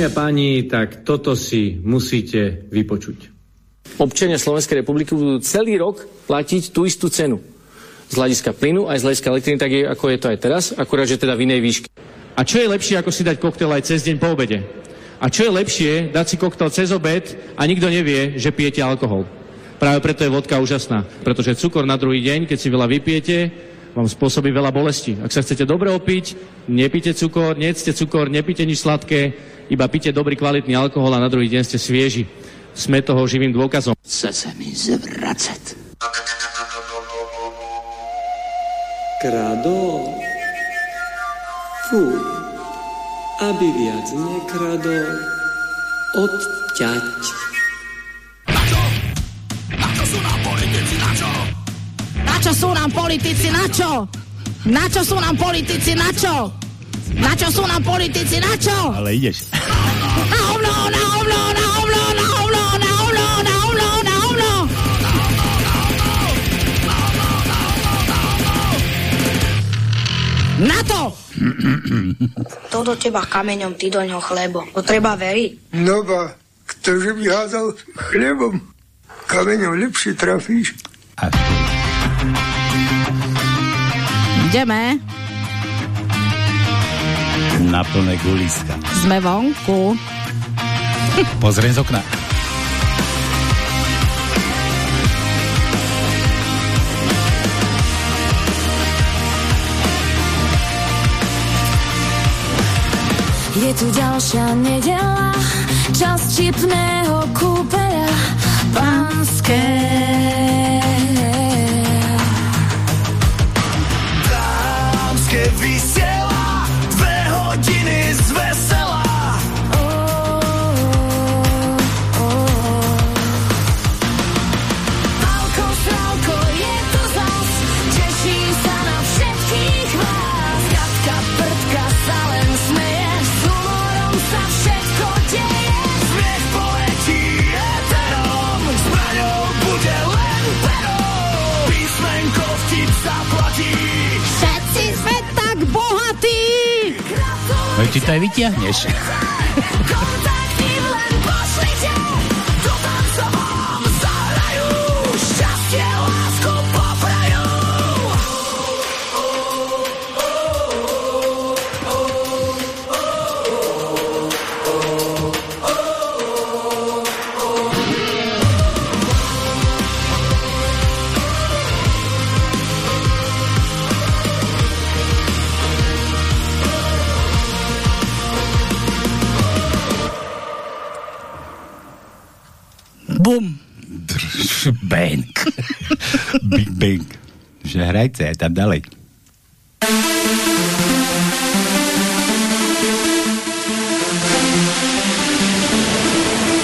Dámy a páni, tak toto si musíte vypočuť. Občania Slovenskej republiky budú celý rok platiť tú istú cenu. Z hľadiska plynu aj z hľadiska elektriny, tak je, ako je to aj teraz, akurát, že teda v inej výške. A čo je lepšie, ako si dať koktel aj cez deň po obede? A čo je lepšie, dať si koktel cez obed a nikto nevie, že pijete alkohol? Práve preto je vodka úžasná, pretože cukor na druhý deň, keď si veľa vypijete, vám spôsobí veľa bolesti. Ak sa chcete dobre opiť, nepite cukor, nejedzte cukor, nepite nič sladké, iba pite dobrý kvalitný alkohol a na druhý deň ste svieži. Sme toho živým dôkazom. Chce sa mi zvracať. Kradol. Fú. Aby viac nekradol. Odťať. Na čo sú nám politici, na čo? Na čo sú nám politici, na čo? Na čo sú nám politici, na čo? Na čo sú nám politici, na čo? Ale ideš. Na hovno, na hovno, na hovno, na hovno, na hovno, na hovno, na hovno. Na to! To do teba kameňom, ty do ňoho chlebo. To treba veriť. No ba, ktože by házal chlebom, kameňom lepšie trafíš. Ideme. Na plné guliska. Sme vonku. Pozriem z okna. Je tu ďalšia nedela, čas čipného kúpeľa, pánske. Dámske vysiela, No, či to aj Že hrajte aj tam ďalej.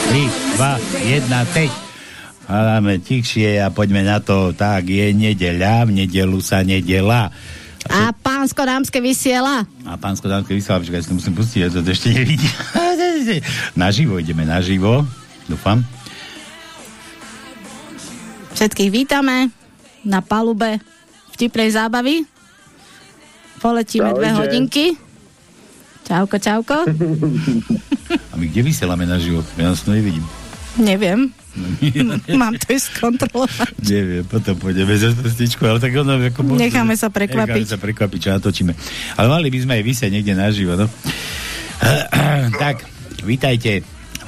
Tri, dva, jedna, teď. A dáme tichšie a poďme na to. Tak, je nedeľa, v nedelu sa nedela. A pánsko dámske vysiela. A pánsko dámske vysiela, počkaj, si to musím pustiť, ja to ešte nevidím. naživo, ideme naživo. Dúfam. Všetkých vítame na palube vtipnej zábavy. Poletíme Čaute. dve hodinky. Čauko, čauko. A my kde vysielame naživo? Ja nás to nevidím. Neviem. Mám to ísť skontrolovať. Neviem, potom pôjdeme za pestičku, ale tak ono ako... Necháme sa prekvapiť. Necháme sa prekvapiť, čo natočíme. Ale mali by sme aj vysieť niekde naživo, no. tak, vítajte.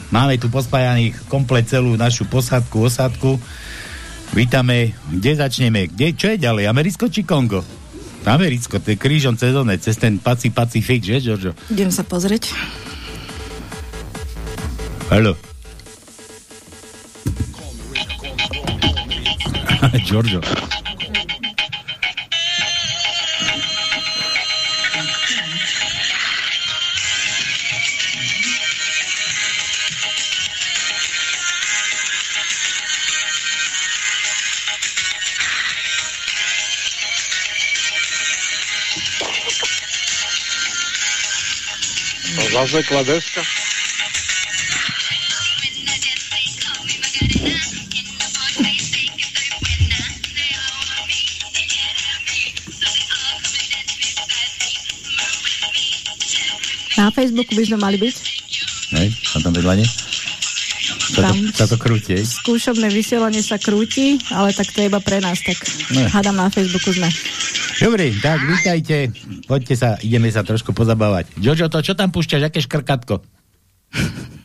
Máme tu pospájaných komplet celú našu posadku, osadku. Vítame. Kde začneme? Kde, čo je ďalej? Americko či Kongo? Americko, to je krížom cez one, cez ten Paci Pacifik, že, Giorgio? Idem sa pozrieť. Haló. Giorgio. Zasekla deska. Na Facebooku by sme mali byť. Hej, na tom vedľane. Sa to, Tam. sa to krúti? Skúšobné vysielanie sa krúti, ale tak to je iba pre nás, tak No. hádam na Facebooku sme. Dobre, tak vítajte. Poďte sa, ideme sa trošku pozabávať. Jojo, to čo tam púšťaš, aké škrkatko?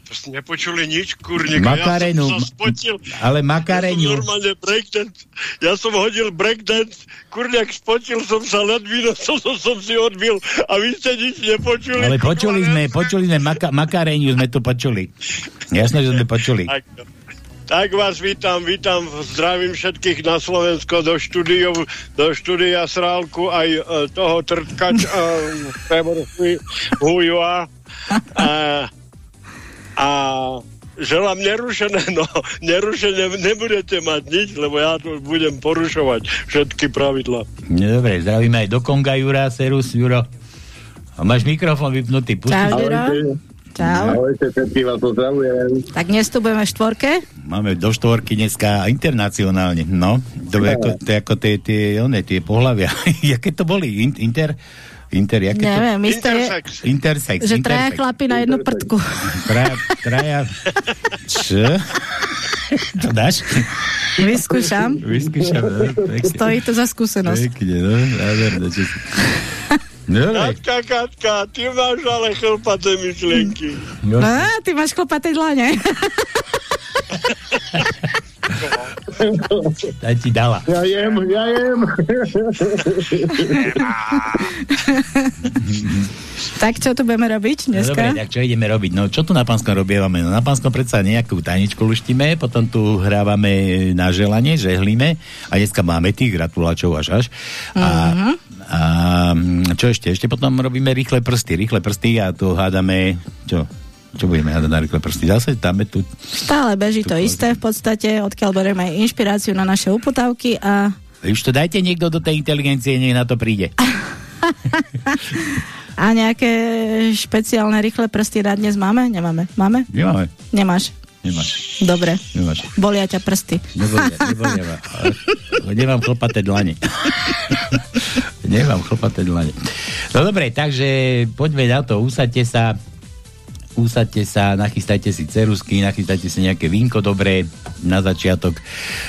To ste nepočuli nič, kurník. Makarenu, Ja som sa spotil. ale Ja makareniu. som normálne breakdance. Ja som hodil breakdance, kurňak spotil som sa ledvino, som, som, som si odbil a vy ste nič nepočuli. Ale počuli sme, počuli sme, maka, makareniu sme to počuli. Jasné, že sme počuli. Tak, tak vás vítam, vítam, zdravím všetkých na Slovensko do štúdiov, do štúdia Srálku, aj e, toho trtkač a Feborfy Hujua. A, a želám nerušené, no nerušené nebudete mať nič, lebo ja tu budem porušovať všetky pravidla. No, dobre, zdravíme aj do Konga, Jura, Serus, Juro. A máš mikrofón vypnutý. Pusti. Čau. Čau. Ahojte, všetky vás pozdravujem. Tak dnes tu budeme v štvorke. Máme do štvorky dneska internacionálne. No, to je ako, to je ako tie, tie, one, tie pohľavia. Jaké to boli? In, inter? Inter, jaké Neviem, to? je, Intersex. že traja intersex. chlapi na jednu prdku. Traja, traja... Čo? To dáš? Vyskúšam. Vyskúšam, no. Stojí to za skúsenosť. Pekne, no. Nádherné. Katka, Katka, ty máš ale chlpaté myšlienky. No, ty máš chlpaté dlane. tá ti dala. Ja jem, ja jem. tak čo tu budeme robiť No, dneska? dobre, tak čo ideme robiť? No, čo tu na pánskom robievame? No, na pánskom predsa nejakú tajničku luštíme, potom tu hrávame na želanie, žehlíme a dneska máme tých gratuláčov až až. A, Mhm. a mm, čo ešte? Ešte potom robíme rýchle prsty, rýchle prsty a tu hádame, čo? Čo budeme hádať na rýchle prsty? Zase dáme tu... Stále beží to isté v podstate, odkiaľ bereme inšpiráciu na naše uputavky a Už to dajte niekto do tej inteligencie, nech na to príde. A nejaké špeciálne rýchle prsty na dnes máme? Nemáme. Máme? Nemáme. Nemáš. Nemáš. Dobre. Nemáš. Bolia ťa prsty. Nebolia, nebolia ma. Ale Nemám chlpaté dlane. Nemám chlpaté dlane. No dobre, takže poďme na to, usadte sa, usadte sa, nachystajte si cerusky, nachystajte si nejaké vínko dobré na začiatok.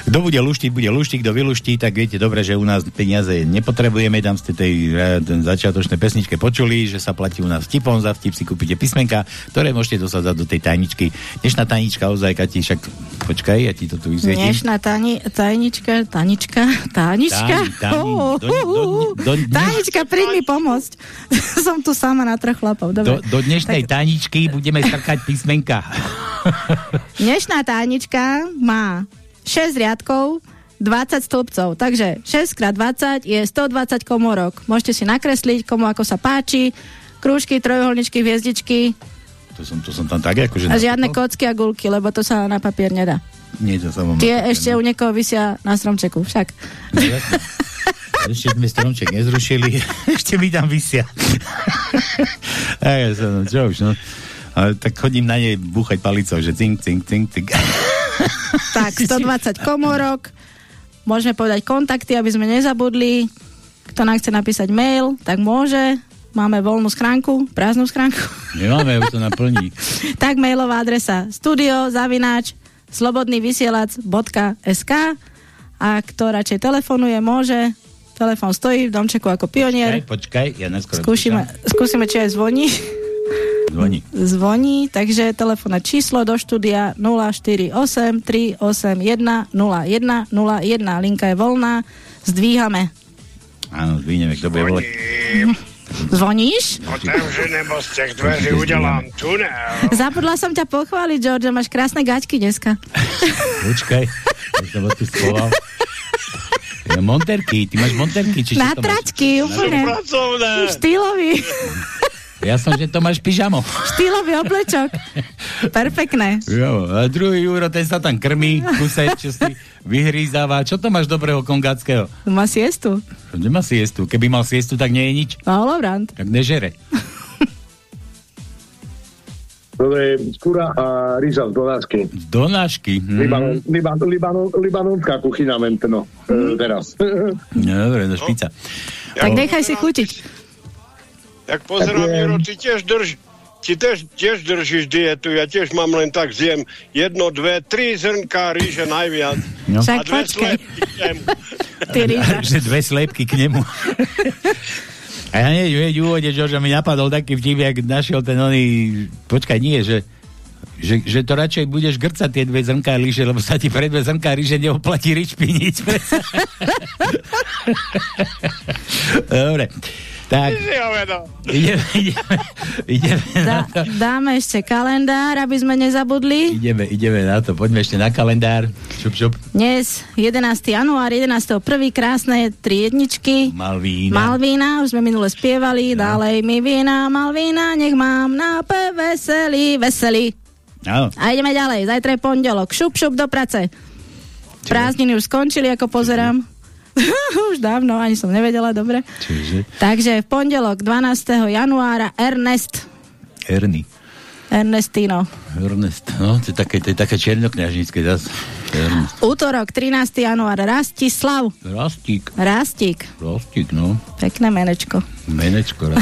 Kto bude luštiť, bude luštiť, kto vyluští, tak viete dobre, že u nás peniaze nepotrebujeme, tam ste tej eh, ten začiatočnej pesničke počuli, že sa platí u nás vtipom, za vtip si kúpite písmenka, ktoré môžete dosadzať do tej tajničky. Dnešná tajnička ozaj, Kati, však počkaj, ja ti to tu vysvetím. Dnešná tani, tajnička, tanička, tanička. Tani- tani- Oh, do- do- do- do- Tanička, príď mi pomôcť. Som tu sama na troch chlapov. Do, Dobre. do dnešnej taničky budeme strkať písmenka. Dnešná tajnička má 6 riadkov, 20 stĺpcov. Takže 6 x 20 je 120 komorok. Môžete si nakresliť, komu ako sa páči. Krúžky, trojuholničky, hviezdičky To som, to som tam tak akože... a žiadne nakopol. kocky a gulky, lebo to sa na papier nedá. Nie, to vám... Tie ešte u niekoho vysia na stromčeku, však. No, jasné. Ešte sme stromček nezrušili, ešte mi tam vysia. A ja som, no, čo už, no. Ale tak chodím na nej búchať palicou, že cink, cink, cink, cink. Tak, 120 komórok. Môžeme povedať kontakty, aby sme nezabudli. Kto nám chce napísať mail, tak môže. Máme voľnú schránku, prázdnu schránku. Nemáme, už to naplní. tak mailová adresa studio zavináč slobodnyvysielac.sk a kto radšej telefonuje, môže. Telefón stojí v domčeku ako pionier. Počkaj, počkaj, ja neskôr Skúsime, skúsime, či aj zvoní. Zvoní. Zvoní, takže telefónne číslo do štúdia 048 381 0101. Linka je voľná. Zdvíhame. Áno, zvíneme, kto bude volať. Zvoníš? Z těch dveří udělám tunel. Zabudla som ťa pochváliť, George, máš krásne gaťky dneska. Počkaj, ho tu schoval. Monterky, ty máš monterky, či Na tračky, úplne. Štýlový. Ja som, že to máš pyžamo. Štýlový oblečok. Perfektné. Jo, a druhý Juro, ten sa tam krmí, kuse, čo si vyhrízáva. Čo to máš dobrého kongáckého? Má siestu. Nemá siestu. Keby mal siestu, tak nie je nič. No, Laurent. Tak nežere. To je skúra a rýža z Donášky. Z Donášky. Mm. Libanon, Liban, Libanon, libanonská kuchyna mentno e, teraz. No, dobre, to špica. Tak nechaj si chutiť. Jak pozerám, Tak je- Juro, ty tiež drž, ty tiež, tiež držíš dietu, ja tiež mám len tak zjem jedno, dve, tri zrnká ríže najviac. No. Však a dve slepky k nemu. Ty rýža. že dve slepky k nemu. A ja nie, v úvode, že mi napadol taký vtip, jak našiel ten oný, počkaj, nie, že že, že to radšej budeš grcať tie dve zrnká ríže, lebo sa ti pre dve zrnká ríže neoplatí ričpiniť. Dobre. Tak, ideme, ideme, ideme na Dá, to. dáme ešte kalendár, aby sme nezabudli. Ideme, ideme na to. Poďme ešte na kalendár. Šup, šup. Dnes 11. január, 11. prvý krásne tri jedničky. Malvína. Malvína, už sme minule spievali, dálej mi vína, Malvína, nech mám na P veselý, veselý. Áno. A ideme ďalej, zajtra je pondelok, šup, šup do práce. Prázdniny už skončili, ako pozerám. už dávno, ani som nevedela, dobre. Čiže Takže v pondelok 12. januára Ernest, Erny. Ernestino. Ernest. No, to je také, to je také černokňažnícke zas. Ernest. Útorok 13. január Rastislav. Rastík. Rastík. Rastík, no. Pekné menečko. Menečko.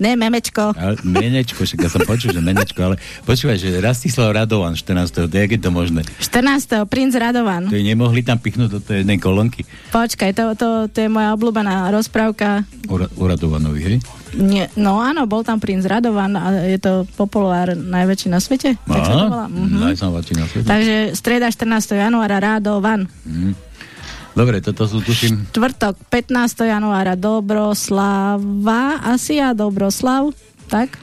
Ne, memečko. Ale menečko, však ja som počul, že menečko, ale počúvaj, že Rastislav Radovan 14. To je, je to možné? 14. princ Radovan. To je nemohli tam pichnúť do tej jednej kolonky Počkaj, to, to, to je moja obľúbená rozprávka. o, o Radovanovi, hej? Nie, no áno, bol tam princ Radovan a je to populár najväčší na svete. Tak sa to volá. Mhm. Na svete. Takže streda 14. januára Radovan. Mhm. Dobre, toto sú, tuším, Čtvrtok 15. januára Dobroslava asi a Dobroslav, tak?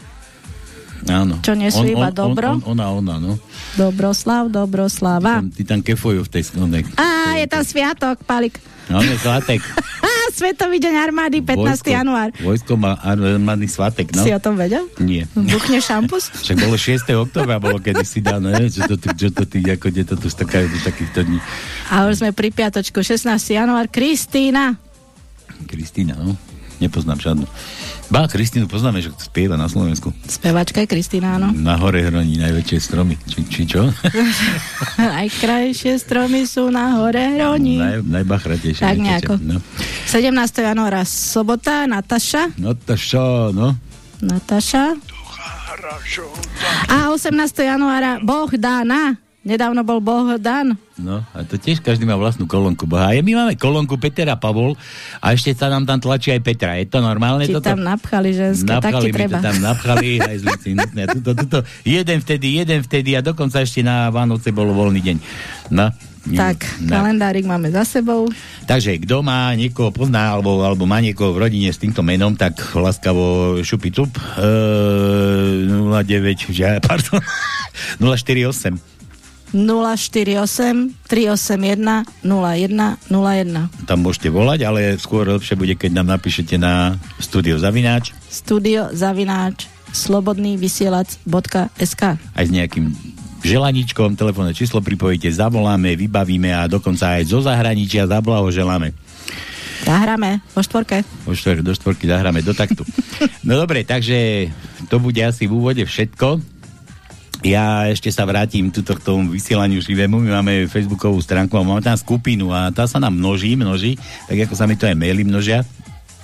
Áno. Čo nie sú On- iba on- dobro? On, on, ona, ona, no. Dobroslav, Dobroslava. Ty tam kefujú v tej skonej. Á, je tam sviatok, Palik. No, je svátek. Á, Svetový deň armády, 15. január. Vojsko má armádny svátek, no? Si o tom vedel? Nie. Buchne šampus? Však bolo 6. oktobra, bolo kedysi dávno, neviem, čo to, čo to tí, ako kde to tu stakajú do takýchto dní. A už sme pri piatočku, 16. január, Kristína. Kristýna, no. Nepoznám žiadnu. Ba, Kristínu poznáme, že spieva na Slovensku. Spevačka je Kristína, áno. Na hore hroní najväčšie stromy. Či, či čo? Najkrajšie stromy sú na hore hroní. Naj, najbachratejšie. Tak nejako. No. 17. januára, sobota, Nataša. čo, no. Nataša. A 18. januára, Boh dána. Nedávno bol Boh dan. No, a to tiež každý má vlastnú kolónku Boha. A my máme kolónku Peter a Pavol a ešte sa nám tam tlačí aj Petra. Je to normálne Ti toto? tam napchali ženské, tak Napchali ti mi to treba. tam, napchali aj zlici. nutné. Tuto, tuto, jeden vtedy, jeden vtedy a dokonca ešte na Vánoce bol voľný deň. No, nie, Tak, no. kalendárik máme za sebou. Takže kto má niekoho pozná alebo, alebo má niekoho v rodine s týmto menom, tak láskavo šupi e, 09, že, pardon, 048 048 381 0101. tam môžete volať, ale skôr lepšie bude, keď nám napíšete na studio Zavináč Studio zavináč slobodnývysielac.sk aj s nejakým želaničkom, telefónne číslo pripojíte, zavoláme, vybavíme a dokonca aj zo zahraničia zablahoželáme. Zahráme po štvorke. O štvrť do štvorky zahráme do taktu. No dobre, takže to bude asi v úvode všetko. Ja ešte sa vrátim tuto k tomu vysielaniu živému. My máme facebookovú stránku a máme tam skupinu a tá sa nám množí, množí, tak ako sa mi to aj maily množia.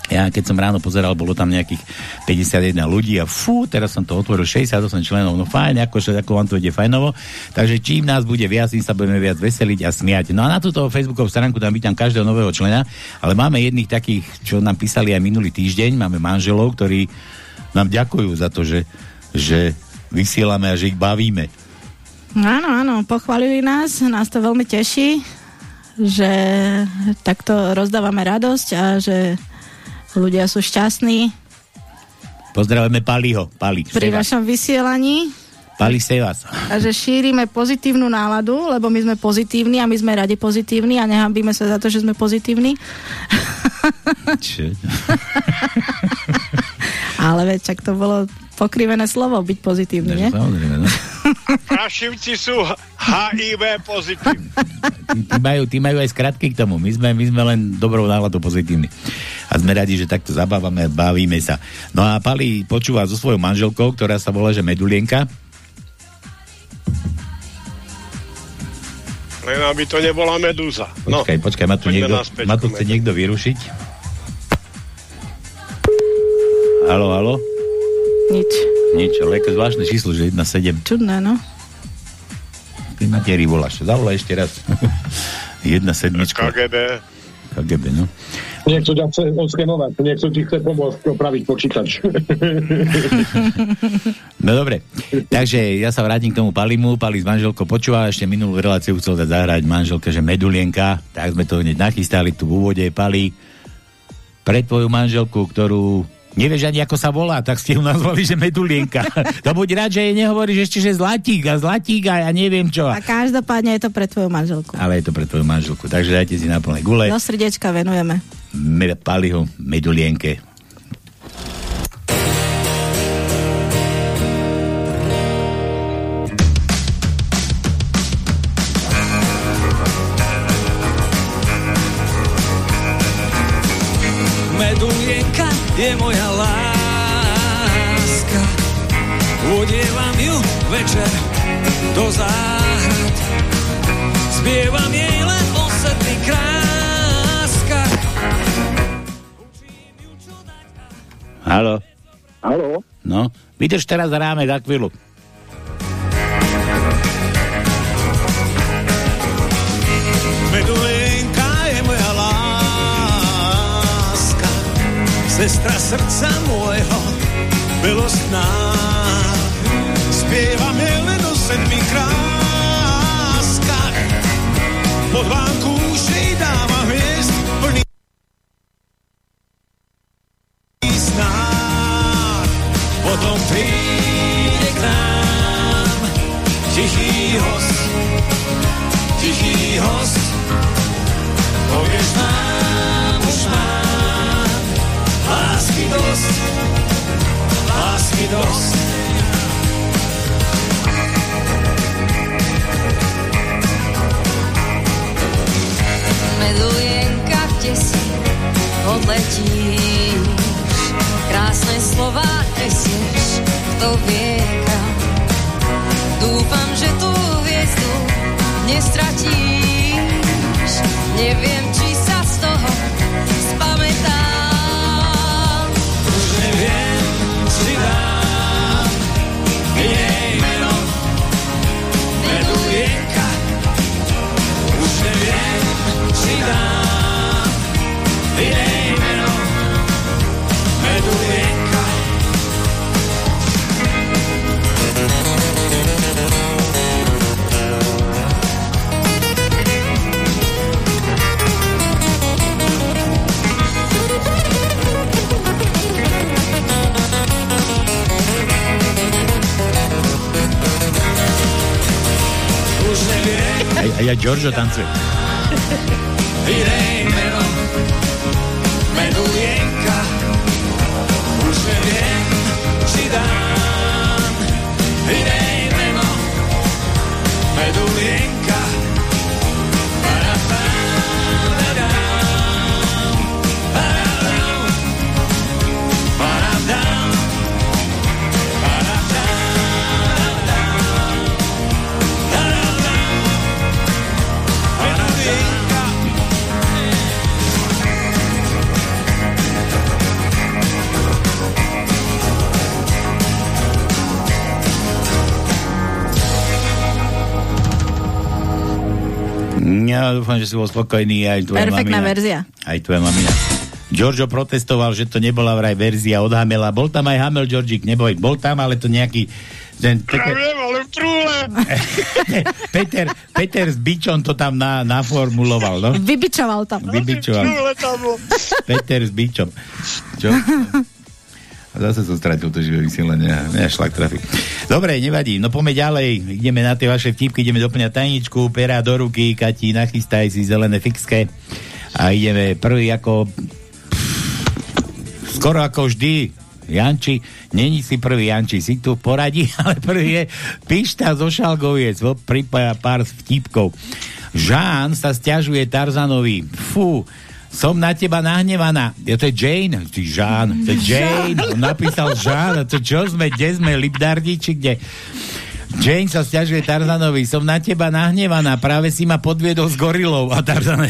Ja keď som ráno pozeral, bolo tam nejakých 51 ľudí a fú, teraz som to otvoril 68 členov, no fajn, akože ako vám to ide fajnovo. Takže čím nás bude viac, tým sa budeme viac veseliť a smiať. No a na túto facebookovú stránku tam vítam každého nového člena, ale máme jedných takých, čo nám písali aj minulý týždeň, máme manželov, ktorí nám ďakujú za to, že, že vysielame a že ich bavíme. Áno, áno, pochválili nás, nás to veľmi teší, že takto rozdávame radosť a že ľudia sú šťastní Pozdravujeme Paliho. Pali, pri Sevas. vašom vysielaní Pali Sevas. a že šírime pozitívnu náladu, lebo my sme pozitívni a my sme radi pozitívni a nehambíme sa za to, že sme pozitívni. Čo? Ale veď, čak to bolo pokrivené slovo, byť pozitívny, nie? Samozrejme, no. Prašivci sú HIV pozitívni. Tí majú, tí majú aj skratky k tomu. My sme, my sme len dobrou náladou pozitívni. A sme radi, že takto zabávame, bavíme sa. No a Pali počúva so svojou manželkou, ktorá sa volá, že Medulienka. Len aby to nebola medúza. No, Počkaj, počkaj, ma tu, poďme niekto, naspäť ma tu chce niekto vyrušiť. Halo, halo? Nič. Nič, ale aké zvláštne číslo, že 1,7. Čudné, no. Ty materi voláš. Zavolaj ešte raz. 1,7. KGB. KGB, no. Niekto ťa chce oskenovať, niekto ti chce pomôcť opraviť počítač. No dobre, takže ja sa vrátim k tomu Palimu. Pali s manželkou počúva, ešte minulú reláciu chcel dať zahrať manželke, že Medulienka, tak sme to hneď nachystali tu v úvode. Pali, pre tvoju manželku, ktorú nevieš ani ako sa volá, tak ste ju nazvali, že Medulienka. to buď rád, že jej nehovoríš ešte, že Zlatík a Zlatík a ja neviem čo. A každopádne je to pre tvoju manželku. Ale je to pre tvoju manželku, takže dajte si na plné gule. Do srdiečka venujeme. Me- Paliho Medulienke. Záhrad Spievam jej len o kráskach Halo? Halo? No, vydrž teraz hráme za chvíľu. Medulienka je moja láska Sestra srdca môjho milostná sedmi kráskach Pod vánku jej dáva hviezd plný snách Potom príde k nám tichý host tichý host. Povieš mám, už mám lásky dosť, lásky dosť. Medulienka, kde si odletíš. Krásne slova nesieš, kto vie Giorgio tancuje. Ja dúfam, že si bol spokojný aj tvoja Perfektná mamina. verzia. Aj tvoja mamina. Giorgio protestoval, že to nebola vraj verzia od Hamela. Bol tam aj Hamel Georgik, neboj. Bol tam, ale to nejaký... Ten, Ja Peter, viem, ale v trúle. Peter, Peter s bičom to tam na, naformuloval, no? Vybičoval tam. Vybičoval. Peter s bičom. Čo? Zase som stratil to živé vysielanie. Ne, šlak trafik. Dobre, nevadí. No poďme ďalej. Ideme na tie vaše vtipky, ideme doplňať tajničku, pera do ruky, Kati, nachystaj si zelené fixke. A ideme prvý ako skoro ako vždy Janči, není si prvý Janči, si tu poradí, ale prvý je Pišta zo Šalgoviec, pripája pár vtipkov. Žán sa stiažuje Tarzanovi. Fú, som na teba nahnevaná. Ja, to je Jane. Ty Žán. To je Jane. On napísal Žán. A to čo sme? Kde sme? Lipdardi? Či kde? Jane sa stiažuje Tarzanovi. Som na teba nahnevaná. Práve si ma podviedol s gorilou. A Tarzan...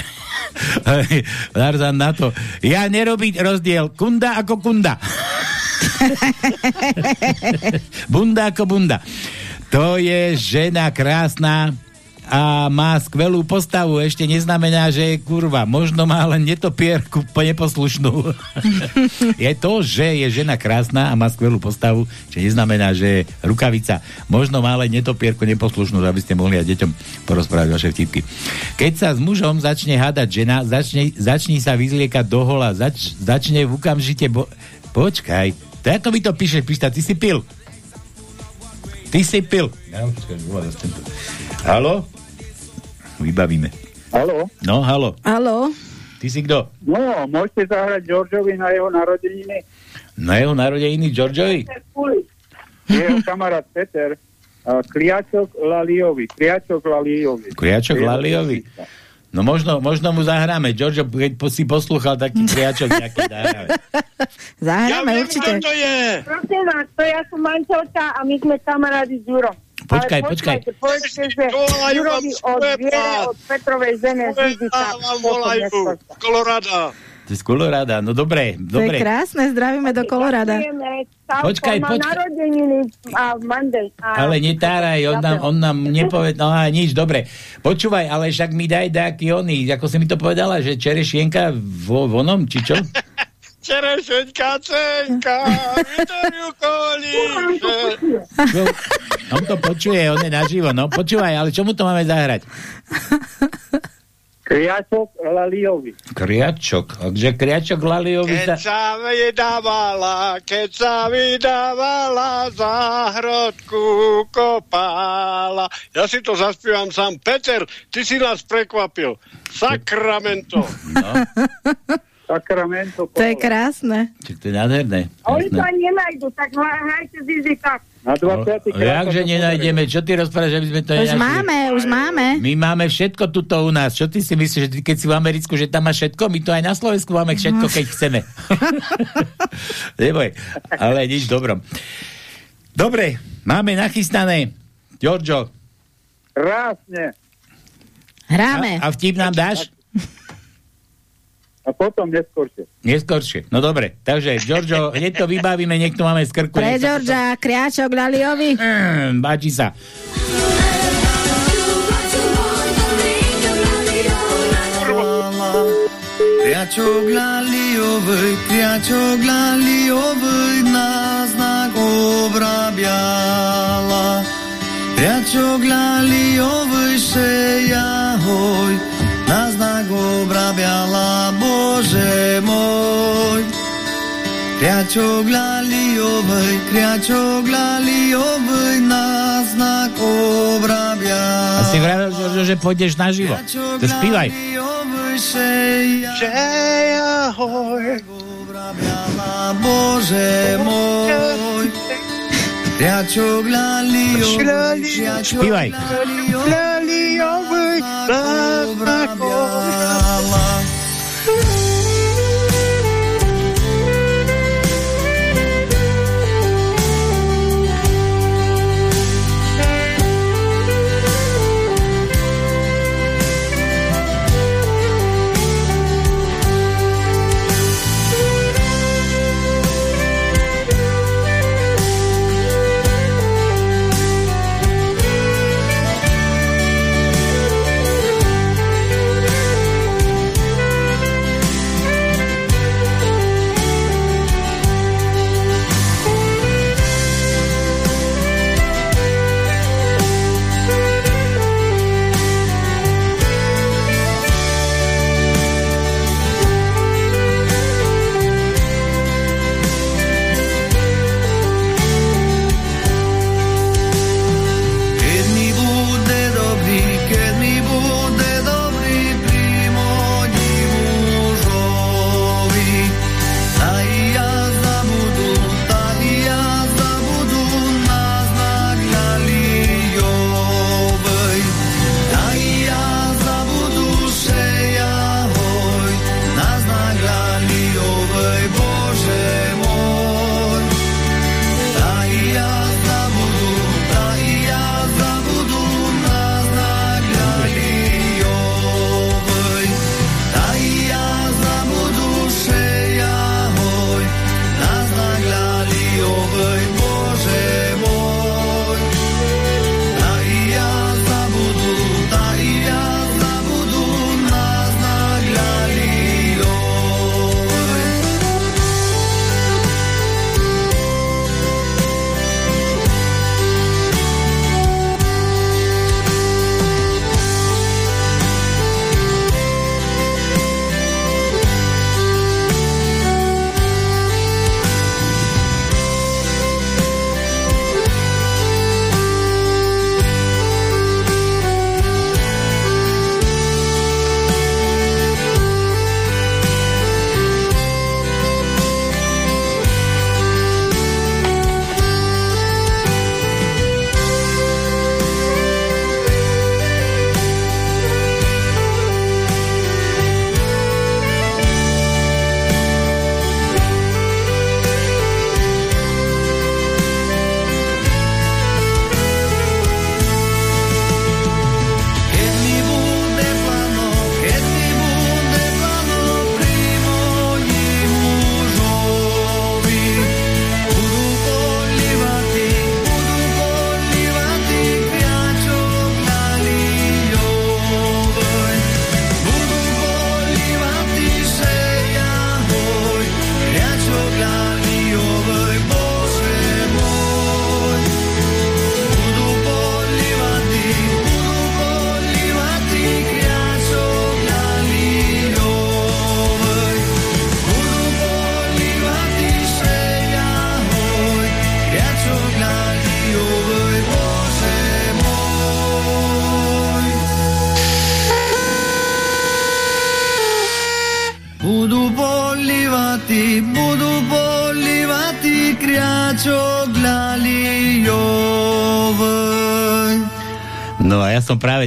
Tarzan na to. Ja nerobiť rozdiel. Kunda ako kunda. bunda ako bunda. To je žena krásna, a má skvelú postavu, ešte neznamená, že je kurva. Možno má len netopierku neposlušnú. je to, že je žena krásna a má skvelú postavu, čo neznamená, že je rukavica. Možno má len netopierku neposlušnú, aby ste mohli aj deťom porozprávať vaše vtipky. Keď sa s mužom začne hádať žena, začne, začne sa vyzliekať do hola, zač, začne v okamžite... Bo... Počkaj, to ako mi to píše, píšta, ty si pil. Ty si pil. Ja, počkaj, Halo? Vybavíme. Halo? No, halo. Halo? Ty si kto? No, môžete zahrať Georgeovi na jeho narodeniny. Na jeho narodeniny Georgeovi? Jeho kamarát Peter. a Kliačok Laliovi. Kliačok Laliovi. Kriačok Laliovi? No možno, možno mu zahráme. Giorgio, keď si poslúchal taký kriačok, nejaký zahráme. Zahráme určite. to je. Prosím vás, to ja som manželka a my sme kamarádi s Jurom. Počkaj, počkaj. Povedzte, že Jurovi od viere, od Petrovej zeme zvidí sa. Kolorada. To je z Colorada. No dobre, To je dobre. krásne, zdravíme do Kolorada. Počkaj, má počkaj. Ale netáraj, on nám, on nám nepoved, no a nič, dobre. Počúvaj, ale však mi daj taký oný, ako si mi to povedala, že čerešienka vo, vonom, či čo? Čerešenka, cenka, vytoriu kolíše. čo? On to počuje, on je naživo, no počúvaj, ale čomu to máme zahrať? Kriačok Laliovi. Kriačok, takže Kriačok Laliovi Keď sa... vydávala, keď sa vydávala, záhrodku kopála. Ja si to zaspievam sám. Peter, ty si nás prekvapil. Sacramento. Sacramento. To je krásne. Čiže to je nádherné. A oni sa nenájdu, tak hrajte Zizi tak. Na 20. No, jakže nenájdeme? Čo ty rozprávaš, že by sme to Už nenašli? máme, už máme. My máme všetko tuto u nás. Čo ty si myslíš, že ty, keď si v Americku, že tam máš všetko? My to aj na Slovensku máme všetko, keď chceme. Neboj, ale nič dobrom. Dobre, máme nachystané. Giorgio, Krásne. Hráme. a, a vtip nám dáš? A potom neskôršie. Neskôršie. No dobre, takže Giorgio, hneď to vybavíme, niekto máme z krku. Pre nech sa- Georgia, Kriačok Laliovi. Mm, Páči sa. Kriačok laliovej, kriačok laliovej na znak obrabiala. Kriačok laliovej še jahoj, na znak obrabiala, Bože môj. Kriačok laliovej, kriačok laliovej na znak obrabiala. A si vravel, Giorgio, že pôjdeš naživo. To spívaj. Že ahoj. Bože môj. Kriačok laliovej,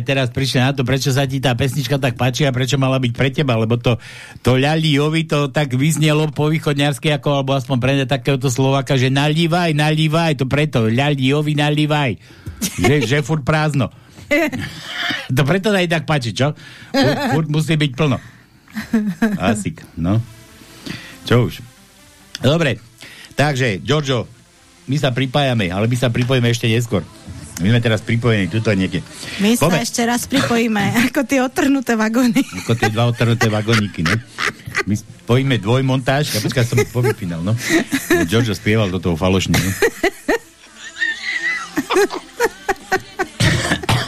teraz prišiel na to, prečo sa ti tá pesnička tak páči a prečo mala byť pre teba, lebo to, to ľaliovi to tak vyznelo po východňarsky, ako, alebo aspoň pre mňa takéhoto Slováka, že nalívaj, nalívaj, to preto, ľaliovi nalívaj, že, že furt prázdno. to preto aj tak páči, čo? Furt, furt musí byť plno. Asik, no. Čo už? Dobre, takže, Giorgio, my sa pripájame, ale my sa pripojíme ešte neskôr. My sme teraz pripojení tuto niekde. My sa Poďme. ešte raz pripojíme, ako tie otrhnuté vagóny. Ako tie dva otrhnuté vagóniky, no. My spojíme dvojmontáž, a počkaj, som povypínal, no. Giorgio spieval do toho falošne, no.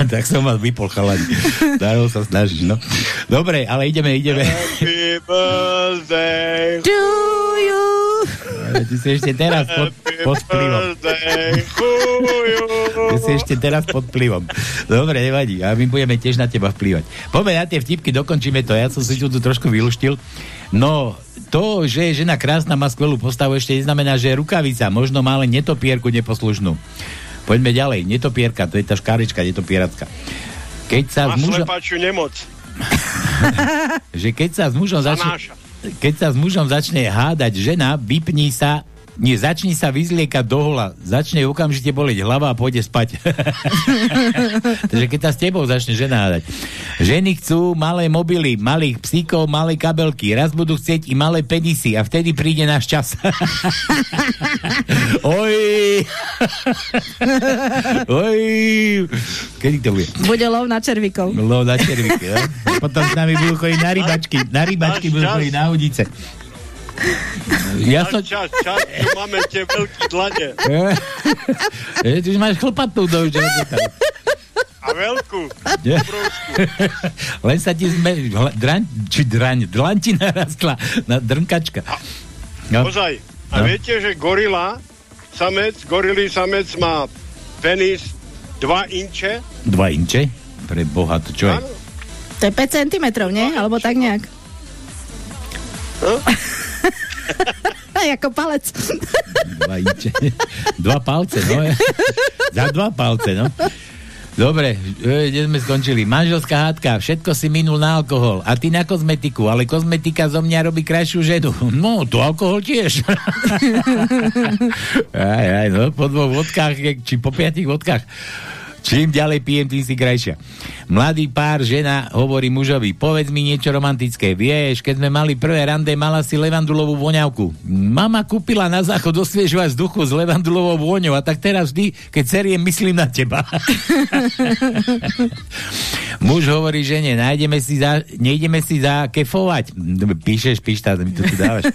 tak som vás vypol chalani. Darol sa snažiť, no. Dobre, ale ideme, ideme. Happy birthday. To Ty si ešte teraz pod, pod vplyvom. Ty si ešte teraz pod vplyvom. Dobre, nevadí. A my budeme tiež na teba vplývať. Poďme na tie vtipky, dokončíme to. Ja som si tu trošku vyluštil. No, to, že je žena krásna, má skvelú postavu, ešte neznamená, že je rukavica. Možno má len netopierku neposlušnú. Poďme ďalej. Netopierka, to je tá škárička netopieracka. Keď sa Má mužom, nemoc. že keď sa s mužom začne. Keď sa s mužom začne hádať žena, vypní sa nie, začni sa vyzliekať do hola, začne okamžite boleť hlava a pôjde spať. Takže keď sa s tebou začne žena hádať. Ženy chcú malé mobily, malých psíkov, malé kabelky, raz budú chcieť i malé penisy a vtedy príde náš čas. Oj! Oj! Kedy to bude? Bude lov na červíkov. Lov na červíky, no? Potom s nami budú chodiť na rybačky, na rybačky budú chodiť na udice. Ja som... Čas, čas, tu máme tie veľké dlane. E, ty už máš chlpatú do. A veľkú. Len sa ti zme... Draň, či draň, dlaň ti narastla na drnkačka. No. Pozaj. A No. viete, že gorila, samec, gorilý samec má penis 2 inče? Dva inče? Pre boha, to čo je? To je 5 cm, nie? Alebo tak nejak. Aj ako palec. Dva. Dva palce, no. Za dva palce, no. Dobre, e, kde sme skončili? Manželská hádka, všetko si minul na alkohol a ty na kozmetiku, ale kozmetika zo mňa robí krajšiu ženu. No, to alkohol tiež. aj, aj, no, po dvoch vodkách, či po piatich vodkách. Čím ďalej pijem, tým si krajšia. Mladý pár, žena hovorí mužovi, povedz mi niečo romantické. Vieš, keď sme mali prvé rande, mala si levandulovú voňavku. Mama kúpila na záchod osviežovať vzduchu s levandulovou vôňou a tak teraz vždy, keď seriem, myslím na teba. Muž hovorí žene, nájdeme si za, nejdeme si zakefovať. Píšeš, píš, tá, mi to tu dávaš.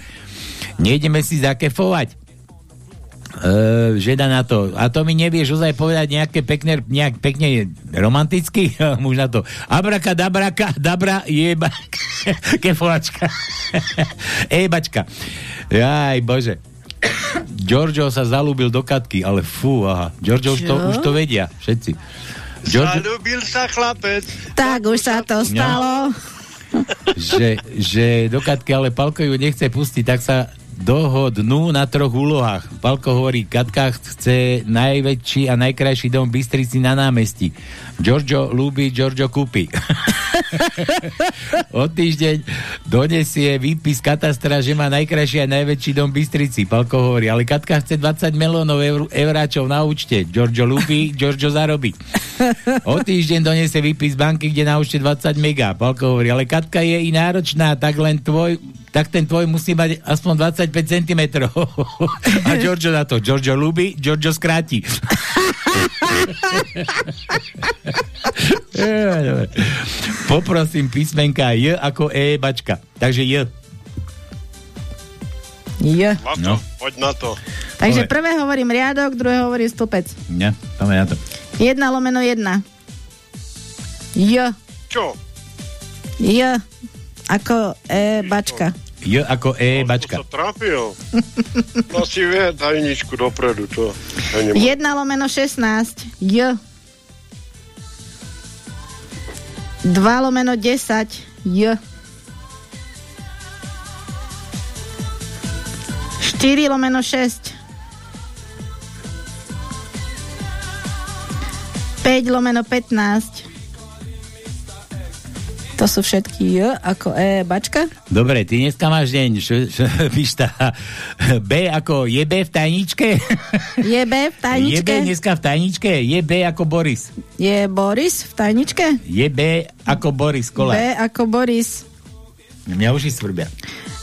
Nejdeme si zakefovať. Uh, žena na to. A to mi nevieš ozaj povedať nejaké pekné, nejak pekne romanticky? Muž na to. Abraka, dabraka, dabra, jeba, kefovačka. Ebačka. Jaj, bože. Giorgio sa zalúbil do Katky, ale fú, aha. Giorgio už to, už to vedia, všetci. Giorgio, Zalúbil sa chlapec. Tak už sa to stalo. že, že do Katky, ale Palko ju nechce pustiť, tak sa dohodnú na troch úlohách. Palko hovorí, Katka chce najväčší a najkrajší dom v Bystrici na námestí. Giorgio ľúbi, Giorgio kúpi. o týždeň donesie výpis katastra, že má najkrajší a najväčší dom v Bystrici. Palko hovorí, ale Katka chce 20 miliónov eur, euráčov na účte. Giorgio ľúbi, Giorgio zarobí. O týždeň donesie výpis banky, kde na účte 20 mega. Palko hovorí, ale Katka je i náročná, tak len tvoj tak ten tvoj musí mať aspoň 25 cm. A Giorgio na to. Giorgio ľúbi, Giorgio skráti. Poprosím písmenka J ako E bačka. Takže J. Je. Na to, No. poď na to. Takže prvé hovorím riadok, druhé hovorím stĺpec. Ja, máme na to. 1 lomeno 1. J. Čo? J. Ako E bačka. J ako E bačka. To trafil. No si vie tajničku dopredu, to ja nemám. 1 lomeno 16. J. 2 lomeno 10. J. 4 lomeno 6. 5 lomeno 15. To sú všetky J ako E bačka. Dobre, ty dneska máš deň, š, š, pišta, B ako je B v tajničke? Je B v Je B tajničke. dneska v tajničke? Je B ako Boris? Je Boris v tajničke. Je B ako Boris Kola? B ako Boris. Mňa uši svrbia.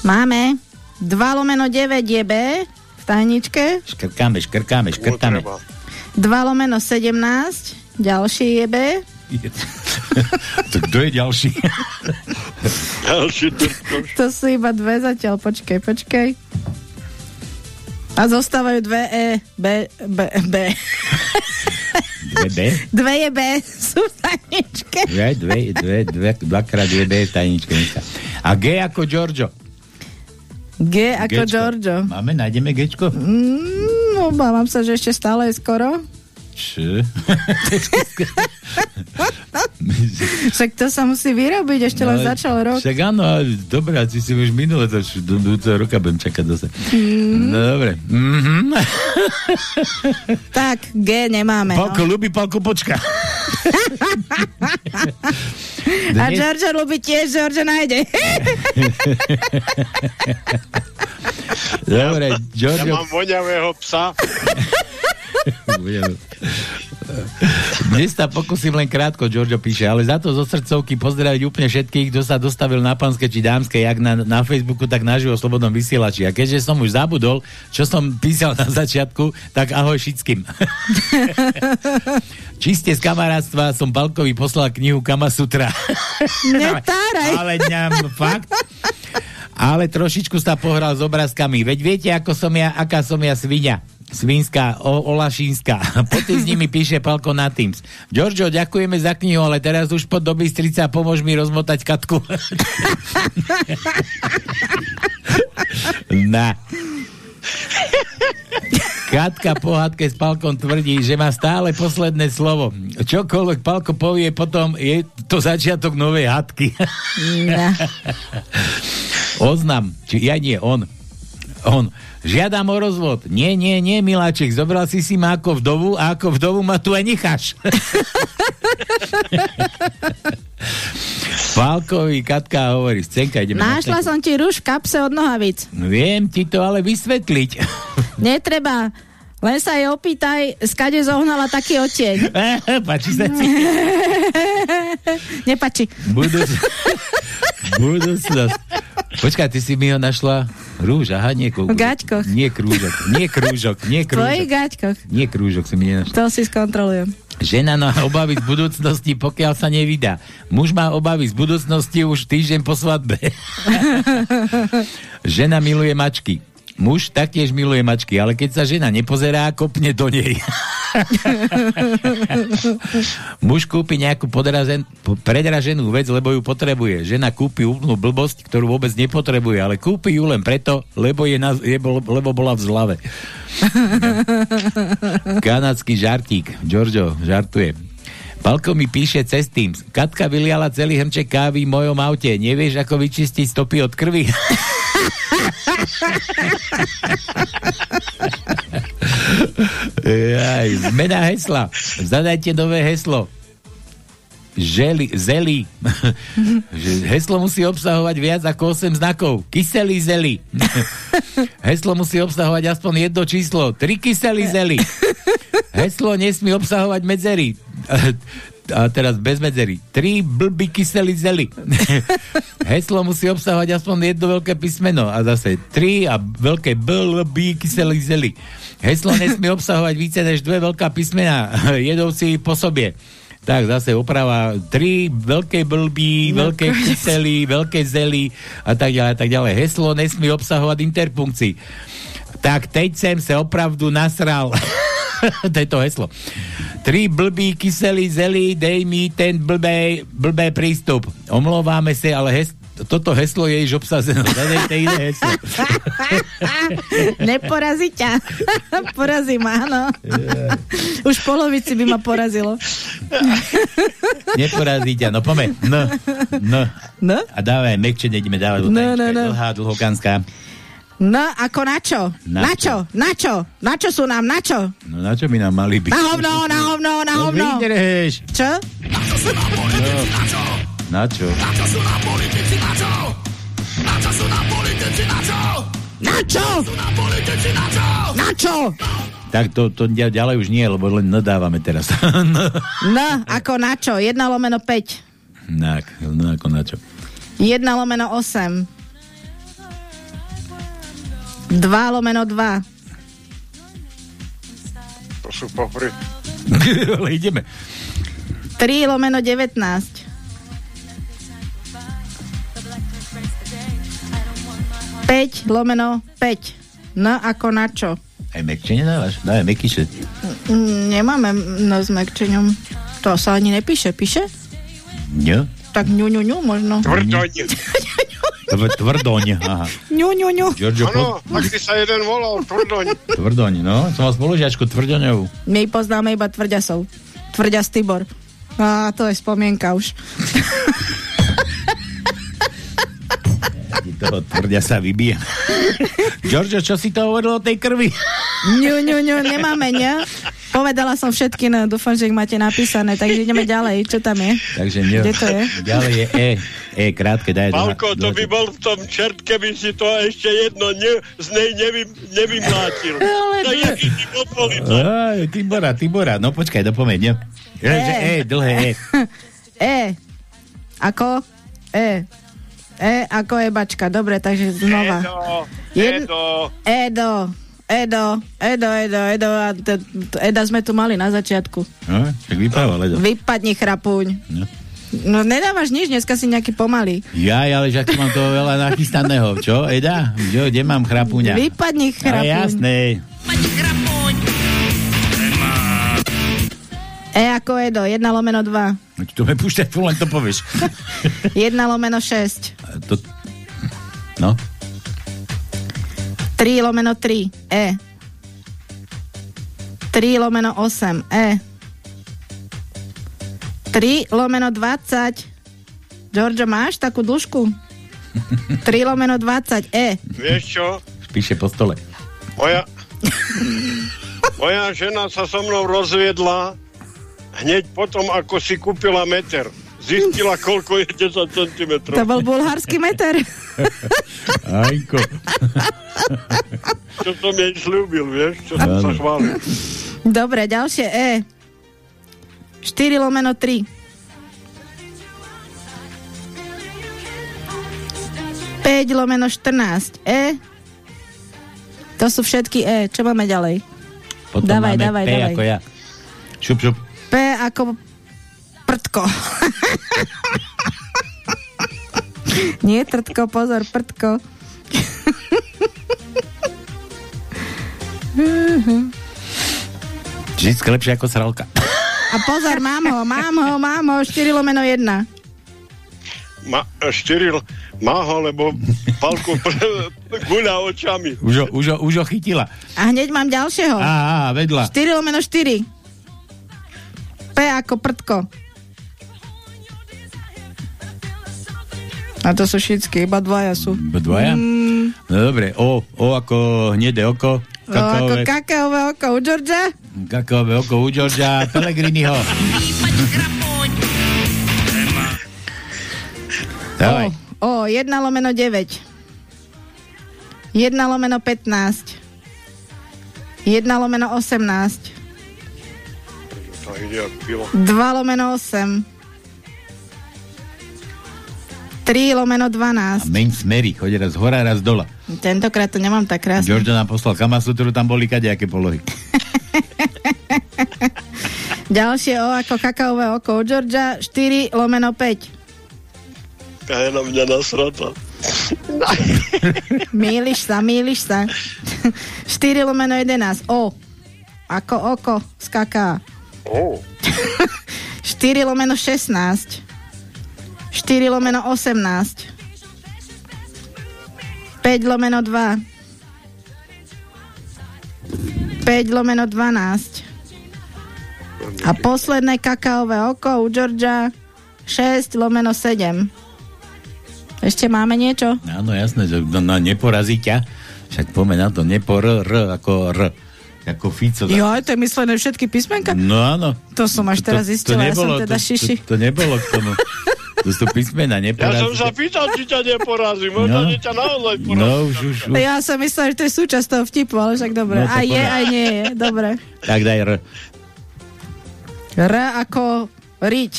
Máme 2 lomeno 9 je B v tajničke. Škrkáme, škrkáme, škrtáme. 2 lomeno 17. Ďalší je B. to kto je ďalší? Ďalší. To sú iba dve zatiaľ. Počkej, počkej. A zostávajú dve E, B, B, B. Dve B? Dve je B, sú v tajničke. Dve, dve, dve, dve, dvakrát je B v tajničke. A G ako Giorgio. G ako Gčko. Giorgio. Máme, nájdeme Gčko? Mm, obávam sa, že ešte stále je skoro. Č? Však to sa musí vyrobiť, ešte len ale- začal rok. Však áno, ale dobré, a ty si už minule, to už do budúceho roka budem čakať zase. Mm. No dobre. Mhm. Tak, G nemáme. Palko, No. ľubí, Palko, počka. A Dnes- Giorgio ľubí tiež, Giorgio nájde. Dobre, Ja Giorgio. mám voňavého psa. Dnes sa pokúsim len krátko, Giorgio píše, ale za to zo srdcovky pozdraviť úplne všetkých, kto sa dostavil na panske či dámske, jak na, na Facebooku, tak naživo Slobodnom vysielači. A keďže som už zabudol, čo som písal na začiatku, tak ahoj všetkým. Čiste z kamarátstva som Balkovi poslal knihu Kama Sutra. Netáraj. ale ňam, fakt. Ale trošičku sa pohral s obrázkami. Veď viete, ako som ja, aká som ja svinia. Svinská, o, olašínska. Potom s nimi píše Palko na Teams. Giorgio, ďakujeme za knihu, ale teraz už pod doby strica pomôž mi rozmotať katku. na. Katka po hádke s Palkom tvrdí, že má stále posledné slovo. Čokoľvek Palko povie, potom je to začiatok novej hádky. Oznam, či ja nie, on. On. Žiadam o rozvod. Nie, nie, nie, miláček, zobral si si ma ako vdovu a ako vdovu ma tu aj necháš. Pálkovi Katka hovorí, Scenka, ideme na Našla som ti rúž v kapse od nohavic. Viem ti to ale vysvetliť. Netreba. Len sa jej opýtaj, skade zohnala taký oteň. Páči sa ti? Nepačí. Budúc... Budúcnosť. Počkaj, ty si mi ho našla rúž, aha, nie V gaťkoch. Nie krúžok, nie krúžok, nie V tvojich krúžok. gaťkoch. Nie krúžok si mi nenašla. To si skontrolujem. Žena má obavy z budúcnosti, pokiaľ sa nevydá. Muž má obavy z budúcnosti už týždeň po svadbe. žena miluje mačky. Muž taktiež miluje mačky, ale keď sa žena nepozerá, kopne do nej. Muž kúpi nejakú podrazen, po- predraženú vec, lebo ju potrebuje. Žena kúpi úplnú blbosť, ktorú vôbec nepotrebuje, ale kúpi ju len preto, lebo, je na, je, lebo bola v zlave. Kanadský žartík. Giorgio žartuje. Palko mi píše cez Teams. Katka vyliala celý hrnček kávy v mojom aute. Nevieš, ako vyčistiť stopy od krvi? Jaj, zmena hesla. Zadajte nové heslo. Želi, zeli. Heslo musí obsahovať viac ako 8 znakov. Kyselý zeli. heslo musí obsahovať aspoň jedno číslo. Tri kyselý zeli. Heslo nesmí obsahovať medzery. A teraz bez medzery. Tri blbý kyselý zeli. Heslo musí obsahovať aspoň jedno veľké písmeno. A zase tri a veľké blbý kyselý zeli. Heslo nesmí obsahovať více než dve veľká písmena. Jedou si po sobie. Tak zase oprava tri veľké blbí, No, veľké kyselí, veľké zely a tak ďalej, a tak ďalej. Heslo nesmí obsahovať interpunkcií. Tak teď sem sa opravdu nasral. to je to heslo. Tri blbí kyselí zelí, dej mi ten blbé, blbé prístup. Omlouváme sa, ale hes, toto heslo je již obsazené. Zadejte iné heslo. Neporazí ťa. Porazí ma, áno. Už polovici by ma porazilo. Neporazí ťa. No poďme. No, no. No? A dávaj, mekče, nejdeme dávať. No, no, no. Dlhá, dlhokánska. N ako na čo? Na Na čo? Na čo? Na čo sú nám? Na čo? No na čo by nám mali byť? Na hovno, na hovno, na No hovno. vydrž. Čo? Na čo? Na čo? Na čo? Tak to, to ďa- ďalej už nie, lebo len nadávame teraz. N ako na čo? 1 lomeno 5. tak, no ako na čo? 1 lomeno 8. 2 lomeno 2. To sú popry. Ale ideme. 3 lomeno 19. 5 lomeno 5. N ako na čo? Aj mekče nedávaš? Daj, mekyše. Mm, Nemáme no s mekčeňom. To sa ani nepíše. Píše? Nie? Tak ňu, ňu, ňu možno. Tvrdoň. Tv- Tvrdoň, aha. Ňu, ňu, ňu. Giorgio, po... tak si sa jeden volal, Tvrdoň. Tvrdoň, no. Som mal spolužiačku Tvrdoňovú. My poznáme iba tvrďasov. Tvrďas Tibor. A to je spomienka už. Toho tvrdia sa vybije. Giorgio, čo si to hovoril o tej krvi? ňu, ňu, ňu, nemáme, nie? Povedala som všetky, no dúfam, že ich máte napísané, takže ideme ďalej. Čo tam je? Takže nie. Kde to je? Ďalej je E. E, krátke, daj. do- Pálko, to by bol v tom čert, keby si to ešte jedno ne, z nej nevy, nevymlátil. To je ty. Aj, Tibora, Tibora, no počkaj, dopomeň. E. Že e, dlhé E. E. Ako? E. E ako ebačka. Dobre, takže znova. Jed- Edo, Edo. Edo, Edo, Edo, Edo, a t- t- Eda sme tu mali na začiatku. No, tak vypáva, ledo. Vypadni chrapuň. No. No nedávaš nič, dneska si nejaký pomalý. Jaj, ale že mám to veľa nachystaného, čo? Eda? Čo, kde mám chrapuňa? Vypadni A chrapuň. jasné. E ako Edo, 1 lomeno 2. No ti to nepúšťaj, tu len to povieš. 1 lomeno 6. to... No, 3 lomeno 3. E. 3 lomeno 8. E. 3 lomeno 20. Giorgio, máš takú dĺžku? 3 lomeno 20. E. vieš čo? píše po stole. Moja, moja žena sa so mnou rozviedla hneď potom, ako si kúpila meter. Zistila, koľko je 10 cm. To bol bulharský meter. Ajko. Čo som jej slúbil, vieš? Čo som sa chválil. Dobre, ďalšie E. 4 lomeno 3. 5 lomeno 14. E. To sú všetky E. Čo máme ďalej? Potom Dávaj, máme dávaj, P dávaj. ako ja. Šup, šup. P ako prtko. Nie trtko, pozor, prtko. Vždycky lepšie ako sralka. A pozor, mám ho, mám ho, mám ho, 4 lomeno 1. Ma, Štyril má ho, lebo palku guľa očami. Už ho, už ho, už ho chytila. A hneď mám ďalšieho. Á, á, vedľa. 4 lomeno 4. P ako prtko. A to sú všetky, iba dvaja sú. Dvaja? Mm, No dobre, O, O ako hnedé oko. o, ako Kakaové, kakaové oko u Georgia. kakaové oko u Georgia Pellegriniho. Dávaj. O, o, 1 lomeno 9. 1 lomeno 15. 1 lomeno 18. To ide ako pilo. 2 lomeno 8. 3 lomeno A 12. meň smery, chodí raz hora, raz dola. Tentokrát to nemám tak krásne. Georgia nám poslal Kamasutru, tam boli kadejaké polohy. Ďalšie O ako kakaové oko u Georgia. 4 lomeno 5. A je na mňa nasrata. Míliš sa, míliš sa. 4 lomeno 11. O. Ako oko skaká. Oh. 4 lomeno 16. 4 lomeno 18. 5 lomeno 2. 5 lomeno 12. A posledné kakaové oko u Georgia 6 lomeno 7. Ešte máme niečo? Áno, jasné, že no, no, neporazí ťa. Však poďme na to, nepor, r, ako r. Ako Fico. Jo, to je myslené všetky písmenka? No áno. To som až teraz zistila, ja som teda to, šiši. To, to, nebolo k tomu. To sú písmena, Ja neporazí. som sa pýtal, či ťa neporazí. Možno No. no. ťa naozaj porazí. No, už, už, už. Ja som myslela, že to je súčasť toho vtipu, ale však dobre. No, aj je, aj nie je. Dobre. Tak daj r. R ako riť.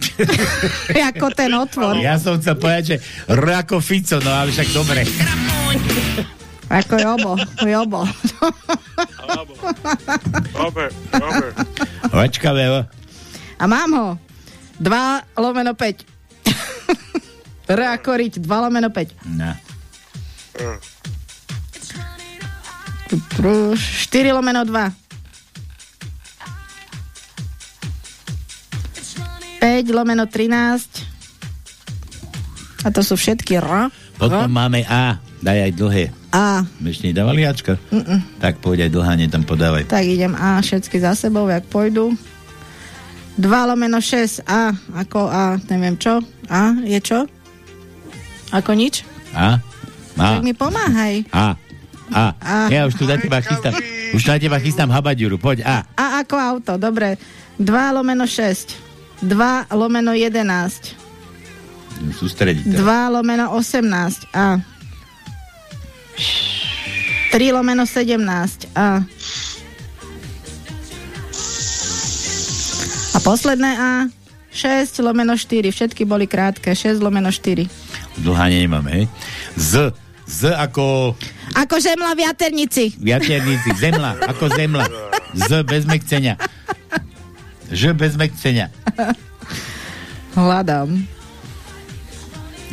ako ten otvor. Ja som chcel povedať, že r ako Fico, no ale však dobre. Ako jobo. Jobo. Dobre, dobre. Vačkavé, o. A mám ho. 2 lomeno 5. R ako riť. 2 lomeno 5. No. 4 lomeno 2. 5 lomeno 13. A to sú všetky R. Potom máme A. Daj aj dlhé. A. Ešte nedávali Ačka? Mm-mm. Tak poď aj dlhá, tam podávaj. Tak idem A všetky za sebou, jak pôjdu. 2 lomeno 6 A, ako A, neviem čo. A je čo? Ako nič? A? A? Tak mi pomáhaj. A. A. A. Ja už tu na teba chystám. Už na teba chystám habadjuru. Poď A. A ako auto, dobre. 2 lomeno 6. 2 lomeno 11. Sústrediť. 2 lomeno 18. A. 3 lomeno 17. A. A posledné A. 6 lomeno 4. Všetky boli krátke. 6 lomeno 4. Dlhanie nemáme, hej? Z. Z ako Ako žemla v jaternici. viaterníci. Zemla. Ako zemla. Z bez mekcenia. Ž bez mekcenia. Hľadám.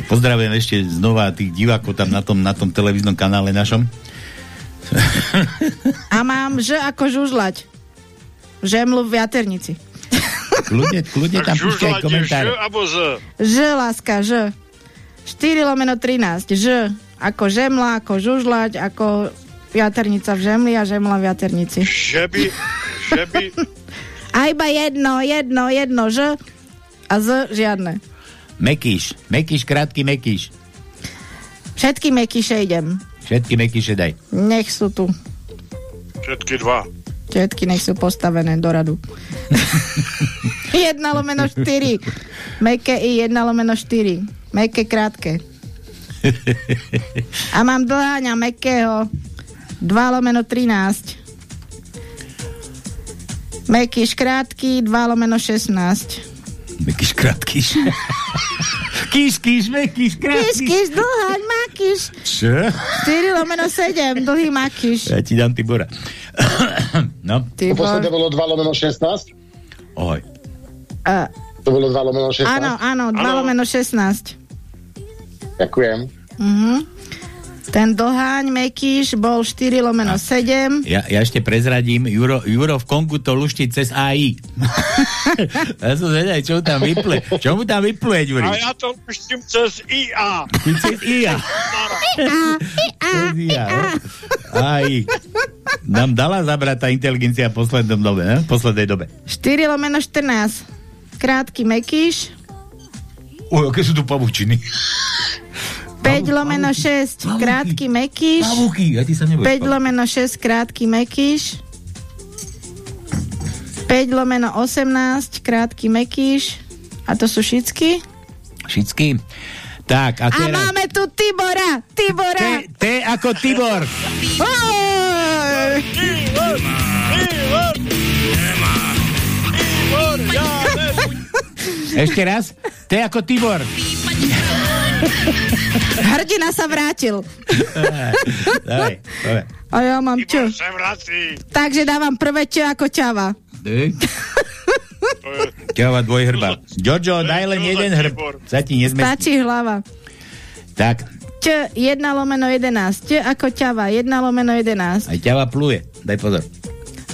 Pozdravujem ešte znova tých divákov tam na tom, na tom televíznom kanále našom. A mám Ž ako žužlať. Žemlu v jaternici. Kľudne, kľudne tam Žužľať je komentáre. Ž. Ž, láska, Ž. 4 lomeno 13. Ž. Ako žemla, ako žužlať, ako jaternica v žemli a žemla v jaternici. Že by, že by, A iba jedno, jedno, jedno Ž a Z žiadne. Mekíš. Mekíš, krátky mekíš. Všetky mekyše idem. Všetky mekíše daj. Nech sú tu. všetky dva. Všetky nech sú postavené do radu. 1 lomeno 4. Meké I 1 lomeno 4. Meké krátke. A mám dlháňa mekého 2 lomeno 13. Mekýš krátky 2 lomeno 16. Mekíš, krátkýš. Kýš, kýš, mekíš, Kiš, krátky. kiš, dlháň, makyš. Čo? 4 lomeno 7, dlhý makyš. Ja ti dám Tibora. No. Tibor. Posledné bolo 2 lomeno 16? Oj. A, To bolo 2 lomeno 16? áno, áno, 2 lomeno 16. Ďakujem. Mhm. Ten dlháň mekýš bol 4 lomeno 7. Ja, ja ešte prezradím, Juro, Juro v Kongu to luští cez AI. ja som zvedaj, čo mu tam vypluje. Čo mu tam vypluje, Juri? A ja to pustím cez IA. Ty cez IA. Cez IA, no. AI. Nám dala zabrať tá inteligencia v poslednom dobe, ne? V poslednej dobe. 4 lomeno 14. Krátky mekýš. Uj, aké sú tu pavučiny. 5 lomeno 6. Krátky. Pavúky, ja sa 5 nebudeš. lomeno 6. Krátky mekýš. 5 lomeno 18. Krátky mekýš. A to sú šicky. Šicky. Tak, a A teraz... máme tu Tibora. Tibora. T, T ako Tibor. Ešte raz. T ako Tibor. Hrdina sa vrátil. Daj, daj. A ja mám čo? Takže dávam prvé čo ako ťava. Ťava dvojhrba. Jojo, daj len jeden hrb. Sa ti nezmestí. Stačí hlava. Tak, Č, 1 lomeno 11. Č ako ťava, 1 lomeno 11. aj ťava pluje. Daj pozor.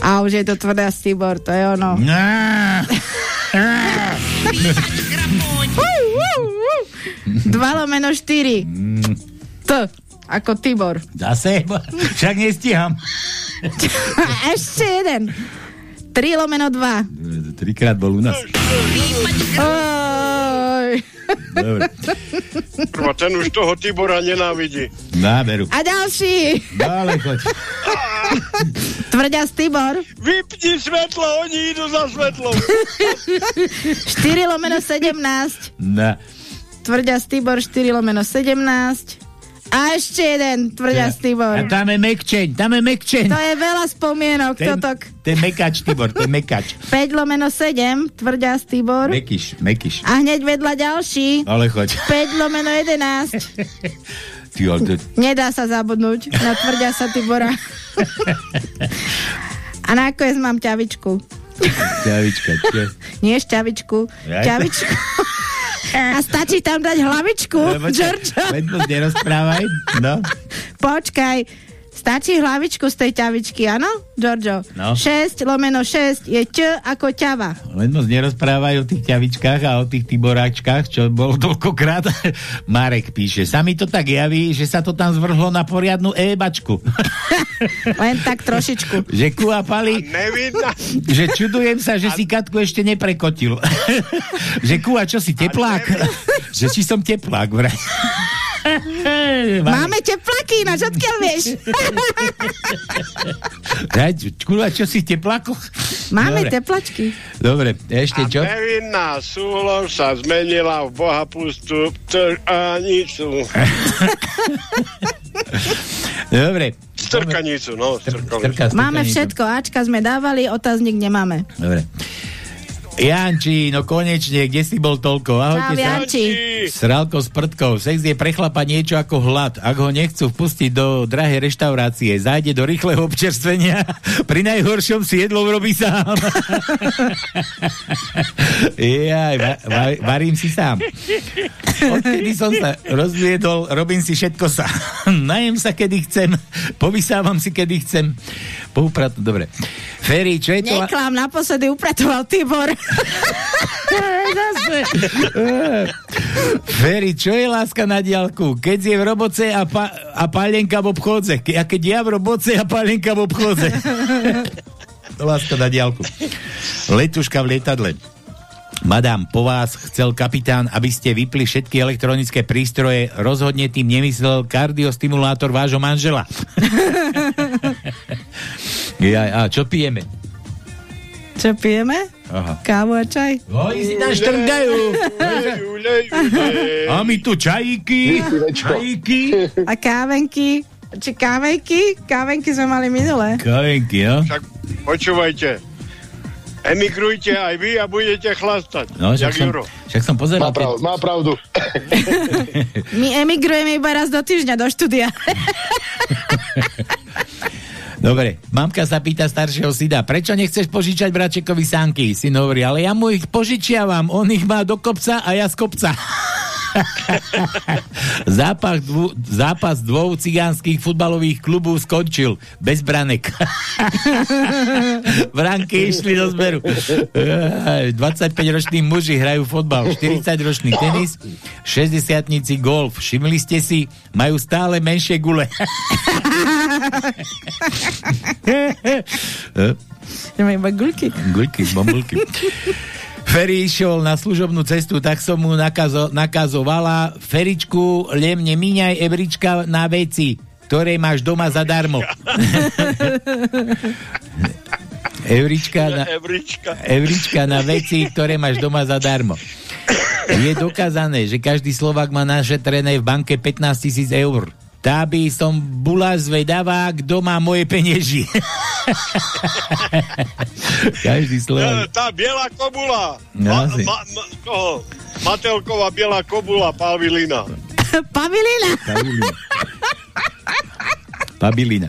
A už je to tvrdá Stibor, to je ono. Á, 2 lomeno 4. T, ako Tibor. Zase? Však nestíham. Ešte jeden. 3 lomeno 2. Trikrát bol u nás. Dobre. Prvo, ten už toho Tibora nenávidí. Náberu. A ďalší. Dále choď. Tvrďas Tibor. Vypni svetlo, oni idú za svetlom. 4 lomeno 17. Na. Tvrďas Tibor 4 lomeno 17. A ešte jeden Tvrďas Tibor. A tam je mekčeň, tam je mekčeň. To je veľa spomienok, Ten, totok. ten mekač, Tibor, ten mekač. 5 lomeno 7, Tvrďas Tibor. Mekiš, mekiš. A hneď vedľa ďalší. Ale choď. 5 lomeno 11. Ty, ale to... Nedá sa zabudnúť na Tvrďasa Tibora. A nakoniec mám ťavičku. Ťavička, čo? Nie šťavičku, Ja? ťavičku. A stačí tam dať hlavičku, Giorgio. Veď nerozprávaj, no. Počkaj, stačí hlavičku z tej ťavičky, áno, Giorgio? No. 6 lomeno 6 je ť ako ťava. Len moc nerozprávaj o tých ťavičkách a o tých Tiboráčkach, čo bolo toľkokrát. Marek píše, sa mi to tak javí, že sa to tam zvrhlo na poriadnu ébačku. Len tak trošičku. že ku a pali, Nevidno. že čudujem sa, že si Katku ešte neprekotil. že ku a čo si, teplák? že či som teplák, vraj. Máme teplaky, na odkiaľ vieš? Kurva, čo si tepláko? Máme Dobre. teplačky. Dobre, ešte čo? A nevinná súlom sa zmenila v boha pustu trkanicu. Dobre. Strkanicu, no. Strkanicu. Strka, Máme všetko, Ačka sme dávali, otáznik nemáme. Dobre. Janči, no konečne, kde si bol toľko? Ahojte sa. Janči. Sralko s prdkou. Sex je pre chlapa niečo ako hlad. Ak ho nechcú vpustiť do drahej reštaurácie, zájde do rýchleho občerstvenia. Pri najhoršom si jedlo robí sám. Jaj, va, va, varím si sám. Odkedy som sa rozviedol, robím si všetko sám. Najem sa, kedy chcem. Povysávam si, kedy chcem. Pouprat, dobre. Ferry, čo je to? Neklám, naposledy upratoval Tibor. Zase. Ferry, čo je láska na diálku? Keď je v roboce a, pa, a pálenka v obchodze. Ke, a keď ja v roboce a pálenka v obchodze. láska na diálku. Letuška v lietadle. Madám, po vás chcel kapitán, aby ste vypli všetky elektronické prístroje. Rozhodne tým nemyslel kardiostimulátor vášho manžela. ja, a čo pijeme? Čo pijeme? Aha. Kávu a čaj? Oni si tam štrngajú. A my tu čajíky, čajíky. A kávenky? Či kávenky? Kávenky sme mali minule. Kavenky, no? Však počúvajte. Emigrujte aj vy a budete chlastať. No, však jak som, Juro. však som pozeral. Má, prav, má pravdu. My emigrujeme iba raz do týždňa do štúdia. Dobre, mamka sa pýta staršieho syna, prečo nechceš požičať bračekovi sánky? Syn hovorí, ale ja mu ich požičiavam, on ich má do kopca a ja z kopca. zápas, dvo, zápas dvoch cigánskych futbalových klubov skončil bez branek. Branky išli do zberu. 25-roční muži hrajú fotbal, 40-ročný tenis, 60 golf. Všimli ste si, majú stále menšie gule. Máme iba gulky. Guľky, bombulky. Ferry išiel na služobnú cestu, tak som mu nakazo, nakazovala Feričku, lemne míňaj Evrička na veci, ktoré máš doma zadarmo. Evrička na. Evrička na veci, ktoré máš doma zadarmo. Je dokázané, že každý Slovak má našetrené v banke 15 tisíc eur. Tá by som bola zvedavá, kto má moje penieži. každý Slovak. Tá biela kobula. No, ma, ma, ma, toho, Matelková biela kobula, Pavilina. Pavilina. Pabilina. Pabilina.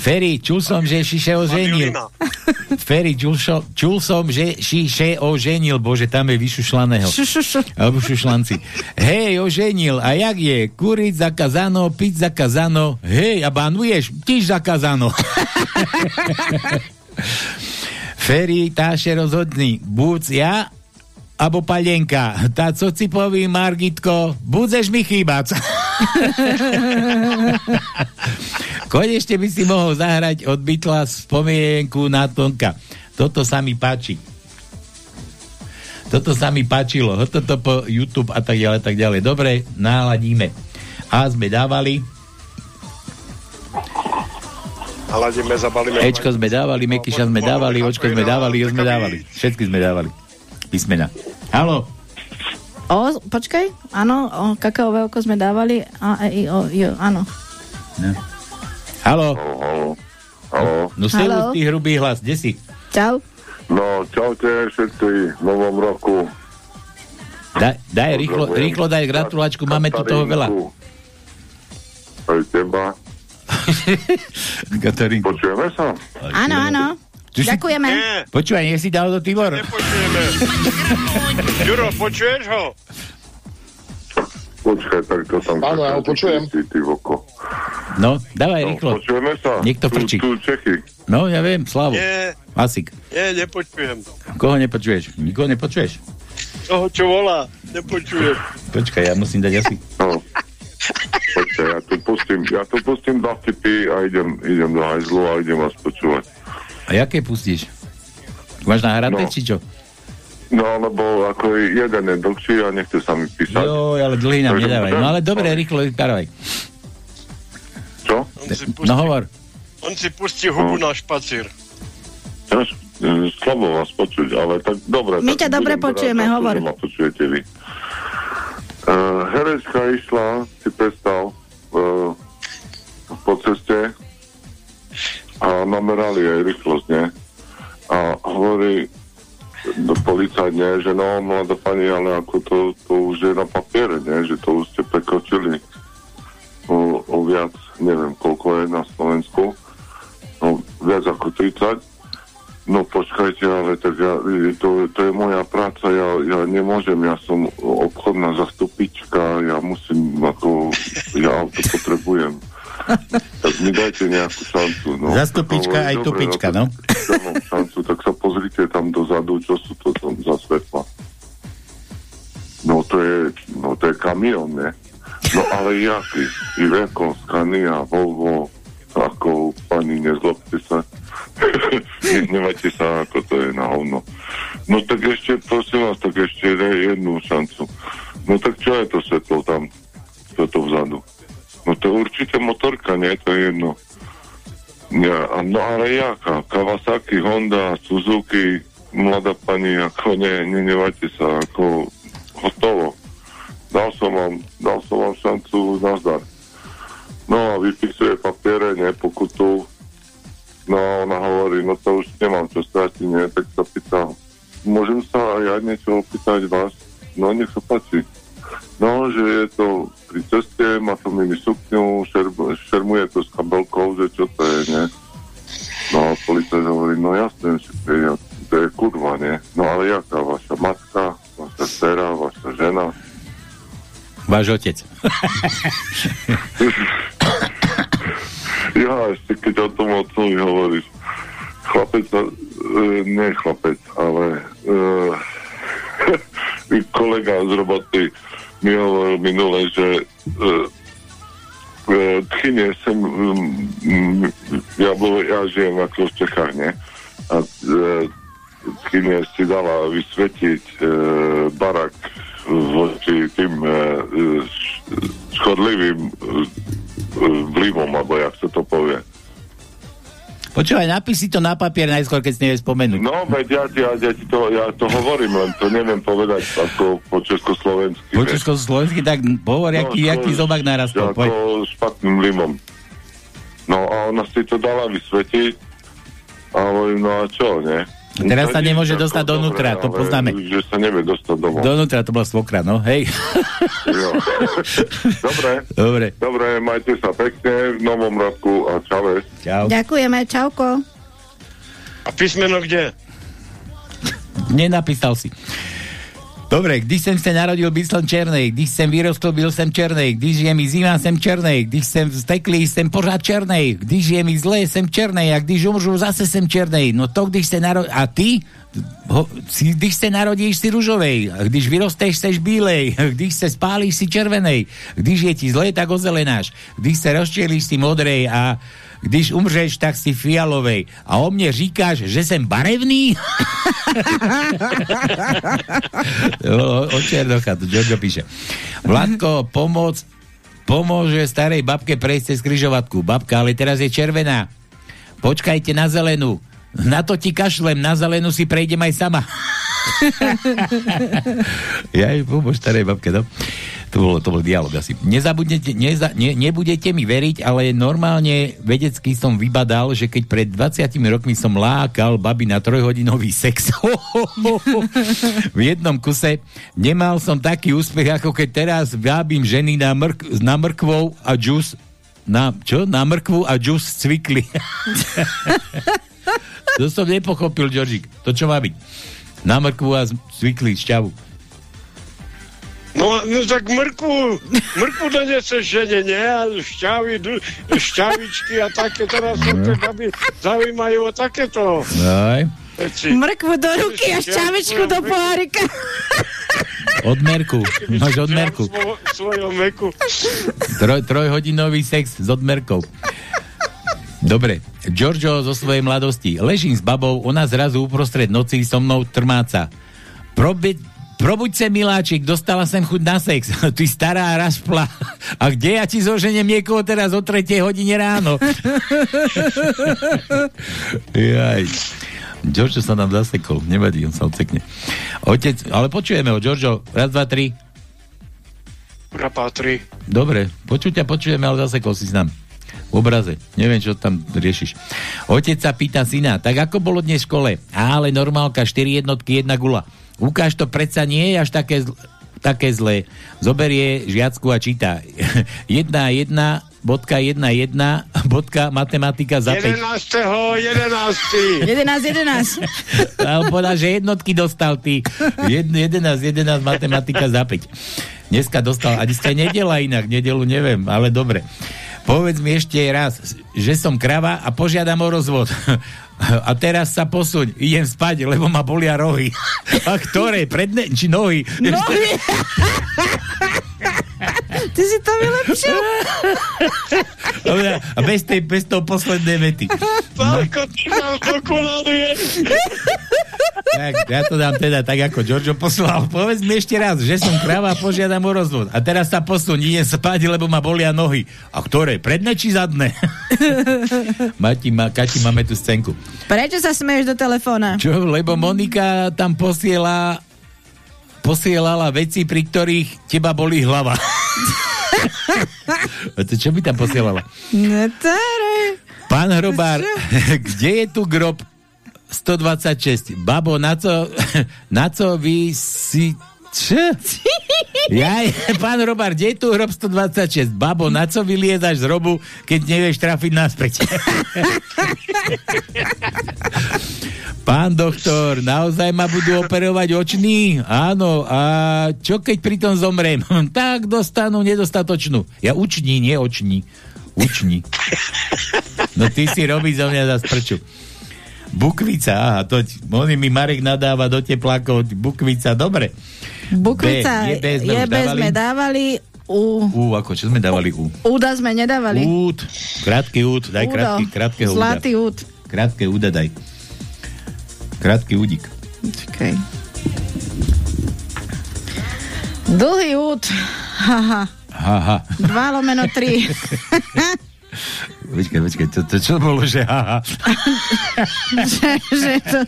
Ferry, čul som, že Šiše oženil. Ferry, čul, šo, čul som, že Šiše oženil. Bože, tam je vyšušlaného. Šu, šu, šu. Alebo šušlanci. Hej, oženil. A jak je? Kuriť zakazano, piť zakazano. Hej, a banuješ? Tiež zakazano. Ferry, táše rozhodný. Buď ja, abo palienka. Tá co si poví, Margitko, budeš mi chýbať. Konečne by si mohol zahrať od Beatles spomienku na Tonka. Toto sa mi páči. Toto sa mi páčilo. Toto po YouTube a tak ďalej, tak ďalej. Dobre, náladíme. A sme dávali. Naladíme, zabalíme. Ečko sme dávali, Mekyša sme dávali, Očko sme dávali, Jo sme dávali. Všetky sme dávali. Písmena. Halo. O, počkaj, áno, o, kakaové oko sme dávali. A, e, i, o, jo, áno. No. Halo. Halo. No si Halo. tý hrubý hlas, kde si? Čau. No, čaute všetci v novom roku. Daj, daj rýchlo, rýchlo daj gratulačku, máme tu toho veľa. Aj teba. Katarínku. Počujeme sa? Áno, áno. Ty si- Ďakujeme. Počúvaj, nech si dal do Tibor. Počujeme. Juro, počuješ ho? Počkaj, tak to tam... Áno, ja ho počujem. Ty, ty voko. No, dávaj rýchlo. Počujeme sa? Niekto Tu- frčí. Tu Čechy. No, ja viem, Slavu. Nie, Asik. nie, nepočujem. Koho nepočuješ? Nikoho nepočuješ? Toho, čo volá, nepočujem. Počkaj, ja musím dať asi. No. Počkaj, ja tu pustím, ja tu pustím dva vtipy a idem, idem do hajzlu a idem vás počúvať. A jaké pustíš? Máš nahraté, No. či čo? No, lebo ako jeden je dlhší a nechce sa mi písať. Jo, ale dlhý nám Takže nedávaj. budem- No ale dobre, rýchlo vypadávaj. Čo? No hovor. On si pustí hubu na špacír. Až, e, slabo vás počuť, ale tak dobre. My tak ťa dobre počujeme, to, hovor. Ma počujete vy. Uh, herečka išla, si predstav, uh, po ceste a namerali jej rýchlosť, ne? A hovorí do policajne, že no, mladá pani, ale ako to, to už je na papiere, ne? Že to už ste prekročili o, o viac, neviem, koľko je na Slovensku, no viac ako 30. No počkajte, ale tak ja, to, to je moja práca, ja, ja nemôžem, ja som obchodná zastupička, ja musím, ako, ja auto potrebujem. Tak mi dajte nejakú šancu. No. Zastupička aj Dobre, tupička, no. no. šancu, tak sa pozrite tam dozadu, čo sú to tam za svetla. No to je, no to je kamión, ne? No ale jaký? Iveco, Scania, Volvo, ako pani, nezlobte sa. Nehnevajte sa, ako to je na hovno. No tak ešte, prosím vás, tak ešte jednu šancu. No tak čo je to svetlo tam, toto vzadu? No to určite motorka, nie? To je jedno. Ja, no ale jaká? Kawasaki, Honda, Suzuki, mladá pani, ako ne, nenevajte sa, ako hotovo. Dal som vám, dal som vám šancu nazdar. No a vypisuje papiere, ne, pokutu. No a ona hovorí, no to už nemám čo stratiť, nie, tak sa pýta, môžem sa aj ja niečo opýtať vás? No nech sa páči. No, že je to pri ceste, má to mini sukňu, šer, šermuje to s kabelkou, že čo to je, ne? No a policajt hovorí, no jasné, že to je, to je kurva, ne? No ale jaká vaša matka, vaša dcera, vaša žena? Váš otec. Ja, ešte keď o tom otcovi hovoríš. Chlapec, e, nie chlapec, ale e, kolega z roboty mi hovoril minule, že e, e, tchyne sem, mm, ja, bol, ja žijem ako v Čechách, ne? A e, tchyne si dala vysvetiť e, barak voči tým e, e, škodlivým e, vlivom, alebo jak sa to povie. Počúvaj, napíš si to na papier najskôr, keď si nevieš spomenúť. No, veď ja, ja, ja, ti to, ja to hovorím, len to neviem povedať ako po československy. Po československy, tak hovor, aký, No, aký to- zobak narastol. Poď. Ako špatným limom. No a ona si to dala vysvetiť a hovorím, no a čo, ne? Teraz sa No, nemôže nič, dostať donútra, to poznáme. Že sa nevie dostať domov. Donútra to bola svokra, no, hej. Jo. dobre, Dobre. dobre, majte sa pekne v novom roku a čave. Čau. Ďakujeme, čauko. A písmeno kde? Nenapísal si. Dobre, když jsem se narodil, byl jsem černej, když jsem vyrostl, byl jsem černej, když je mi zima, jsem černej, když jsem vzteklý, jsem pořád černej, když je mi zlé, jsem černej a když umřu, zase jsem černej. No to, když se narodil... A ty? Ho, si, když se narodíš, si ružovej, když vyrosteš, seš bílej, když se spálíš, si červenej, když je ti zlé, tak ozelenáš, když se rozčelíš, si modrej. A když umřeš, tak si fialovej. A o mne říkáš, že jsem barevný? o, o Černocha, tu Jojo píše. Vládko, pomoc, pomôže starej babke prejsť cez križovatku. Babka, ale teraz je červená. Počkajte na zelenú. Na to ti kašlem, na zelenú si prejdem aj sama. ja jej pomôž starej babke, no. To bol, to bol dialog asi. Nezabudnete, neza, ne, nebudete mi veriť, ale normálne vedecky som vybadal, že keď pred 20 rokmi som lákal baby na trojhodinový sex v jednom kuse, nemal som taký úspech, ako keď teraz vábim ženy na, mrk, na mrkvou a džus na, čo? Na mrkvu a džus cvikli. to som nepochopil, Georgik. To čo má byť? Na mrkvu a cvikli šťavu. No, no tak mrkvu, mrkvu doneseš žene, nie? A šťavy, šťavičky a také, teraz sa tie baby zaujímajú o takéto Aj. veci. Mrkvu do ruky a šťavičku do pohárika. Od merku. Máš od merku. Svo, svojom veku. Troj, trojhodinový sex s odmerkou. Dobre, Giorgio zo svojej mladosti. Ležím s babou, ona zrazu uprostred noci so mnou trmáca. Probi, probuď se, miláčik, dostala sem chuť na sex. Ty stará raspla. A kde ja ti zoženiem niekoho teraz o 3 hodine ráno? Jaj. Giorgio sa nám zasekol, nevadí, on sa odsekne. Otec, ale počujeme ho, Giorgio, raz, dva, tri. Rapátri. Dobre, počuť ťa počujeme, ale zasekol si s nám. V obraze. Neviem, čo tam riešiš. Otec sa pýta syna, tak ako bolo dnes v škole? Ale normálka, 4 jednotky, jedna gula. Ukáž to predsa nie je až také, zl- také zlé. Zoberie žiacku a číta. jedna, jedna, bodka, jedna, jedna, bodka, matematika za 5. 11. 11. 11, 11. A on povedal, že jednotky dostal ty. Jed, 11, 11 matematika za 5. Dneska dostal, a dneska je nedela inak, nedelu neviem, ale dobre. Povedz mi ešte raz, že som krava a požiadam o rozvod. A teraz sa posuň, idem spať, lebo ma bolia rohy. A ktoré? Predne, či nohy? Nohy. Ty si to vylepšil? Dobre, A bez, tej, bez toho poslednej vety. Pálko, ty mal kokolárie. Tak, ja to dám teda tak, ako Giorgio poslal. Povedz mi ešte raz, že som kráva a požiadam o rozvod. A teraz sa posun, idem spať, lebo ma bolia nohy. A ktoré? Predné či zadné? Mati, ma, Kati, máme tu scénku. Prečo sa smeješ do telefóna? Čo? Lebo Monika tam posiela posielala veci, pri ktorých teba bolí hlava. To čo by tam posielala? Netare. Pán Hrobár, kde je tu grob 126? Babo, na co, na co vy si... Čo? Ja, pán Robár, kde je tu hrob 126? Babo, na co vyliezaš z hrobu, keď nevieš trafiť naspäť? Pán doktor, naozaj ma budú operovať očný? Áno, a čo keď pritom zomrem? tak dostanú nedostatočnú. Ja uční, nie oční. Uční. No ty si robíš zo mňa za sprču. Bukvica, aha, to, oni mi Marek nadáva do teplákov, bukvica, dobre. Bukvica B, je B sme je už B dávali? sme dávali, U, U, ako, čo sme dávali U? Úda sme nedávali. Út, krátky út, daj Údo. krátky, krátkeho úda. Zlatý úd. Krátke úda daj. Krátky údik. Čakaj. Dlhý úd. Haha. Haha. 2 lomeno 3. Počkaj, počkaj, to, to čo bolo, že haha? že, že to,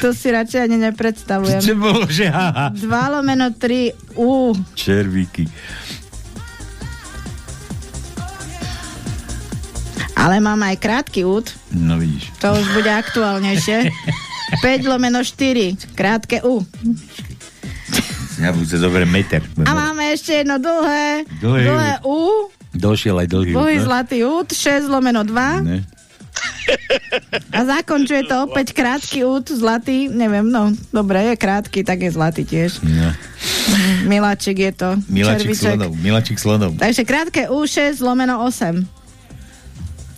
to si radšej ani nepredstavujem. Čo bolo, že haha? 2 lomeno 3 U. Červíky. Ale mám aj krátky úd. No vidíš. To už bude aktuálnejšie. 5 lomeno 4. Krátke U. Ja buď sa zoberiem meter. A máme ešte jedno dlhé. Dlhé Dlhé U. Došiel aj dlhý. Dlhý no? zlatý úd. 6 lomeno 2. Ne. A zakončuje to opäť krátky út, zlatý, neviem, no, dobre, je krátky, tak je zlatý tiež. No. Miláčik je to. Miláčik slonov, miláčik slonov. Takže krátke U 6 lomeno 8.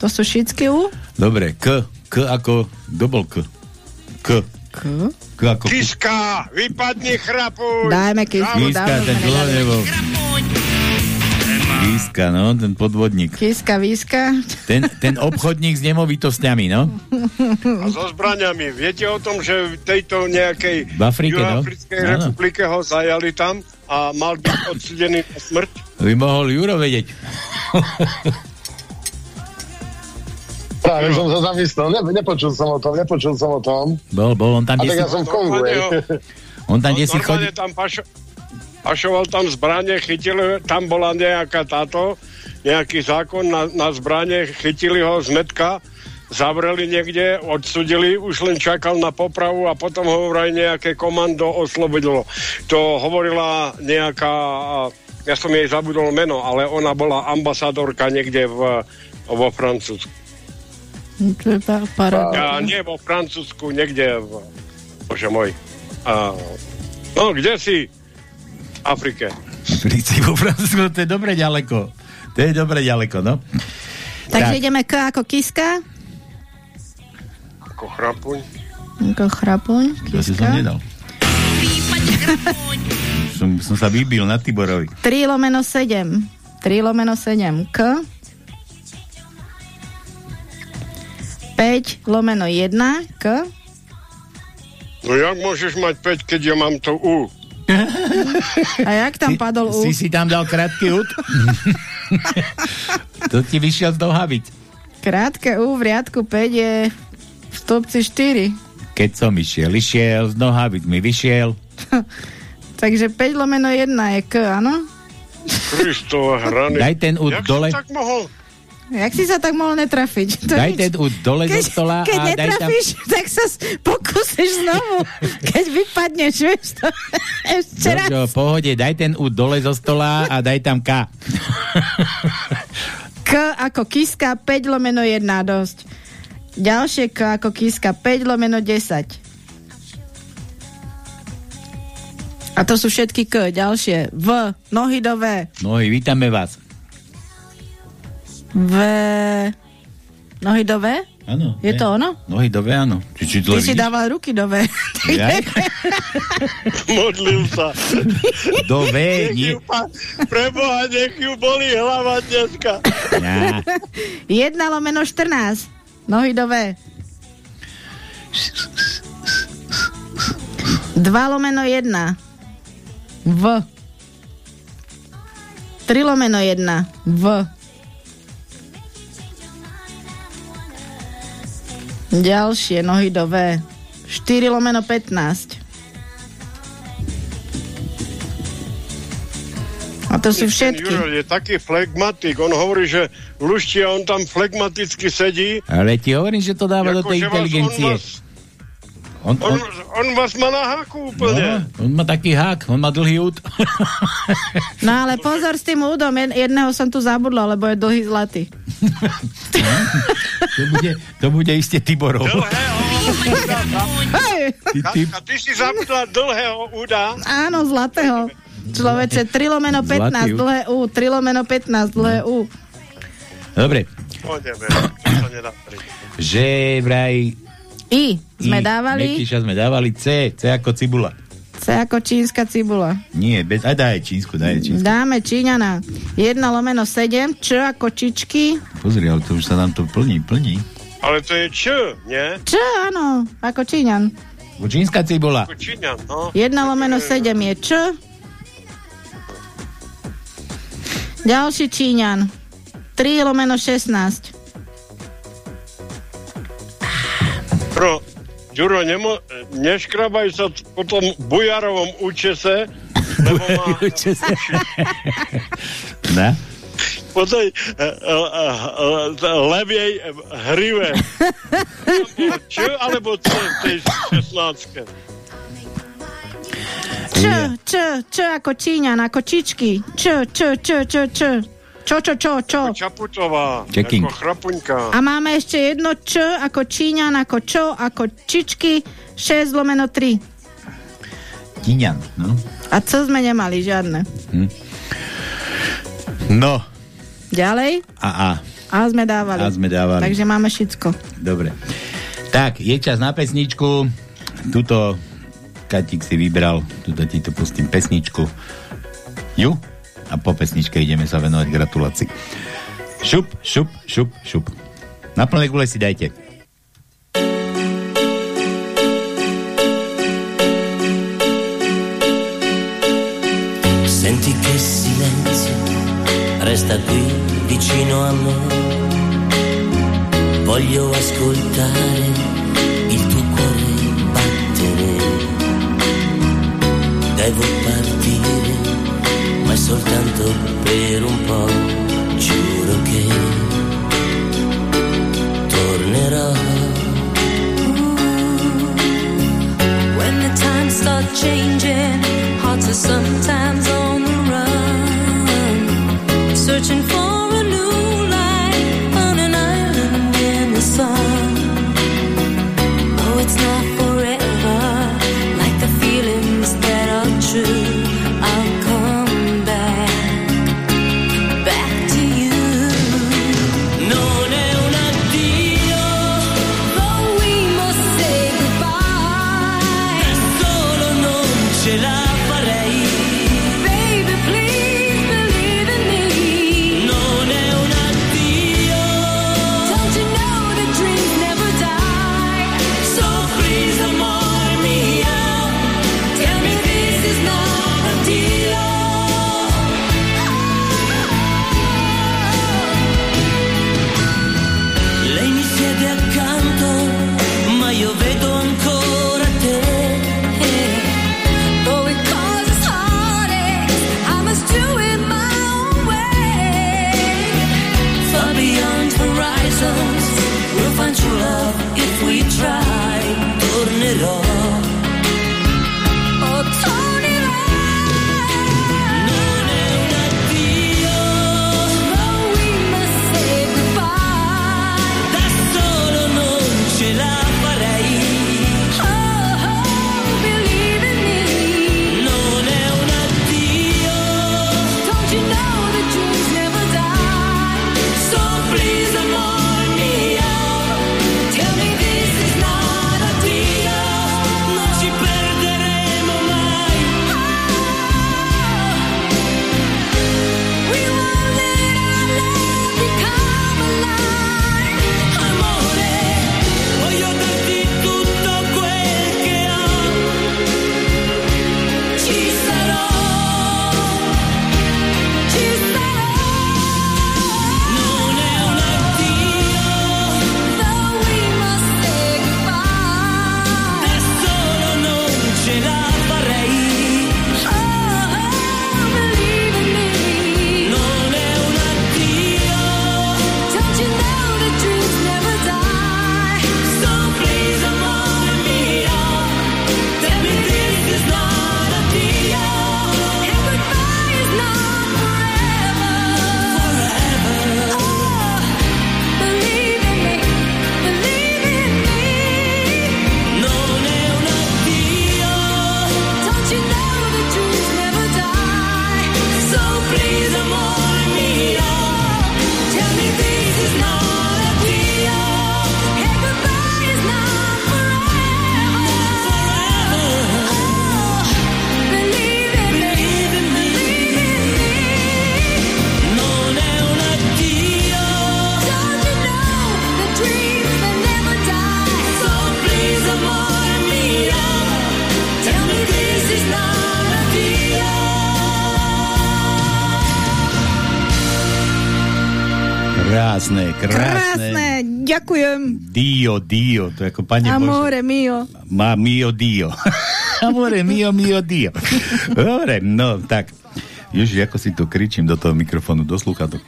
To sú šicky U? Dobre, K, K ako double K. K. K? Ako... Kiska, vypadni chrapuj. Dajme kisku, Kiska, ten dlho nebol. Kiska, no, ten podvodník. Kiska, výska. Ten, ten obchodník s nemovitosťami, no. A so zbraniami. Viete o tom, že v tejto nejakej V Afrike, no. Juhoafrickej Áno. republike ho zajali tam a mal byť odsudený na smrť? By mohol Juro vedieť. Práve som sa zamyslel, ne, nepočul som o tom, nepočul som o tom. Bol, bol, on tam, A tak si, ja som v Kongu, on tam, kde si chodí, tam pašo, pašoval tam zbranie, chytili, tam bola nejaká táto, nejaký zákon na, na zbranie, chytili ho z metka, zavreli niekde, odsudili, už len čakal na popravu a potom ho vraj nejaké komando oslobodilo. To hovorila nejaká, ja som jej zabudol meno, ale ona bola ambasádorka niekde v, vo Francúzsku. To je pa- paráda. Ja, nie vo Francúzsku, niekde v... Bože môj. A, no, kde si? V Afrike. Príci vo Francúzsku, to je dobre ďaleko. To je dobre ďaleko, no. Takže Tak. ideme K ako kiska. Ako chrapuň. Ako chrapuň, To si som kiska. nedal. som, som sa vybil na Tiborovi. 3 lomeno 7. 3 lomeno 7. K. 5 lomeno 1. K. No jak môžeš mať 5, keď ja mám to U? A jak tam padol U? Si si tam dal krátky út? to ti vyšiel z. Krátke U v riadku 5 je v stĺpci 4. Keď som išiel, išiel z nohavic, mi vyšiel. Takže 5 lomeno 1 je K, áno? Kristova hrany. Daj ten út dole. tak mohol? Jak si sa tak mohol netrafiť? To Daj nič. ten dole keď, zo stola keď a daj tam... netrafíš, tak sa pokúsiš znovu. Keď vypadneš, vieš to. Ešte raz. Jožo, pohode, daj ten út dole zo stola a daj tam K. K ako kiska 5 lomeno 1 dosť. Ďalšie K ako kiska 5 lomeno 10. A to sú všetky K. Ďalšie V. Nohy do V. Nohy, vítame vás. V. Nohy do V? Áno. Je to ono? Nohy do V, áno. Či, či Ty si dával ruky do V. Ja? Modlil sa. Do V, nie. Preboha, nech ju boli hlava dneska. Ja. 1 lomeno 14. Nohy do V. 2 lomeno 1. V. 3 lomeno 1. V. Ďalšie nohy do V. 4 lomeno 15. A to sú všetky. Juro je taký flegmatik. On hovorí, že lušti a on tam flegmaticky sedí. Ale ti hovorím, že to dáva do tej Akože vás- inteligencie. On, On, on, on vás má na háku úplne. no, on má taký hák, on má dlhý út. No ale pozor s tým údom, Jed- jedného som tu zabudla, lebo je dlhý zlatý. to, bude, to bude iste Tiborov. Hej! Katka, ty si zabudla dlhého úda. Áno, zlatého. Človeče, 3 lomeno 15, Zlatý ú. dlhé U, 3 lomeno 15, dlhé U. Dobre, nedá priť. že vraj... I sme I, dávali, Mekyša sme dávali C, C ako cibula. C ako čínska cibula. Nie, bez, aj daj čínsku, daj čínsku. Dáme Číňana. 1 lomeno 7, Č ako čičky. Pozri, ale to už sa nám to plní, plní. Ale to je Č, nie? Č, áno, ako Číňan. Čínska cibula. Ako Číňan, no. 1 lomeno 7 je Č. Ďalší Číňan. 3 lomeno 16. Pro, Ďuro, nemo, neškrabaj sa po tom bujarovom účese, lebo má Na? po tej uh, uh, uh, leviej eh, hrive. Č alebo C v tej 16. Č, č, č ako Číňan, ako čičky. Č, č, č, č, č. Čo, čo, čo, čo. Čaputová, Checking. ako chrapuňka. A máme ešte jedno Č ako Číňan, ako čo, ako čičky. 6 lomeno 3. Tíňan, no. A co sme nemali, žiadne. No, Ďalej. a a. A sme dávali. A sme dávali. Takže máme všetko. Dobre. Tak, je čas na pesničku. Tuto Katik si vybral, tuto ti tu pustím pesničku. Ju? A po pesničke ideme sa venovať gratulácii. Šup, šup, šup, šup. Na plné gule si dajte. Senti che silenzio resta qui vicino a me. Voglio ascoltare il tuo cuore battere. Devo è soltanto per un po'. Giuro che tornerò. When the times start changing, hearts are sometimes on the run, searching for a new Krásne, krásne. Krásne, ďakujem. Dio, Dio, to je ako Bože. Amore mio. Má mio Dio. Amore mio, mio Dio. Dobre, no tak. Ježiš, ako si to kričím do toho mikrofónu, do sluchatok.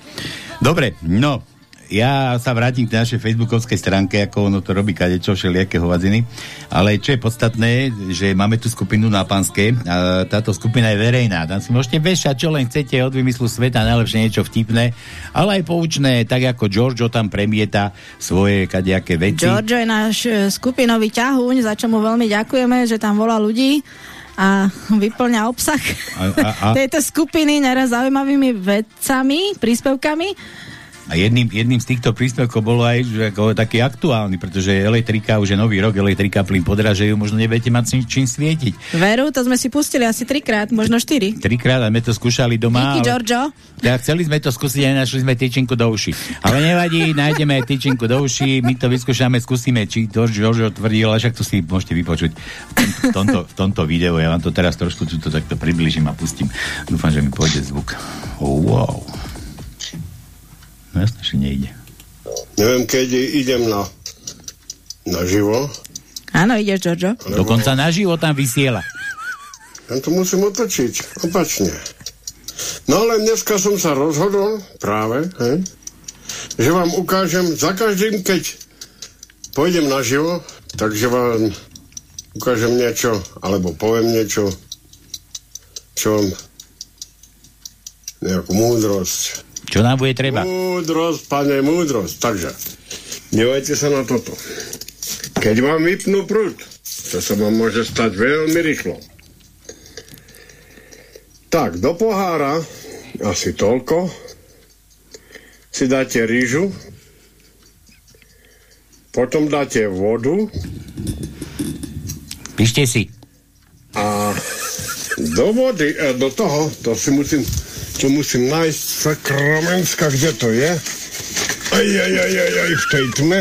Dobre, no, ja sa vrátim k našej facebookovskej stránke, ako ono to robí kadečo, všelijaké hovadziny. Ale čo je podstatné, že máme tu skupinu na Panske a táto skupina je verejná. Tam si môžete vešať, čo len chcete od vymyslu sveta, najlepšie niečo vtipné, ale aj poučné, tak ako Giorgio tam premieta svoje kadejaké veci. Giorgio je náš e, skupinový ťahuň, za čo mu veľmi ďakujeme, že tam volá ľudí a vyplňa obsah A- a- a- tejto skupiny neraz zaujímavými vecami, príspevkami. A jedným, jedným z týchto príspevkov bolo aj že ako taký aktuálny, pretože elektrika, už je nový rok, elektrika plyn podražejú, možno nebudete mať čím, čím svietiť. Veru, to sme si pustili asi trikrát, možno štyri. Trikrát a sme to skúšali doma. Díky, ale- Giorgio. Tak chceli sme to skúsiť a našli sme tyčinku do uši. Ale nevadí, nájdeme tyčinku do uši, my to vyskúšame, skúsime, či to Giorgio tvrdil, ale však to si môžete vypočuť v, tomto, v tomto videu. Ja vám to teraz trošku tuto takto približím a pustím. Dúfam, že mi pôjde zvuk. Oh, wow. No jasne, že nejde. Neviem, keď idem na, na živo. Áno, ideš, Giorgio. Dokonca naživo tam vysiela. Ja to musím otočiť, opačne. No ale dneska som sa rozhodol práve, hej, že vám ukážem za každým, keď pôjdem naživo, takže vám ukážem niečo, alebo poviem niečo, čo vám nejakú múdrosť. Čo nám bude treba? Múdrosť, pane, múdrosť. Takže, dívajte sa na toto. Keď vám vypnú prúd, to sa vám môže stať veľmi rýchlo. Tak, do pohára, asi toľko, si dáte rýžu, potom dáte vodu Píšte si. a do vody, e, do toho, to si musím, to musím nájsť Sakramenska, kde to je. Aj, aj, aj, aj, aj, v tej tme.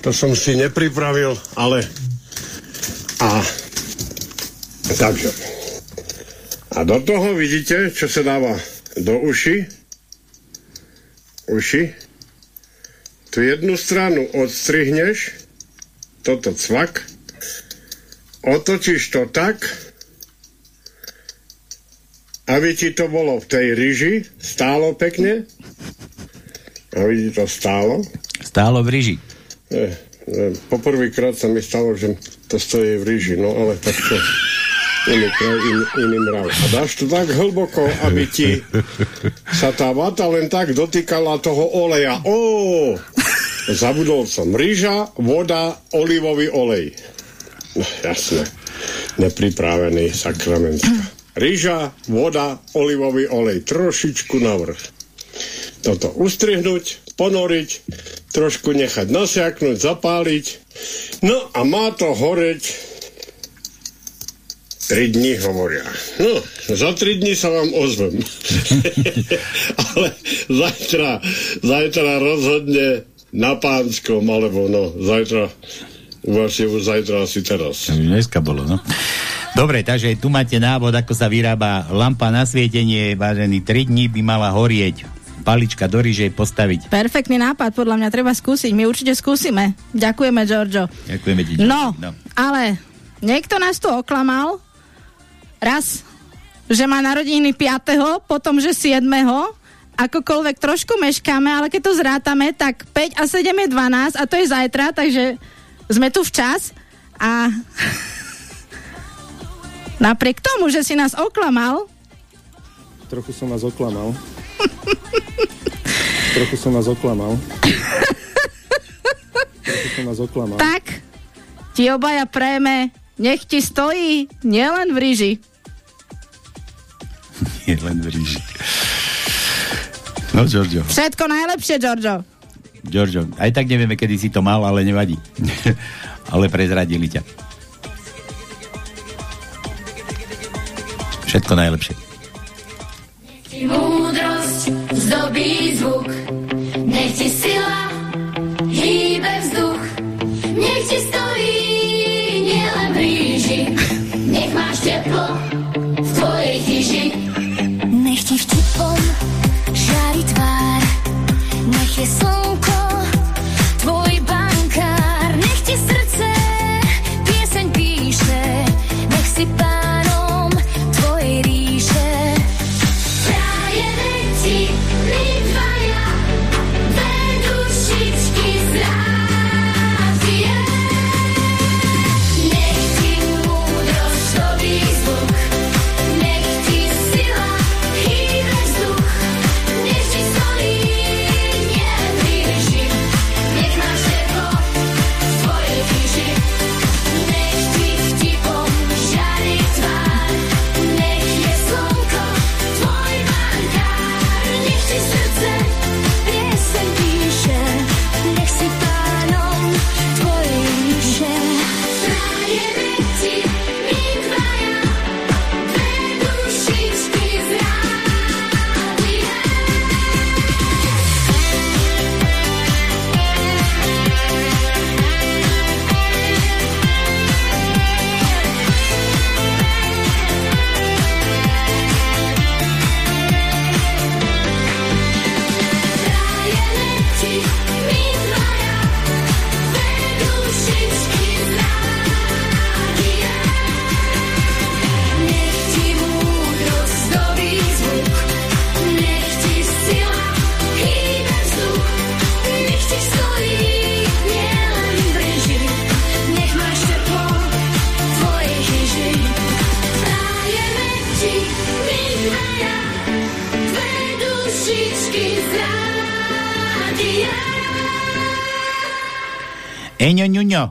To som si nepripravil, ale... A... Takže. A do toho vidíte, čo sa dáva do uši. Uši. Tu jednu stranu odstrihneš, toto cvak, otočíš to tak, aby ti to bolo v tej ryži, stálo pekne. A vidí to stálo. Stálo v ryži. Ne, ne, poprvýkrát sa mi stalo, že to stojí v ríži, no ale tak to iný kraj, in, iný mrav. A dáš to tak hlboko, aby ti sa tá vata len tak dotýkala toho oleja. Ó, zabudol som. Rýža, voda, olivový olej. No jasné, nepripravený sakramentka. Rýža, voda, olivový olej. Trošičku navrh. Toto ustrihnúť, ponoriť, trošku nechať nasiaknúť, zapáliť. No a má to horeť 3 dní hovoria. No, za 3 dní sa vám ozvem. Ale zajtra, zajtra rozhodne na pánskom, alebo no, zajtra, u vás je už zajtra asi teraz. Dneska bolo, no. Dobre, takže tu máte návod, ako sa vyrába lampa na svietenie. Vážený, 3 dní by mala horieť. Palička do ryže postaviť. Perfektný nápad, podľa mňa treba skúsiť. My určite skúsime. Ďakujeme, Giorgio. Ďakujeme ti. No, ale niekto nás tu oklamal. Raz, že má narodeniny 5., potom, že 7. Akokoľvek trošku meškáme, ale keď to zrátame, tak 5 a 7 je 12 a to je zajtra, takže sme tu včas a napriek tomu, že si nás oklamal, Trochu som vás oklamal. Trochu som vás oklamal. Trochu som vás oklamal. tak ti obaja prejme, nech ti stojí nielen v ríži. Je len v ryži. No, Giorgio. Všetko najlepšie, Giorgio. Giorgio, aj tak nevieme, kedy si to mal, ale nevadí. ale prezradili ťa. Všetko najlepšie. Ti múdrosť zdobí zvuk, nech ti sila hýbe vzduch, nech ti stojí nielen v ríži, nech máš teplo v tvojej chyži. Nech ti vtipom žiari tvár, nech je slnko Eňo, ňuňo.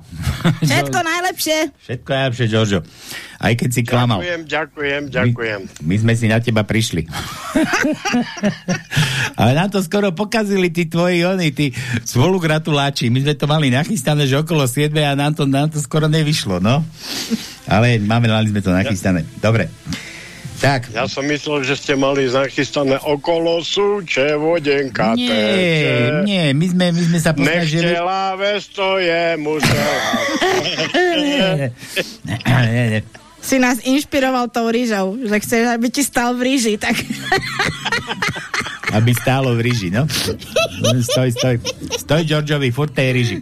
Všetko najlepšie. Všetko najlepšie, Giorgio. Aj keď si klamal. Ďakujem, ďakujem, ďakujem. My sme si na teba prišli. Ale nám to skoro pokazili tí tvoji, oni, tí spolugratuláči. My sme to mali nachystané, že okolo 7 a nám to, nám to skoro nevyšlo, no. Ale máme, mali sme to nachystané. Dobre. Tak. Ja som myslel, že ste mali zachystané okolo súče, vodenka, Nie, nie, my sme, my sme sa posnažili... Nechcela ves, to je musela. Nie, nie. Si nás inšpiroval tou rýžou, že chceš, aby ti stal v ríži, tak... Aby stálo v ríži, no. Stoj, stoj. Stoj, Georgeovi, furt tej ríži.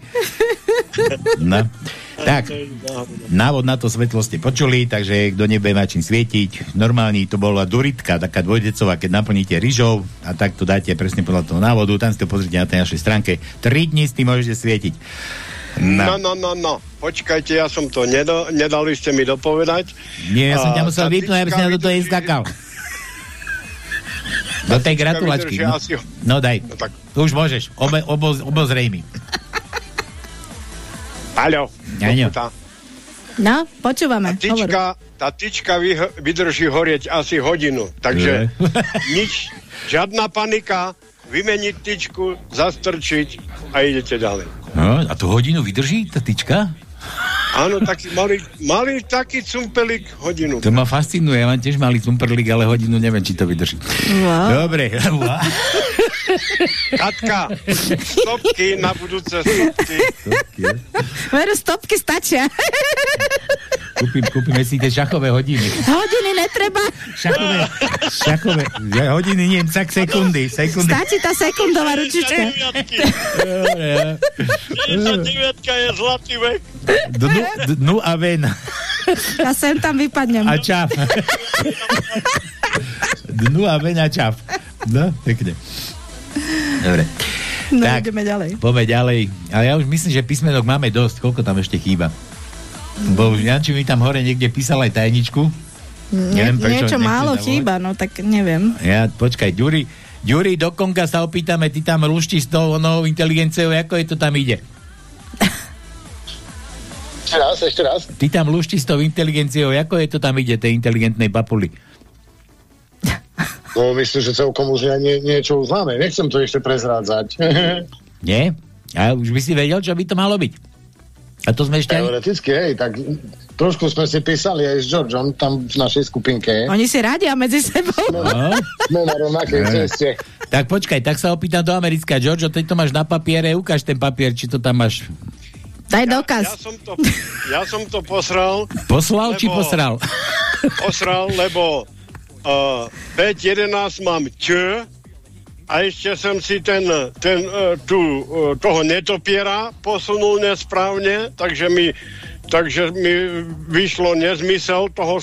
No. Tak, návod na to svetlo ste počuli, takže kto nebude mať čím svietiť, normálne to bola duritka, taká dvojdecová, keď naplníte rýžou a tak to dáte presne podľa toho návodu, tam si to pozrite na tej našej stránke. Tri dní s tým môžete svietiť. No, no, no, no. Počkajte, ja som to nedo, nedali ste mi dopovedať. Nie, ja som ťa musel vypnúť, aby do toho vydrží- skakal. Do tej gratulačky. No, asi- no daj. No tak. Už môžeš. Obe, obo, obozrej mi. Aľo, Aňo. tá, No, počúvame. Hovor. tyčka, tá tyčka vy, vydrží horieť asi hodinu, takže nič, žiadna panika, vymeniť tyčku, zastrčiť a idete ďalej. No, a to hodinu vydrží, tá tyčka? Áno, taký malý, malý taký cumpelík hodinu. To ma fascinuje, ja mám tiež malý cumperlík, ale hodinu neviem, či to vydrží. Wow. Dobre. Katka, stopky na budúce stopky. Veru, stopky stačia. Kúpim, kúpime si tie šachové hodiny. Hodiny netreba. Šachové, šachové, ja, hodiny nie, tak sekundy, sekundy. Stačí tá sekundová ručička. 69 je zlatý vek. Dnu, dnu a ven. A sem tam vypadnem. A čaf. Dnu a ven a čaf. No, pekne. Dobre. No, tak, ideme ďalej. poďme ďalej. Ale ja už myslím, že písmenok máme dosť. Koľko tam ešte chýba? Bo Janči mi tam hore niekde písal aj tajničku. Nie, Neviem, prečo niečo málo zavolať. chýba, no tak neviem. Ja, počkaj, Ďuri, Ďuri, do Konga sa opýtame, ty tam lušti s tou novou inteligenciou, ako je to tam ide? Ešte raz, ešte raz. Ty tam lušti s tou inteligenciou, ako je to tam ide, tej inteligentnej papuli? No myslím, že celkom už ja nie, niečo už máme. Nechcem to ešte prezrádzať. Nie? A už by si vedel, čo by to malo byť? A to sme ešte... Teoreticky, hej, tak trošku sme si písali aj s Georgeom tam v našej skupinke. Oni si radia medzi sebou. No. Sme na rovnakej Ne. ceste. Tak počkaj, tak sa opýtam do Americka. Giorgio, ty to máš na papiere, ukáž ten papier, či to tam máš. Daj dokaz. Ja som to, ja som to posral. Poslal či lebo- posral? Posral, lebo uh, 5.11 mám Č a ešte som si ten, ten uh, tu, uh, toho netopiera posunul nesprávne, takže mi, takže mi vyšlo nezmysel toho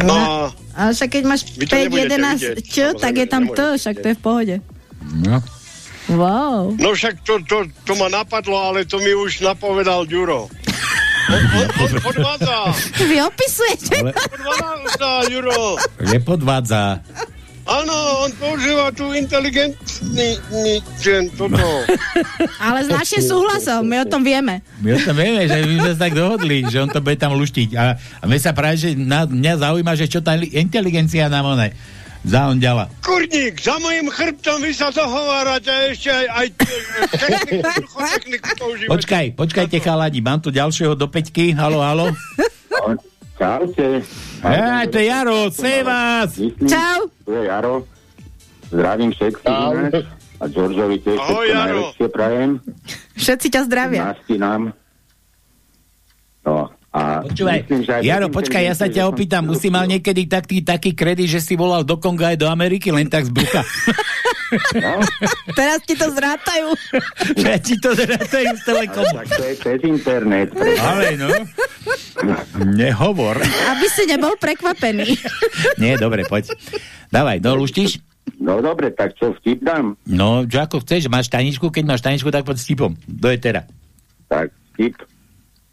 No, a Ale však keď máš Vy to nebudete 5, 11 vidieť, Č, tak je tam T, však to je v pohode. No. Wow. no však to, to, to ma napadlo, ale to mi už napovedal Ďuro. On, on podvádza. Vy opisujete. Ale Podvádza, Ďuro. nepodvádza. Áno, on používa tú inteligentný ni, ten, toto. Ale s našim súhlasom, my o tom vieme. My o tom vieme, že my sme sa tak dohodli, že on to bude tam luštiť. A, a mňa sa práve, že na, mňa zaujíma, že čo tá li- inteligencia nám one zaonďala. Kurník, za mojim chrbtom vy sa dohovárate a ešte aj, aj techniku, techniku používate. Počkaj, počkajte chalani, mám tu ďalšieho do peťky. Halo, halo. Čaute. Ja, to je Jaro, se vás. Čau. Tu je Jaro. Zdravím všetkých. A Georgeovi tiež Ahoj, všetko najlepšie prajem. Všetci ťa zdravia. Nasti nám. No, a Počúvaj, myslím, že aj Jaro, počkaj, ja sa ťa opýtam, si už si mal niekedy taký, taký kredit, že si volal do Konga aj do Ameriky, len tak z brucha. Teraz ti to zrátajú. Ja ti to zrátajú z Telekomu. Tak to je cez internet. Ale no, nehovor. Aby si nebol prekvapený. Nie, dobre, poď. Dávaj, no luštíš? No dobre, tak čo, vtip dám? No, čo ako chceš, máš tajničku, keď máš tajničku, tak poď s tipom. Do etera. Tak vtip.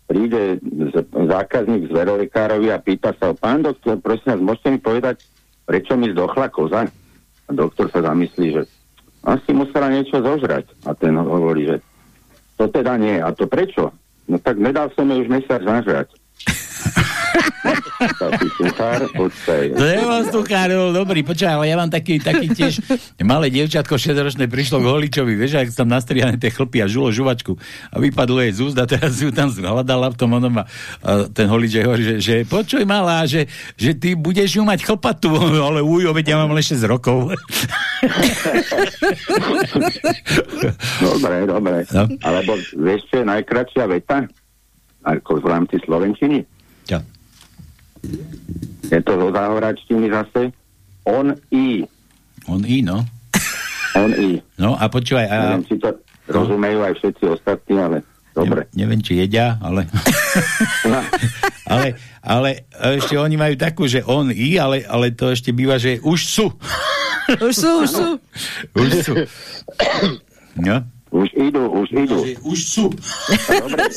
Príde zákazník z verolekárovi a pýta sa, pán doktor, prosím vás, môžete mi povedať, prečo mi zdochla koza? A doktor sa zamyslí, že asi musela niečo zožrať. A ten hovorí, že to teda nie. A to prečo? No tak nedal som jej už mesiac zažrať. Taký suchár, počkaj. To je vás tukárov, dobrý, počkaj, ale ja mám taký, taký tiež malé dievčatko 6-ročné prišlo k holičovi, vieš, ak tam nastrihané tie chlpy a žulo žuvačku a vypadlo jej z úst a teraz ju tam hľadala v tom onom a, a ten holič jej hovorí, že, že počuj malá, že, že ty budeš ju mať chlpatú, ale ujo, veď ja mám len 6 rokov. Dobre, dobre. No. Alebo vieš, čo je najkračšia veta? Ako v rámci Slovenčiny? Čo? Je to zo záhoračtiny zase. On i. On i, no. On i. No a počúvaj, a... Neviem, či to rozumejú aj všetci ostatní, ale dobre. Ne, neviem, či jedia, ale... ale, ale ešte oni majú takú, že on i, ale, ale to ešte býva, že už sú. Už sú, už sú. Už sú. No. Už idú, už idú. Už sú. Dobre,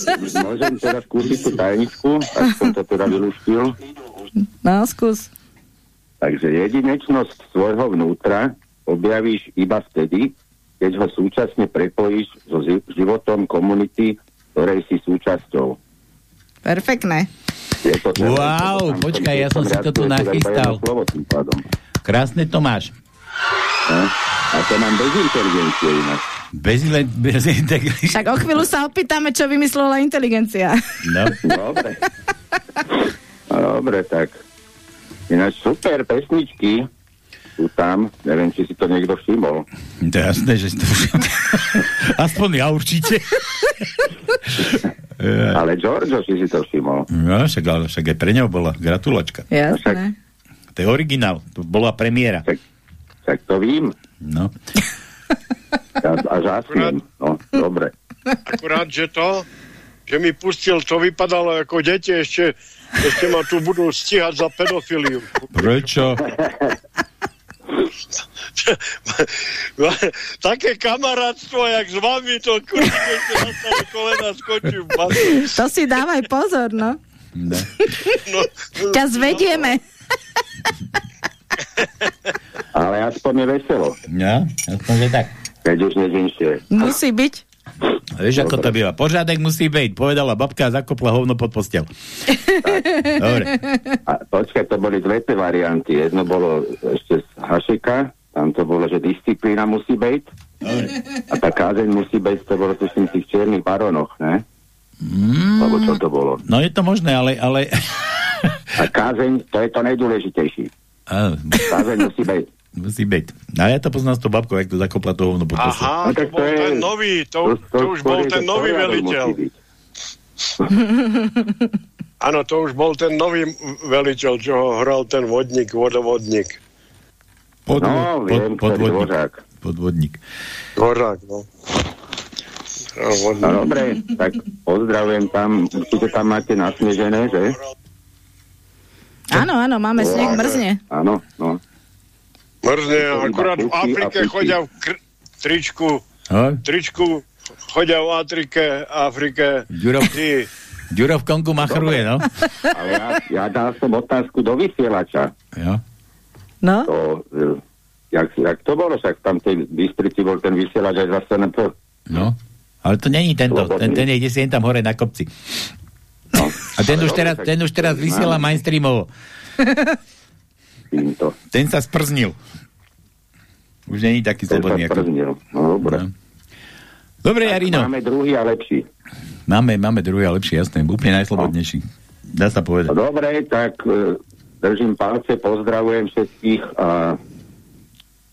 môžem teraz skúsiť tú tajničku, ak som to teda vylúštil. No, skús. Takže jedinečnosť svojho vnútra objavíš iba vtedy, keď ho súčasne prepojíš so životom komunity, ktorej si súčasťou. Perfektné. Je to celé, Wow, tam počkaj, ja som si to tu teda nachystal. Slovo tým pádom. Krásne to máš. A to mám bez inteligencie inak. Bez, le- bez integri- Však o chvíľu sa opýtame, čo vymyslela inteligencia. No. Dobre. No, dobre, tak. Ináč super pesničky sú tam. Neviem, či si to niekto všimol. To je jasné, že si to Aspoň ja určite. Ale Giorgio, či si to všimol. No, však, ale však aj pre ňou bola gratulačka. Jasné. To je originál, to bola premiéra. Tak, tak to vím. No. A, a žasnem. No, dobre. Akurát, že to, že mi pustil, to vypadalo ako deti, ešte, ešte ma tu budú stíhať za pedofiliu. Prečo? Také kamarátstvo, jak s vami, to na staré kolena skočím. To si dávaj pozor, no. No. No, Ťa zvedieme. Ale aspoň je veselo. No, aspoň, že tak. Keď už nezinšie. Musí byť. A vieš, ako to býva? Pořádek musí byť, povedala babka a zakopla hovno pod postel. Dobre. A počkaj, to boli dve tie varianty. Jedno bolo ešte z Hašika, tam to bolo, že disciplína musí byť. A tá kázeň musí byť, to bolo tuším tých čiernych baronoch, ne? Mm, Alebo čo to bolo? no je to možné, ale... ale... A kázeň, to je to najdôležitejšie. Áno, Kázeň musí byť. Musí byť. No ja to poznám s tou babkou, jak to zakopla to hovno pod. Aha, to bol ten nový, to, to už bol ten nový veliteľ. Áno, to už bol ten nový veliteľ, čo ho hral ten vodník, vodovodník. Pod, No, viem, pod, ktorý podvodník. dvořák. Podvodník. Dvořák, no. No dobre, tak pozdravujem tam, určite tam máte nasnežené, že? Áno, áno, máme sneh, mrzne. Áno, no. Mrzne, akurát v Afrike chodia v kr- tričku, No, tričku chodia v Afrike, Afrike, Ďuro, ty, Ďuro v Kongu machruje, no? Ale ja, ja dal som otázku do vysielača. Jo. No, To, e, jak, jak to bolo, však tam tej Bystrici bol ten vysielač aj zase na to. No. Ale to není tento, ten, ten je kde si jen tam hore na kopci. No. A ten už dobre, teraz, ten už teraz vysiela mainstreamovo. Týmto. Ten sa sprznil. Už není taký Ten sa slobodný. Ako... sprznil. No, dobre. No. Dobre, Jarino. Máme druhý a lepší. Máme, máme druhý a lepší, jasné. Úplne najslobodnejší. Dá sa povedať. No, dobre, tak e, držím palce, pozdravujem všetkých a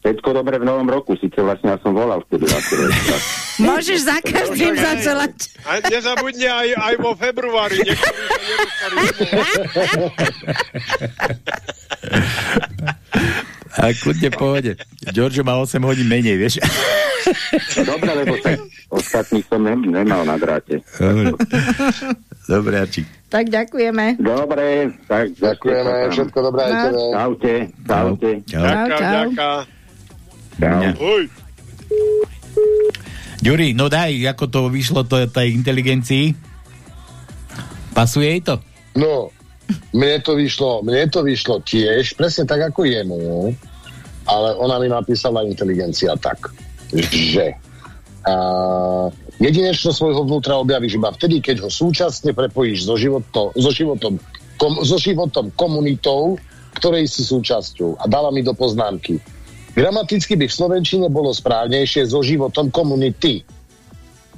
všetko dobre v novom roku. Sice vlastne ja som volal vtedy môžeš za každým zacelať. a nezabudne aj, aj vo februári, sa. A kľudne pohode. Giorgio má 8 hodín menej, vieš. No, dobre, lebo tak ostatných som nem, nemal na dráte. Dobre. Dobre, Arčík. Tak ďakujeme. Dobre, tak Ďakujeme, všetko dobré aj No. tebe. Čaute, čaute. Čau. Čau, Ďaká, čau. ďaká. Čau. Uj. Ďuri, no daj, ako to vyšlo to, tej inteligencii? Pasuje jej to? No, mne to vyšlo, mne to vyšlo tiež, presne tak ako jemu, ale ona mi napísala inteligencia tak. že a, jedinečnosť svojho vnútra objavíš iba vtedy, keď ho súčasne prepojíš so, životo, so, životom, kom, so životom komunitou, ktorej si súčasťou. A dala mi do poznámky. Gramaticky by v Slovenčine bolo správnejšie so životom komunity.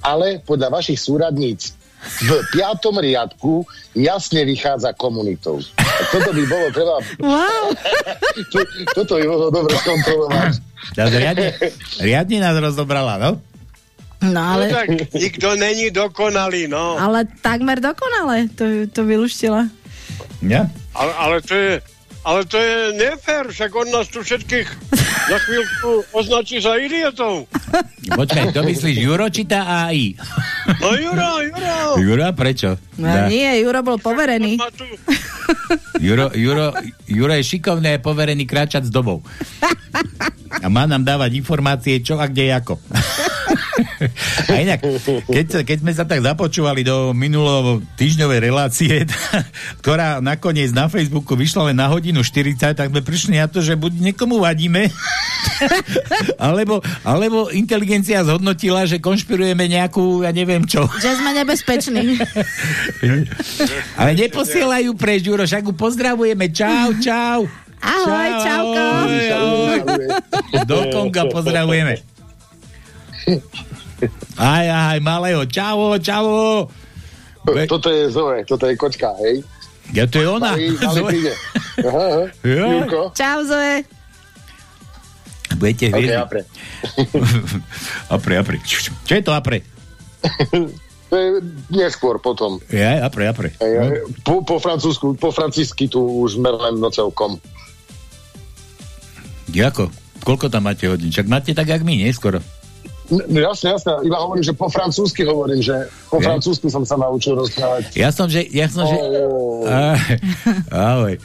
Ale podľa vašich súradníc v piatom riadku jasne vychádza komunitou. A toto by bolo treba... Wow. to, toto by bolo dobre skontrolovať. Tak riadne, riadne nás rozobrala, no? No No ale, tak nikto není dokonalý, no. ale takmer dokonale to, to vyluštila. Ja? Ale, ale to je... Ale to je nefér, však on nás tu všetkých za chvíľku označí za idiotov. Počkaj, to myslíš Juro či tá AI? No Juro, Juro. Juro, prečo? No, nie, Juro bol poverený. Juro, Juro, Juro je šikovný a je poverený kráčať s dobou. A má nám dávať informácie, čo a kde, ako. A inak, keď, keď sme sa tak započúvali do minulo týždňovej relácie, ktorá nakoniec na Facebooku vyšla len na hodinu 40, tak sme prišli na to, že buď niekomu vadíme, alebo, alebo inteligencia zhodnotila, že konšpirujeme nejakú, ja neviem čo. Že sme nebezpeční. Ale neposielajú preč, Ju pozdravujeme. Čau, čau. Ahoj, čauko. Ahoj, ahoj. Do Konga pozdravujeme. Aj, aj, malého. Čau, čau. Toto je Zoe, toto je kočka, hej? Ja, to je ona. Príde. Aha, aha. Ja. Čau, Zoe. Budete hviezdi. apre. apre, apre. Čo je to apre? Je neskôr potom. Ja, apre, apre. Hej, No. Po, po francúzsku, po francúzsky tu už sme len no celkom. Ako? Koľko tam máte hodín? Čak máte tak, jak my, nie? Skoro. N- No jasne, jasne. Iba hovorím, že po francúzsky hovorím, že po Ja. francúzsky som sa naučil rozprávať. Ja som, že... Ja som, že... Oh. Ahoj.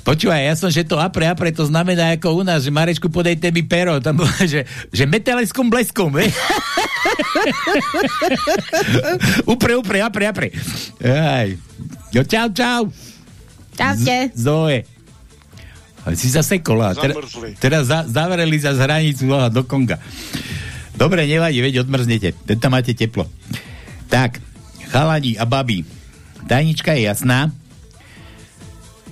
Počúvaj, ja som, že to apre, apre, to znamená ako u nás, že Marečku, podejte mi pero. Tam bolo, že, že metaleskom bleskom, ve? upre, upre, apre, apre. Aj. Jo, čau, čau. Čaute. Z- Zoe. A si zase kola. Ter, Zamrzli. teraz za, zavreli za hranicu aha, do Konga. Dobre, nevadí, veď odmrznete. Teď tam máte teplo. Tak, chalani a babi. Tajnička je jasná.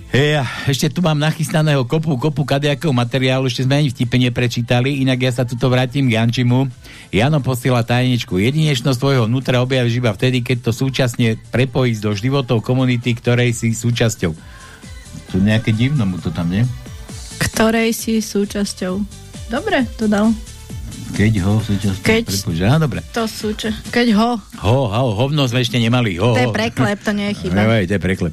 Hej, a ešte tu mám nachystaného kopu, kopu kadejakého materiálu, ešte sme ani vtipe neprečítali, inak ja sa tuto vrátim k Jančimu. Jano posiela tajničku. Jedinečnosť svojho vnútra objavíš iba vtedy, keď to súčasne prepojíš do životov komunity, ktorej si súčasťou. Tu nejaké divno mu to tam, nie? Ktorej si súčasťou. Dobre, to dal. Keď ho súčasne Keď- prepojíš. Á, dobre. To súče. Keď ho. Ho, ho, hovno sme ešte nemali. Ho, To je preklep, to nie je chyba. Aj, to je preklep.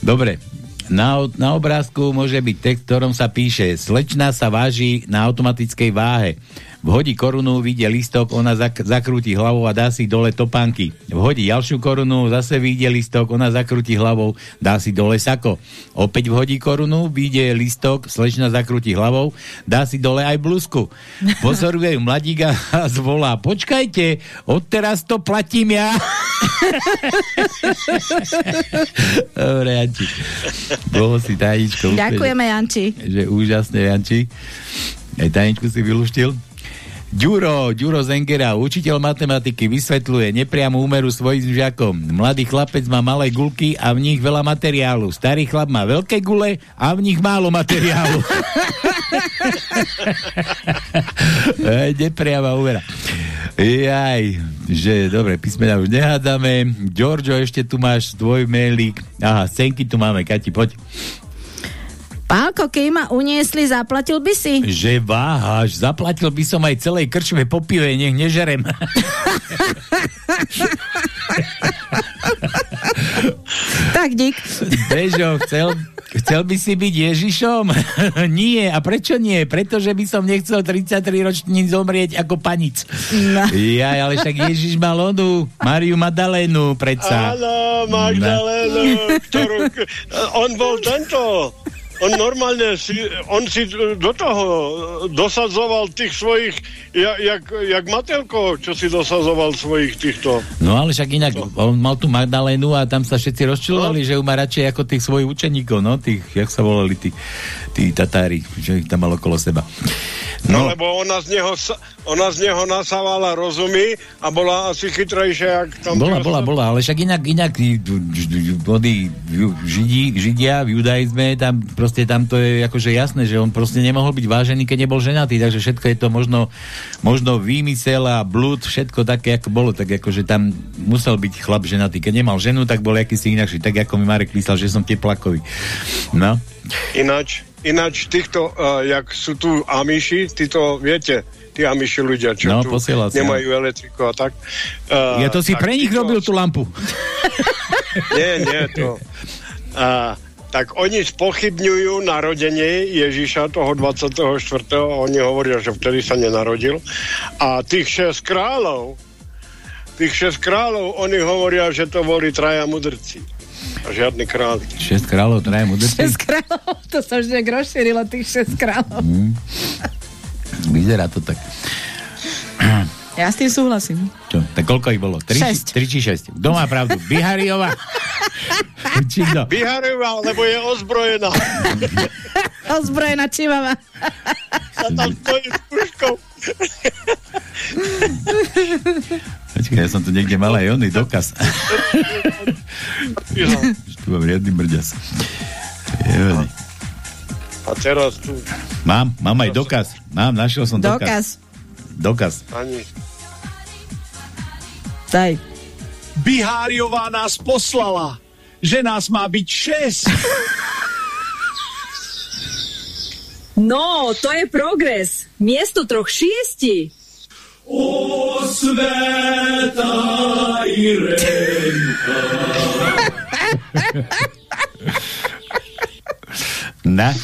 Dobre. Na, na obrázku môže byť text, ktorom sa píše Slečna sa váži na automatickej váhe. Vhodí korunu, vyjde listok, ona zak- zakrúti hlavou a dá si dole topánky. Vhodí ďalšiu korunu, zase vyjde listok, ona zakrúti hlavou, dá si dole sako. Opäť vhodí korunu, vyjde listok, slečna zakrúti hlavou, dá si dole aj blúzku. Pozoruje ju mladík a zvolá, počkajte, odteraz to platím ja. Dobre, Janči. Bolo si tajničko. úplne, Ďakujeme, Janči. Že úžasné, Janči. Aj tajničku si vylúštil. Ďuro, Ďuro Zengera, učiteľ matematiky, vysvetľuje nepriamu úmeru svojim žiakom. Mladý chlapec má malé gulky a v nich veľa materiálu. Starý chlap má veľké gule a v nich málo materiálu. Ej, nepriama úmera. Jaj, že dobre, písmena už nehádame. Giorgio, ešte tu máš tvoj mailík. Aha, scénky tu máme, Kati, poď. Pálko, keď ma uniesli, zaplatil by si? Že váhaš, zaplatil by som aj celej krčme po pive, nech nežerem. tak, dík. Bežo, chcel, chcel by si byť Ježišom? nie, a prečo nie? Pretože by som nechcel 33 ročný zomrieť ako panic. No. Ja, ale však Ježiš mal onu, Mariu Madalénu, predsa. Áno, Magdalénu, ktorú... On bol tento... On normálne si, on si do toho dosadzoval tých svojich, ja, jak, jak Matelko, čo si dosadzoval svojich týchto. No ale však inak, on mal tu Magdalénu a tam sa všetci rozčilovali, že ju má radšej ako tých svojich učeníkov, no, tých, jak sa volali, tí, tí Tatári, že ich tam mal okolo seba. No, no lebo ona z, neho, ona z neho nasávala rozumy a bola asi chytrejšia, jak tam... Bola, bola, bola, ale však inak, inak oni židi, židia v judaizme, tam proste tam to je akože jasné, že on proste nemohol byť vážený, keď nebol ženatý, takže všetko je to možno, možno výmysel a blúd, všetko také, ako bolo, tak akože tam musel byť chlap ženatý. Keď nemal ženu, tak bol akýsi inakší, tak ako mi Marek písal, že som teplakový. No, Ináč, ináč týchto, uh, jak sú tu Amiši, títo, viete, tí Amiši ľudia, čo No, tu si, nemajú elektriku a tak. Uh, ja to si pre nich títo- robil tú lampu. Nie, nie, to... Uh, tak oni spochybňujú narodenie Ježiša toho 24. a oni hovoria, že vtedy sa nenarodil. A tých 6 kráľov, tých 6 kráľov, oni hovoria, že to boli traja mudrci. A žiadny kráľ. Šesť kráľov, traja mudrci. 6 kráľov, to sa už nejak rozšírilo, tých 6 kráľov. Hm. Vyzerá to tak. Ja s tým súhlasím. Čo, tak koľko ich bolo? 3, Šesť. či 6? Kto má pravdu? Bihariova? či kto? Vyharoval, lebo je ozbrojená. Ozbrojená čivava. A tam stojí s puškou. Počkaj, ja som tu niekde mal aj oný dokaz. tu mám riadny mrďas. Joj. A teraz tu Mám, mám aj dokaz. Mám, našiel som dokaz. Dokaz. Dokaz. ani... Daj. Biháriová nás poslala, že nás má byť šesť. No, to je progres. Miesto troch šiesti. O sveta Irenka. Na,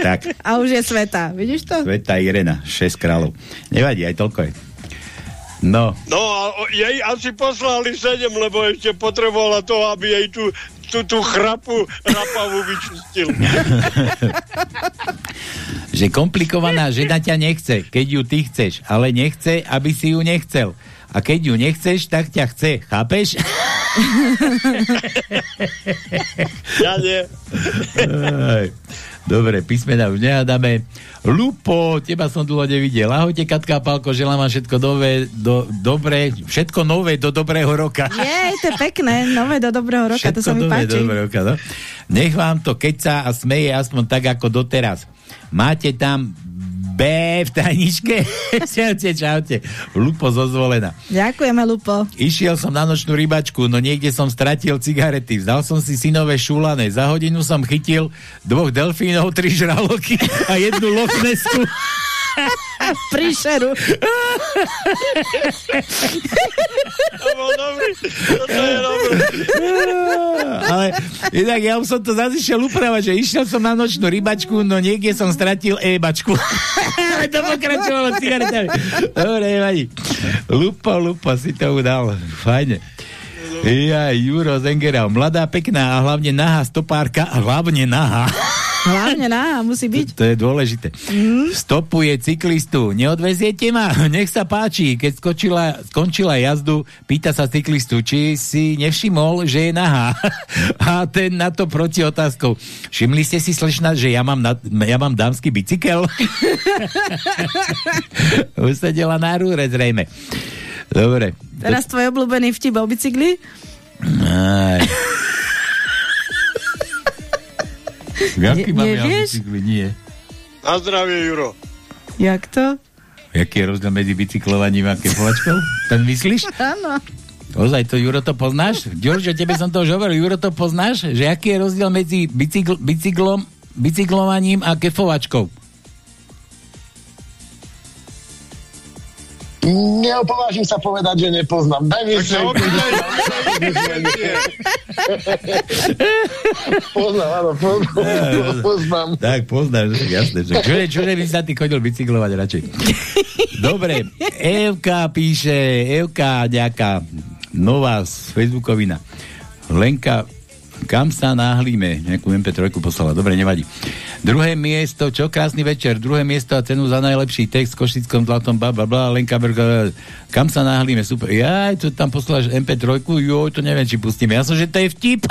tak, A už je sveta, vidíš to? Sveta Irena, 6 kráľov. Nevadí, aj toľko je. No, No a jej asi poslali sedem, lebo ešte potrebovala to, aby jej tú, tú, tú chrapu rapavu vyčistil. že komplikovaná žena ťa nechce, keď ju ty chceš, ale nechce, aby si ju nechcel. A keď ju nechceš, tak ťa chce. Chápeš? ja nie. Dobre, písmena už nehádame. Lupo, teba som dlho nevidel. Ahojte, Katka a Pálko, želám vám všetko nové, do, dobré, všetko nové do dobrého roka. Jej, to je pekné, nové do dobrého roka, to sa mi nové páči. do dobrého roka, no? Nech vám to keca a smeje aspoň tak, ako doteraz. Máte tam B v tajničke? čaute, čaute. Lupo zozvolená. Ďakujeme, Lupo. Išiel som na nočnú rybačku, no niekde som stratil cigarety. Vzal som si synové šúlané. Za hodinu som chytil dvoch delfínov, tri žraloky a jednu lochnesku. Príšeru. To bol dobrý. Toto je dobré. Ale inak ja som to zase išiel upravať, že išiel som na nočnú rybačku, no niekde som stratil e-bačku. Ale to pokračovalo cigaretami. Dobre, nevadí. Lupo, lupo si to udal. Fajne. Ja, Juro Zengera, mladá, pekná a hlavne nahá stopárka, a hlavne nahá. Hlavne na, musí byť. To je dôležité. Mm. Stopuje cyklistu. Neodveziete ma? Nech sa páči. Keď skočila, skončila jazdu, pýta sa cyklistu, či si nevšimol, že je nahá. A ten na to proti otázkou. Všimli ste si, slečna, že ja mám, na, ja mám dámsky bicykel? Usedela na rúre zrejme. Dobre. Teraz tvoj obľúbený vtip o bicykli? Aj. Jaký Ne- mám ja bicykli? Nie. Na zdravie, Juro. Jak to? Jaký je rozdiel medzi bicyklovaním a kepovačkou? Ten myslíš? Áno. Ozaj, to Juro to poznáš? Ďorže, tebe som to už hovoril, Juro to poznáš? Že aký je rozdiel medzi bicykl, bicyklom, bicyklovaním a kefovačkou? Neopovážim sa povedať, že nepoznám. Daj mi ešte... Poznám, áno, poznám. poznám. Tak, poznáš, jasné. Že, čože, čože by sa ty chodil bicyklovať radšej? Dobre, Evka píše, Evka nejaká nová z Facebookovina. Lenka, kam sa náhlíme? Nejakú MP3 poslala, dobre, nevadí. Druhé miesto, čo krásny večer, druhé miesto a cenu za najlepší text v Košickom zlatom, bla, bla, Lenka Berg, Kam sa nahlíme? Super. Jaj, to tam posláš MP3, jo, to neviem, či pustíme. Ja som, že to je vtip.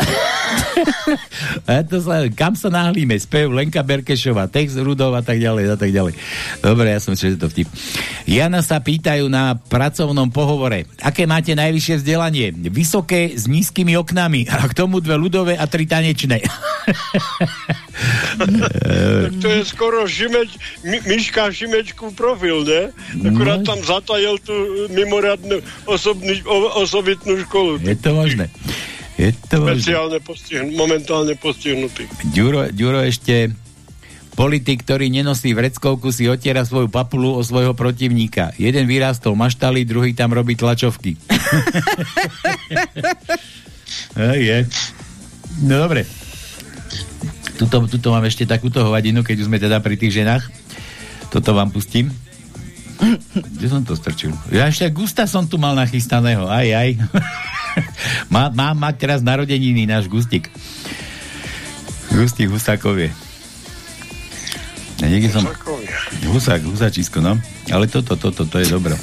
to sa, kam sa nahlíme? Spev Lenka Berkešová, text Rudov a tak ďalej, a tak ďalej. Dobre, ja som myslel, že to vtip. Jana sa pýtajú na pracovnom pohovore. Aké máte najvyššie vzdelanie? Vysoké s nízkymi oknami. A k tomu dve ľudové a tri tanečné. Tak to je skoro Šimeč, Mi, Miška Šimečku profil, ne? Akurát No. tam zatajil tú mimoriadnu osobný, o, osobitnú školu. Je to možné. Je to. Speciálne postihnutý, momentálne postihnutý. Ďuro, Ďuro ešte politik, ktorý nenosí vreckovku, si otiera svoju papulu o svojho protivníka. Jeden vyrástol maštali, druhý tam robí tlačovky. Je. No dobre. Tuto, tuto mám ešte takúto hovadinu, keď už sme teda pri tých ženách. Toto vám pustím. Kde som to strčil? Ja ešte Gusta som tu mal nachystaného. Aj, aj. má, má, má teraz narodeniny náš Gustik. Gustik Husákovie. Ja niekde som... Husák, husáčisko, no. Ale toto, toto, to je dobro.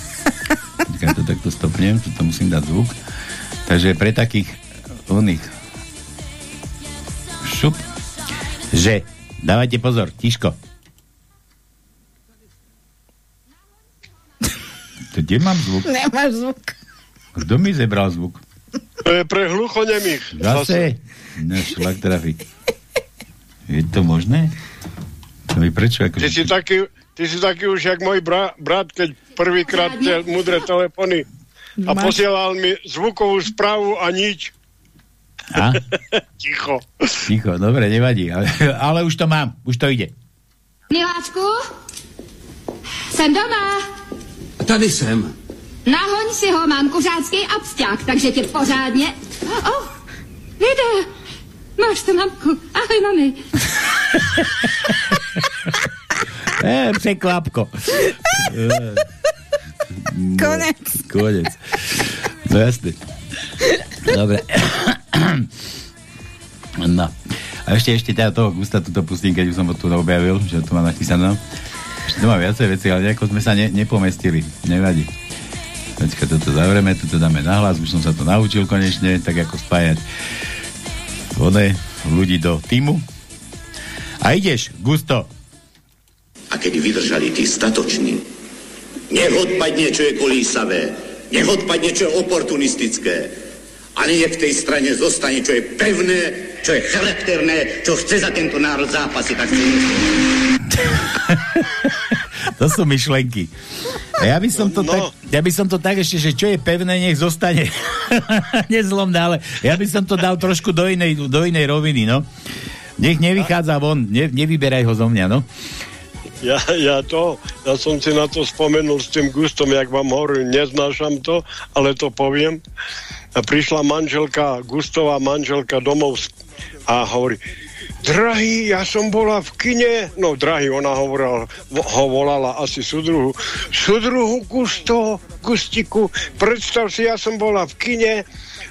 Počkaj, to takto stopnem, tu musím dať zvuk. Takže pre takých oných šup, že dávajte pozor, tiško. Kde mám zvuk? Nemáš zvuk. Kto mi zebral zvuk? To je pre hluchonemých. Zase? No, šlak trafik. Je to možné? To je prečo? Ako... Ty si taký, ty si taký už jak môj bra, brat, keď prvýkrát tie mudré telefony a Máš- posielal mi zvukovú správu a nič. A? Ticho. Ticho, dobre, nevadí. Ale, ale už to mám, už to ide. Miláčku, jsem doma. Tady jsem. Nahoň si ho, mám kuřácký absťák, takže tě pořádně... Oh, jde. Máš to, mamku. Ahoj, mami. E, překvapko. E, Konec. Konec. No jasne. Dobre. No. A ešte, ešte teda toho Gusta tuto pustím, keď už som ho tu objavil, že tu mám nachystané. Mám viacej veci, ale nejako sme sa ne, nepomestili. Nevadí. Počkaj, toto zavreme, toto dáme nahlas, už som sa to naučil konečne, tak ako spájať one, ľudí do týmu. A ideš, Gusto. A keď vydržali tí statoční, nech odpadne, čo je kolísavé, nech odpadne, čo je oportunistické, a nech v tej strane zostane, čo je pevné, čo je charakterné, čo chce za tento národ zápasy, tak To sú myšlenky. Ja by som to, No. tak, ja by som to tak ešte, že čo je pevné, nech zostane. Nezlomné, ale ja by som to dal trošku do inej, do inej roviny, no. Nech nevychádza von, ne, nevyberaj ho zo mňa, no. Ja, ja to, ja som si na to spomenul s tým gustom, jak vám hovorím, neznášam to, ale to poviem. A prišla manželka, Gustová manželka domov a hovorí, drahý, ja som bola v kine, no drahý, ona hovorila, vo- ho volala asi súdruhu, súdruhu Gusto, Gustiku, predstav si, ja som bola v kine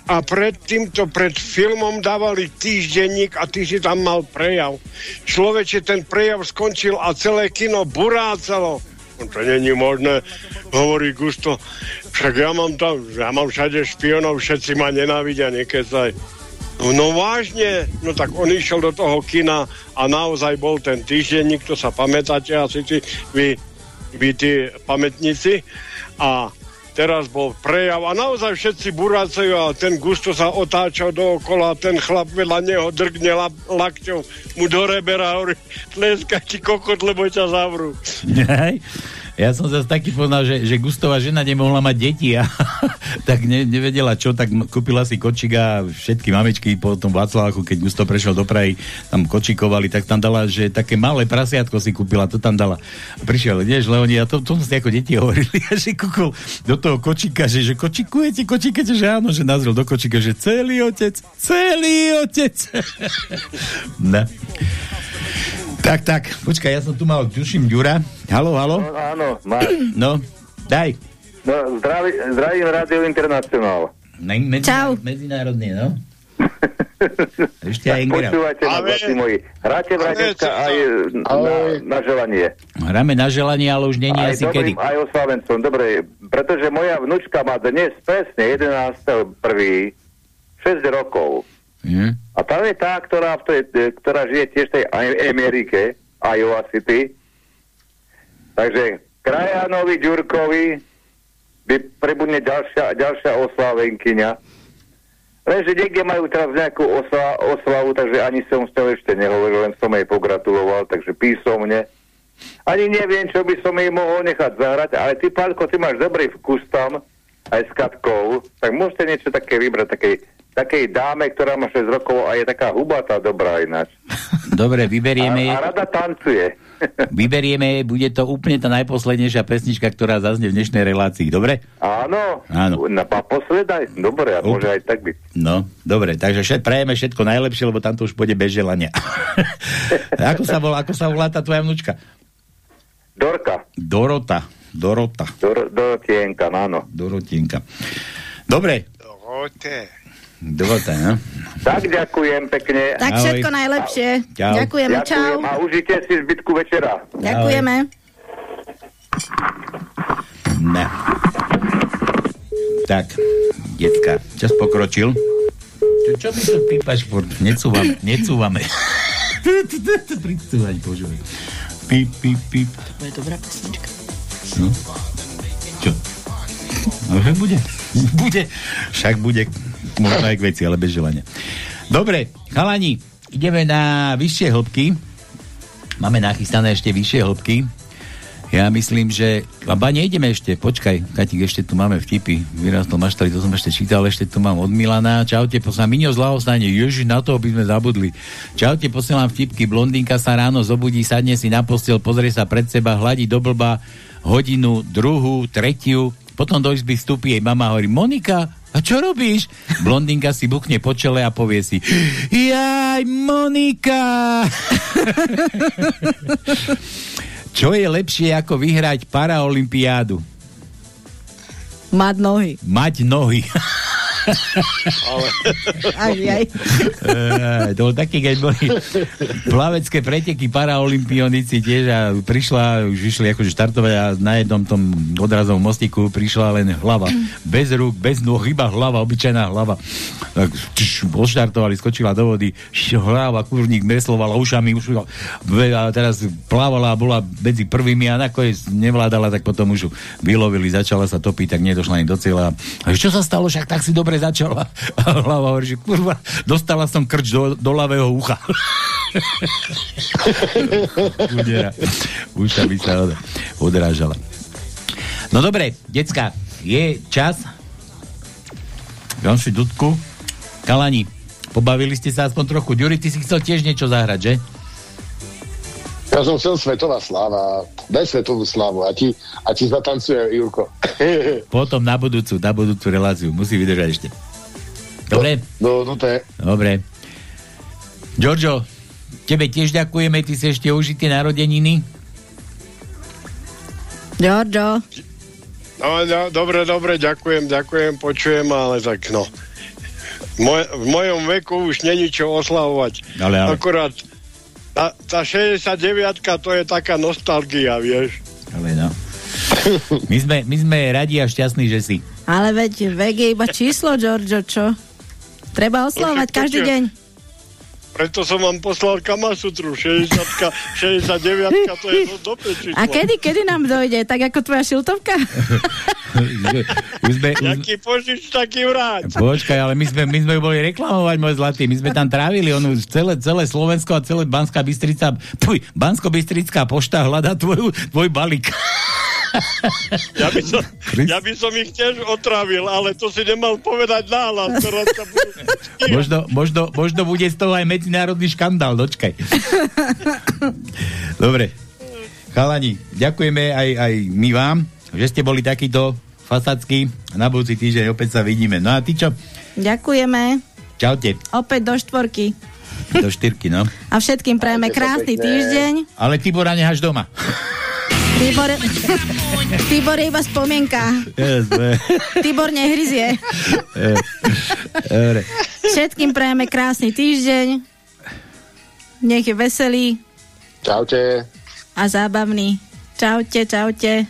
a pred týmto, pred filmom dávali týždenník a ty si tam mal prejav. Človeče, ten prejav skončil a celé kino burácalo. No to není možné, hovorí Gusto. Však ja mám tam, ja mám všade špionov, všetci ma nenávidia, nekecaj. No, vážne, no tak on išiel do toho kina a naozaj bol ten týždenník, to sa pamätáte asi ty, vy, vy tí pamätníci. A teraz bol prejav a naozaj všetci burácajú a ten gusto sa otáčal dookola a ten chlap vedľa neho drgne la, lakťou mu do rebera a hovorí, tleska ti kokot, lebo ťa zavrú. Ja som zase taký poznal, že, že Gustová žena nemohla mať deti a tak ne, nevedela čo, tak kúpila si kočík a všetky mamičky po tom Václaváku, keď Gusto prešiel do Prahy, tam kočikovali, tak tam dala, že také malé prasiatko si kúpila, to tam dala. Prišiel, vieš, Leoni, a to, to si ako deti hovorili, a že kúkol do toho kočíka, že, že kočikujete, kočikujete, že áno, že nazrel do kočíka, že celý otec, celý otec. no. Tak, tak, počkaj, ja som tu mal, tuším, Ďura. Halo, halo? Áno, máš. No, daj. No, zdraví, zdravím Radio Internacionál. Ne, medzi, Čau. Medzinárodný, no. Ešte aj Ingra. Počúvajte ma, chlapci moji. Hráte vratecka aj na, na želanie. Hráme na želanie, ale už není aj asi kedy. dobrým, aj oslavencom. Dobre, pretože moja vnúčka má dnes presne 11.1. 6 rokov. Hm? A tam je tá, ktorá, v tej, ktorá žije tiež v tej Amerike, Iowa City. Takže Krajanovi Ďurkovi by prebudne ďalšia, ďalšia oslavenkyňa. Lenže niekde majú teraz nejakú osla, oslavu, takže ani som s ešte nehovoril, len som jej pogratuloval, takže písomne. Ani neviem, čo by som jej mohol nechať zahrať, ale ty, Pálko, ty máš dobrý vkus tam, aj s Katkou, tak môžete niečo také vybrať, takej, takej dáme, ktorá má 6 rokov a je taká hubatá dobrá ináč. Dobre, vyberieme, A, a rada tancuje. vyberieme, bude to úplne tá najposlednejšia pesnička, ktorá zaznie v dnešnej relácii, dobre? Áno, Áno. na posledná, dobre, a môže aj tak byť. No, dobre, takže všet, prajeme všetko najlepšie, lebo tam to už pôjde bez želania. ako, sa volá, ako sa volá tá tvoja vnúčka? Dorka. Dorota. Dorota. Dor, Dorotienka, áno. Dorotienka. Dobre. Dorota, no? Tak ďakujem pekne. Tak všetko najlepšie. Čau. Ďakujeme, čau. Ďakujem a užite si zbytku večera. Ďakujeme. Ne. Tak, decka, čas pokročil. Čo, čo mi to pípaš furt? Necúvam, necúvame. Pricúvať, bože. Píp, píp, píp. To je dobrá pesnička. No. Čo? No, že bude. Bude. Však bude. Možno aj k veci, ale bez želania. Dobre, chalani, ideme na vyššie hĺbky. Máme nachystané ešte vyššie hĺbky. Ja myslím, že... A ba, nejdeme ešte, počkaj, Katik, ešte tu máme vtipy. Vyrastol maštali, to som ešte čítal, ešte tu mám od Milana. Čaute, posielam Miňo z Lahostane. Ježiš, na to by sme zabudli. Čaute, posielam vtipky. Blondínka sa ráno zobudí, sadne si na postel, pozrie sa pred seba, hladí do blba hodinu, druhú, tretiu. Potom do izby vstupí jej mama a hovorí, Monika, a čo robíš? Blondinka si buchne po čele a povie si, jaj, Monika! Čo je lepšie ako vyhrať paraolympiádu? Mať nohy. Mať nohy. Aj, aj. Eh, to bol taký, keď boli plavecké preteky paraolimpionici tiež a prišla, už išli akože štartovať a na jednom tom odrazovom mostiku prišla len hlava. Bez rúk, bez nôh, iba hlava, obyčajná hlava. Tak čš, odštartovali, skočila do vody, š, hlava, kurník mreslovala ušami, už, a teraz plávala a bola medzi prvými a nakoniec nevládala, tak potom už vylovili, začala sa topiť, tak nedošla ani do cieľa. A čo sa stalo, však tak si dobre začala. A hlava hovorí, že kurva, dostala som krč do, do ľavého ucha. Uša by sa od, odrážala. No dobre, decka, je čas. Dám si dudku. Kalani, pobavili ste sa aspoň trochu. Ďuri, ty si chcel tiež niečo zahrať, že? Ja som chcel svetová sláva. Daj svetovú slávu a ti, a ti zatancuje Jurko. Potom na budúcu, na budúcu reláciu. Musí vydržať ešte. Dobre? No, no to je. Dobre. Giorgio, tebe tiež ďakujeme, ty si ešte užitý narodeniny. Giorgio. No, no, dobre, dobre, ďakujem, ďakujem, počujem, ale tak no. V, moj, v mojom veku už není čo oslavovať. Ale, ale. Akurát tá, tá 69 to je taká nostalgia, vieš. Ale no. My sme, my sme radi a šťastní, že si. Ale veď je iba číslo, Giorgio, čo? Treba oslavovať však každý deň. Preto som vám poslal Kamasutru, 60 69 to je do, do. A kedy, kedy nám dojde? Tak ako tvoja šiltovka? Sme, už, Jaký požič, taký vráť. Počkaj, ale my sme, my sme ju boli reklamovať, môj zlatý. My sme tam trávili onu celé, celé Slovensko a celé Banská Bystrica, tvoj, Bansko-Bystrická pošta hľada tvoju, tvoj balík. Ja by, som, ja by som ich tiež otravil, ale to si nemal povedať náhlas. Možno, možno, možno bude z toho aj medzinárodný škandál, dočkaj. Dobre. Chalani, ďakujeme aj, aj my vám, že ste boli takíto fasackí. Na budúci týždeň opäť sa vidíme. No a ty čo? Ďakujeme. Čaute. Opäť do štvorky. Do štyrky, no. A všetkým prajeme krásny týždeň. Ale Tibora nehaš doma. Tibor, Tibor je iba spomienka. Yes, Tibor nehryzie. Dobre. Všetkým prajeme krásny týždeň. Nech je veselý Čaute. a zábavný. Čaute, čaute.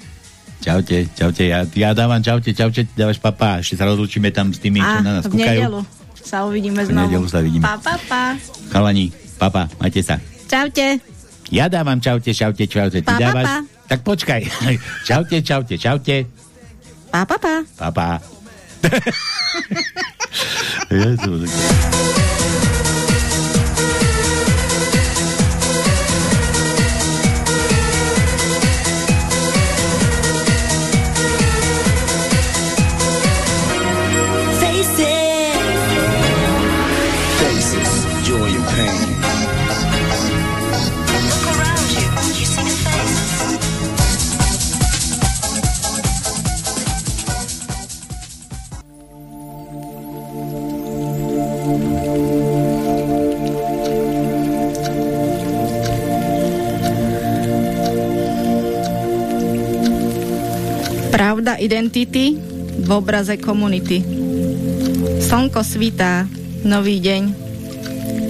Čaute, čaute, ja, ja dávam čaute, čaute, dávaš papa, ešte sa rozlučíme tam s tými, čo na nás v kúkajú. nedelu sa uvidíme V znovu. nedelu sa vidíme. Pa, pa, pa. Chalani, papa, majte sa. Čaute. Ja dávam čaute, čaute, čaute, ty Pa, pa, dávaš... pa. Tak počkaj. čaute, čaute, čaute. Pa, pa, pa. Papa. Jezu, Pravda identity v obraze komunity. Slnko svítá, nový deň.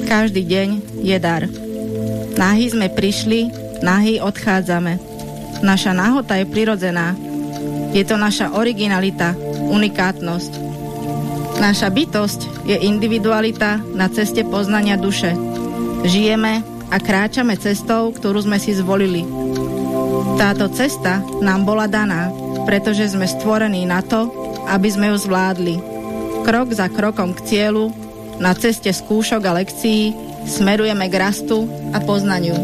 Každý deň je dar. Nahy sme prišli, nahy odchádzame. Naša nahota je prirodzená. Je to naša originalita, unikátnosť. Naša bytosť je individualita na ceste poznania duše. Žijeme a kráčame cestou, ktorú sme si zvolili. Táto cesta nám bola daná, pretože sme stvorení na to, aby sme ju zvládli. Krok za krokom k cieľu, na ceste skúšok a lekcií, smerujeme k rastu a poznaniu.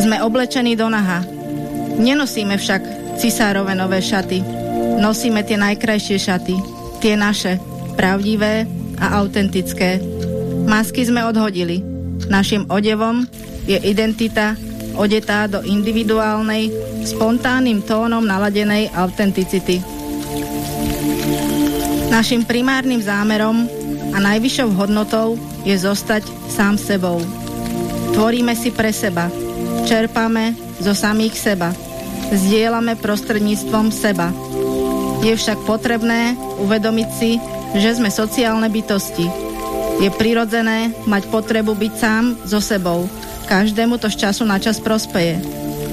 Sme oblečení do naha. Nenosíme však cisárove nové šaty. Nosíme tie najkrajšie šaty, tie naše, pravdivé a autentické. Masky sme odhodili. Našim odevom je identita odetá do individuálnej, spontánnym tónom naladenej autenticity. Našim primárnym zámerom a najvyššou hodnotou je zostať sám sebou. Tvoríme si pre seba, čerpame zo samých seba, zdieľame prostredníctvom seba. Je však potrebné uvedomiť si, že sme sociálne bytosti. Je prirodzené mať potrebu byť sám so sebou. Každému to z času na čas prospeje.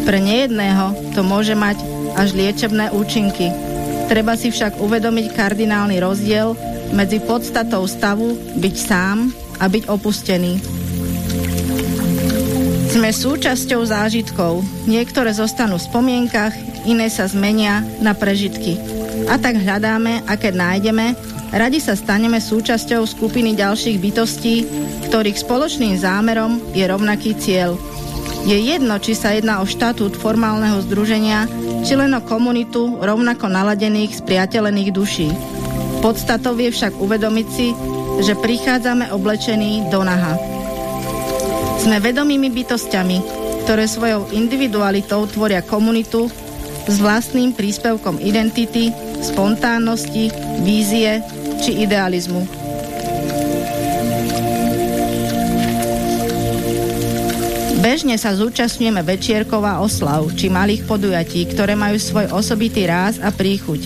Pre nejedného to môže mať až liečebné účinky. Treba si však uvedomiť kardinálny rozdiel medzi podstatou stavu byť sám a byť opustený. Sme súčasťou zážitkov. Niektoré zostanú v spomienkach, iné sa zmenia na prežitky. A tak hľadáme a keď nájdeme, radi sa staneme súčasťou skupiny ďalších bytostí, ktorých spoločným zámerom je rovnaký cieľ. Je jedno, či sa jedná o štatút formálneho združenia, či len o komunitu rovnako naladených, spriateľených duší. Podstatou je však uvedomiť si, že prichádzame oblečení do naha. Sme vedomými bytostiami, ktoré svojou individualitou tvoria komunitu s vlastným príspevkom identity, spontánnosti, vízie či idealizmu. Bežne sa zúčastňujeme večierkov oslav či malých podujatí, ktoré majú svoj osobitý ráz a príchuť.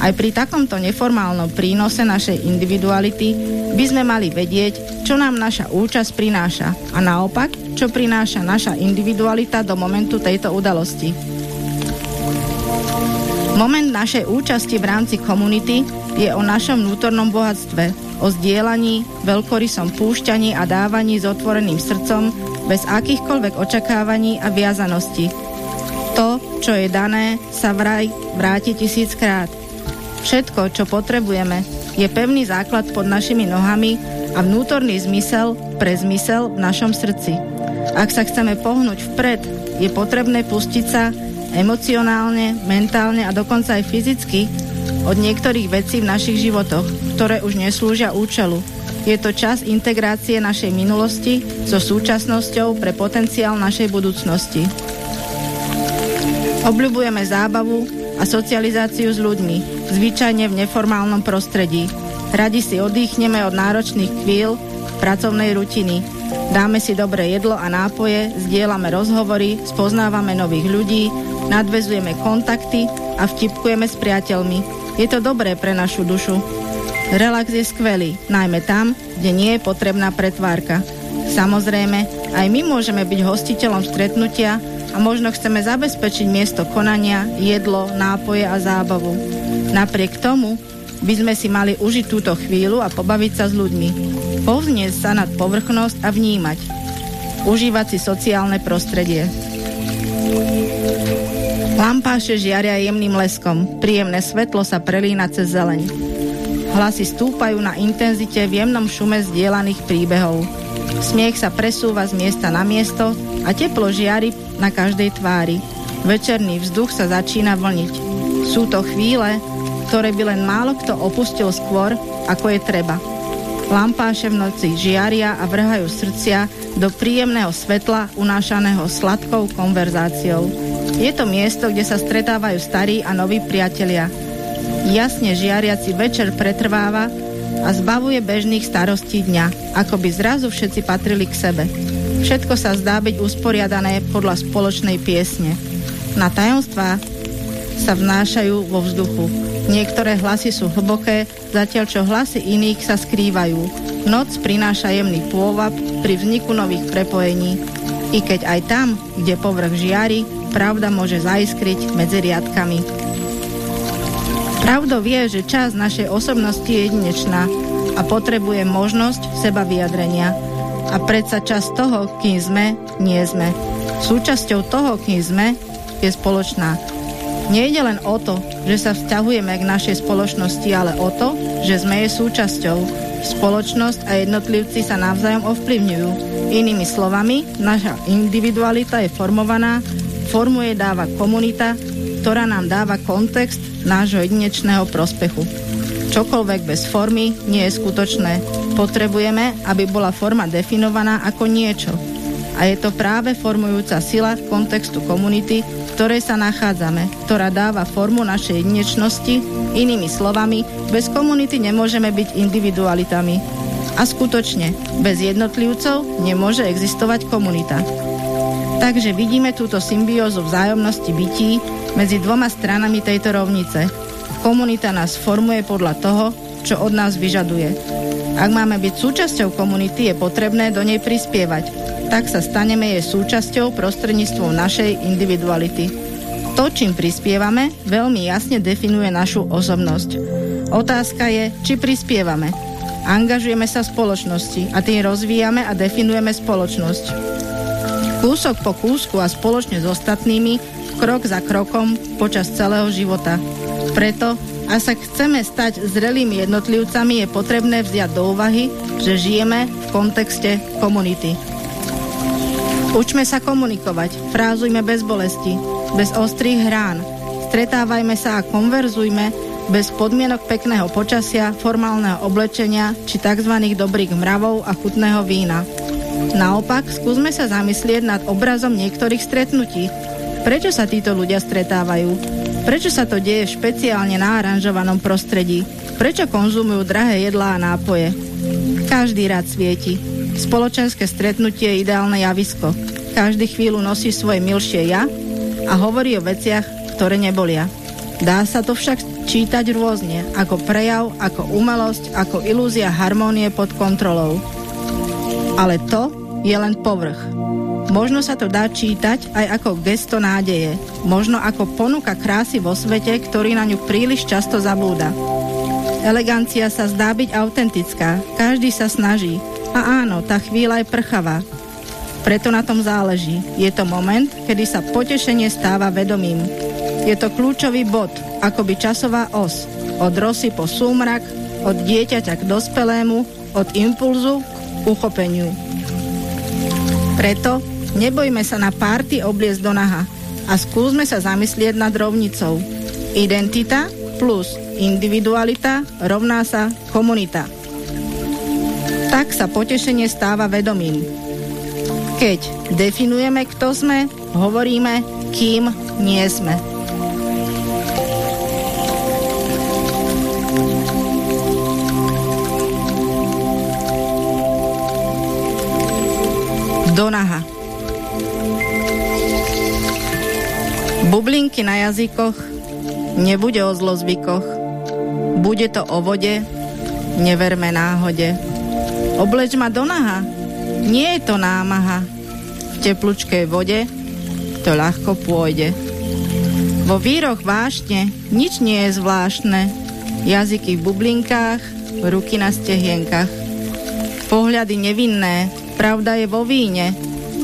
Aj pri takomto neformálnom prínose našej individuality by sme mali vedieť, čo nám naša účasť prináša a naopak, čo prináša naša individualita do momentu tejto udalosti. Moment našej účasti v rámci komunity je o našom vnútornom bohatstve, o zdieľaní, veľkorysom púšťaní a dávaní s otvoreným srdcom bez akýchkoľvek očakávaní a viazanosti. To, čo je dané, sa vraj vráti tisíckrát. Všetko, čo potrebujeme, je pevný základ pod našimi nohami a vnútorný zmysel pre zmysel v našom srdci. Ak sa chceme pohnúť vpred, je potrebné pustiť sa emocionálne, mentálne a dokonca aj fyzicky od niektorých vecí v našich životoch, ktoré už neslúžia účelu. Je to čas integrácie našej minulosti so súčasnosťou pre potenciál našej budúcnosti. Obľubujeme zábavu a socializáciu s ľuďmi, zvyčajne v neformálnom prostredí. Radi si oddychneme od náročných chvíľ pracovnej rutiny. Dáme si dobré jedlo a nápoje, zdieľame rozhovory, spoznávame nových ľudí, nadvezujeme kontakty a vtipkujeme s priateľmi. Je to dobré pre našu dušu. Relax je skvelý, najmä tam, kde nie je potrebná pretvárka. Samozrejme, aj my môžeme byť hostiteľom stretnutia a možno chceme zabezpečiť miesto konania, jedlo, nápoje a zábavu. Napriek tomu by sme si mali užiť túto chvíľu a pobaviť sa s ľuďmi. Povzniesť sa nad povrchnosť a vnímať. Užívať si sociálne prostredie. Lampáše žiaria jemným leskom, príjemné svetlo sa prelína cez zeleň. Hlasy stúpajú na intenzite v jemnom šume zdieľaných príbehov. Smiech sa presúva z miesta na miesto a teplo žiari na každej tvári. Večerný vzduch sa začína vlniť. Sú to chvíle, ktoré by len málo kto opustil skôr, ako je treba. Lampáše v noci žiaria a vrhajú srdcia do príjemného svetla unášaného sladkou konverzáciou. Je to miesto, kde sa stretávajú starí a noví priatelia – Jasne žiariaci večer pretrváva a zbavuje bežných starostí dňa, ako by zrazu všetci patrili k sebe. Všetko sa zdá byť usporiadané podľa spoločnej piesne. Na tajomstvá sa vnášajú vo vzduchu. Niektoré hlasy sú hlboké, zatiaľ čo hlasy iných sa skrývajú. Noc prináša jemný pôvab pri vzniku nových prepojení. I keď aj tam, kde povrch žiari, pravda môže zaiskryť medzi riadkami. Pravdou vie, že časť našej osobnosti je jedinečná a potrebuje možnosť seba vyjadrenia. A predsa čas toho, kým sme, nie sme. Súčasťou toho, kým sme, je spoločná. Nejde len o to, že sa vzťahujeme k našej spoločnosti, ale o to, že sme jej súčasťou. Spoločnosť a jednotlivci sa navzájom ovplyvňujú. Inými slovami, naša individualita je formovaná, formuje dáva komunita, ktorá nám dáva kontext nášho jedinečného prospechu. Čokoľvek bez formy nie je skutočné. Potrebujeme, aby bola forma definovaná ako niečo. A je to práve formujúca sila kontextu komunity, ktorej sa nachádzame, ktorá dáva formu našej jedinečnosti. Inými slovami, bez komunity nemôžeme byť individualitami. A skutočne, bez jednotlivcov nemôže existovať komunita. Takže vidíme túto symbiózu vzájomnosti bytí, medzi dvoma stranami tejto rovnice. Komunita nás formuje podľa toho, čo od nás vyžaduje. Ak máme byť súčasťou komunity, je potrebné do nej prispievať. Tak sa staneme jej súčasťou prostredníctvom našej individuality. To, čím prispievame, veľmi jasne definuje našu osobnosť. Otázka je, či prispievame. Angažujeme sa v spoločnosti a tým rozvíjame a definujeme spoločnosť. Kúsok po kúsku a spoločne s ostatnými krok za krokom počas celého života. Preto, ak sa chceme stať zrelými jednotlivcami, je potrebné vziať do úvahy, že žijeme v kontexte komunity. Učme sa komunikovať, frázujme bez bolesti, bez ostrých hrán, stretávajme sa a konverzujme bez podmienok pekného počasia, formálneho oblečenia či tzv. dobrých mravov a chutného vína. Naopak, skúsme sa zamyslieť nad obrazom niektorých stretnutí, Prečo sa títo ľudia stretávajú? Prečo sa to deje v špeciálne náranžovanom prostredí? Prečo konzumujú drahé jedlá a nápoje? Každý rád svieti. Spoločenské stretnutie je ideálne javisko. Každý chvíľu nosí svoje milšie ja a hovorí o veciach, ktoré nebolia. Dá sa to však čítať rôzne, ako prejav, ako umelosť, ako ilúzia harmónie pod kontrolou. Ale to je len povrch. Možno sa to dá čítať aj ako gesto nádeje, možno ako ponuka krásy vo svete, ktorý na ňu príliš často zabúda. Elegancia sa zdá byť autentická, každý sa snaží. A áno, tá chvíľa je prchavá. Preto na tom záleží. Je to moment, kedy sa potešenie stáva vedomím. Je to kľúčový bod, akoby časová os. Od rosy po súmrak, od dieťaťa k dospelému, od impulzu k uchopeniu. Preto Nebojme sa na párty obliecť do naha a skúsme sa zamyslieť nad rovnicou. Identita plus individualita rovná sa komunita. Tak sa potešenie stáva vedomím. Keď definujeme, kto sme, hovoríme, kým nie sme. Donaha. Bublinky na jazykoch, nebude o zlozvykoch, bude to o vode, neverme náhode. Obleč ma do nie je to námaha, teplúčkej vode to ľahko pôjde. Vo výroch vášne nič nie je zvláštne. Jazyky v bublinkách, ruky na stehienkach. Pohľady nevinné, pravda je vo víne.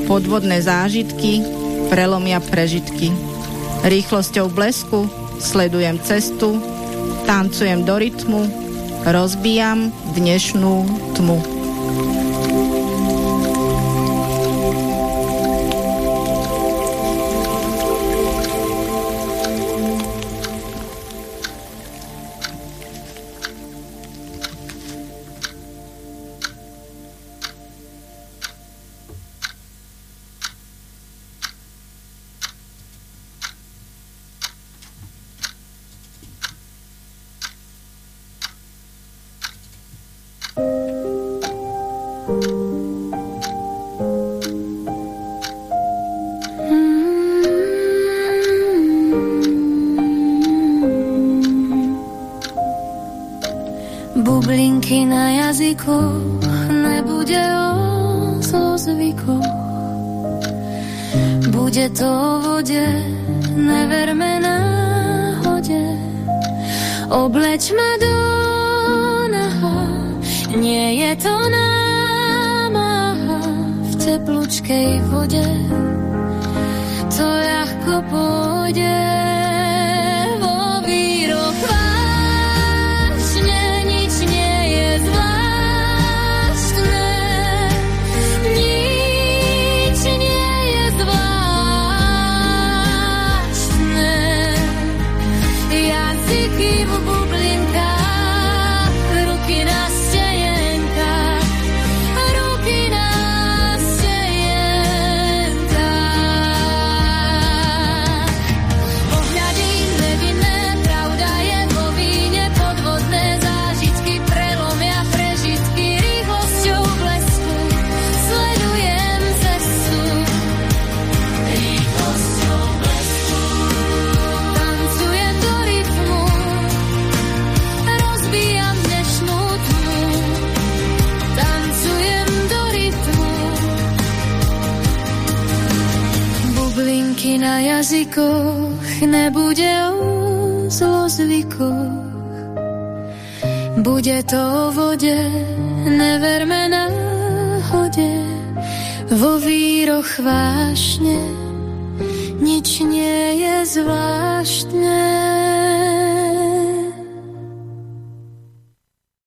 Podvodné zážitky prelomia prežitky. Rýchlosťou blesku sledujem cestu, tancujem do rytmu, rozbijam dnešnú tmu.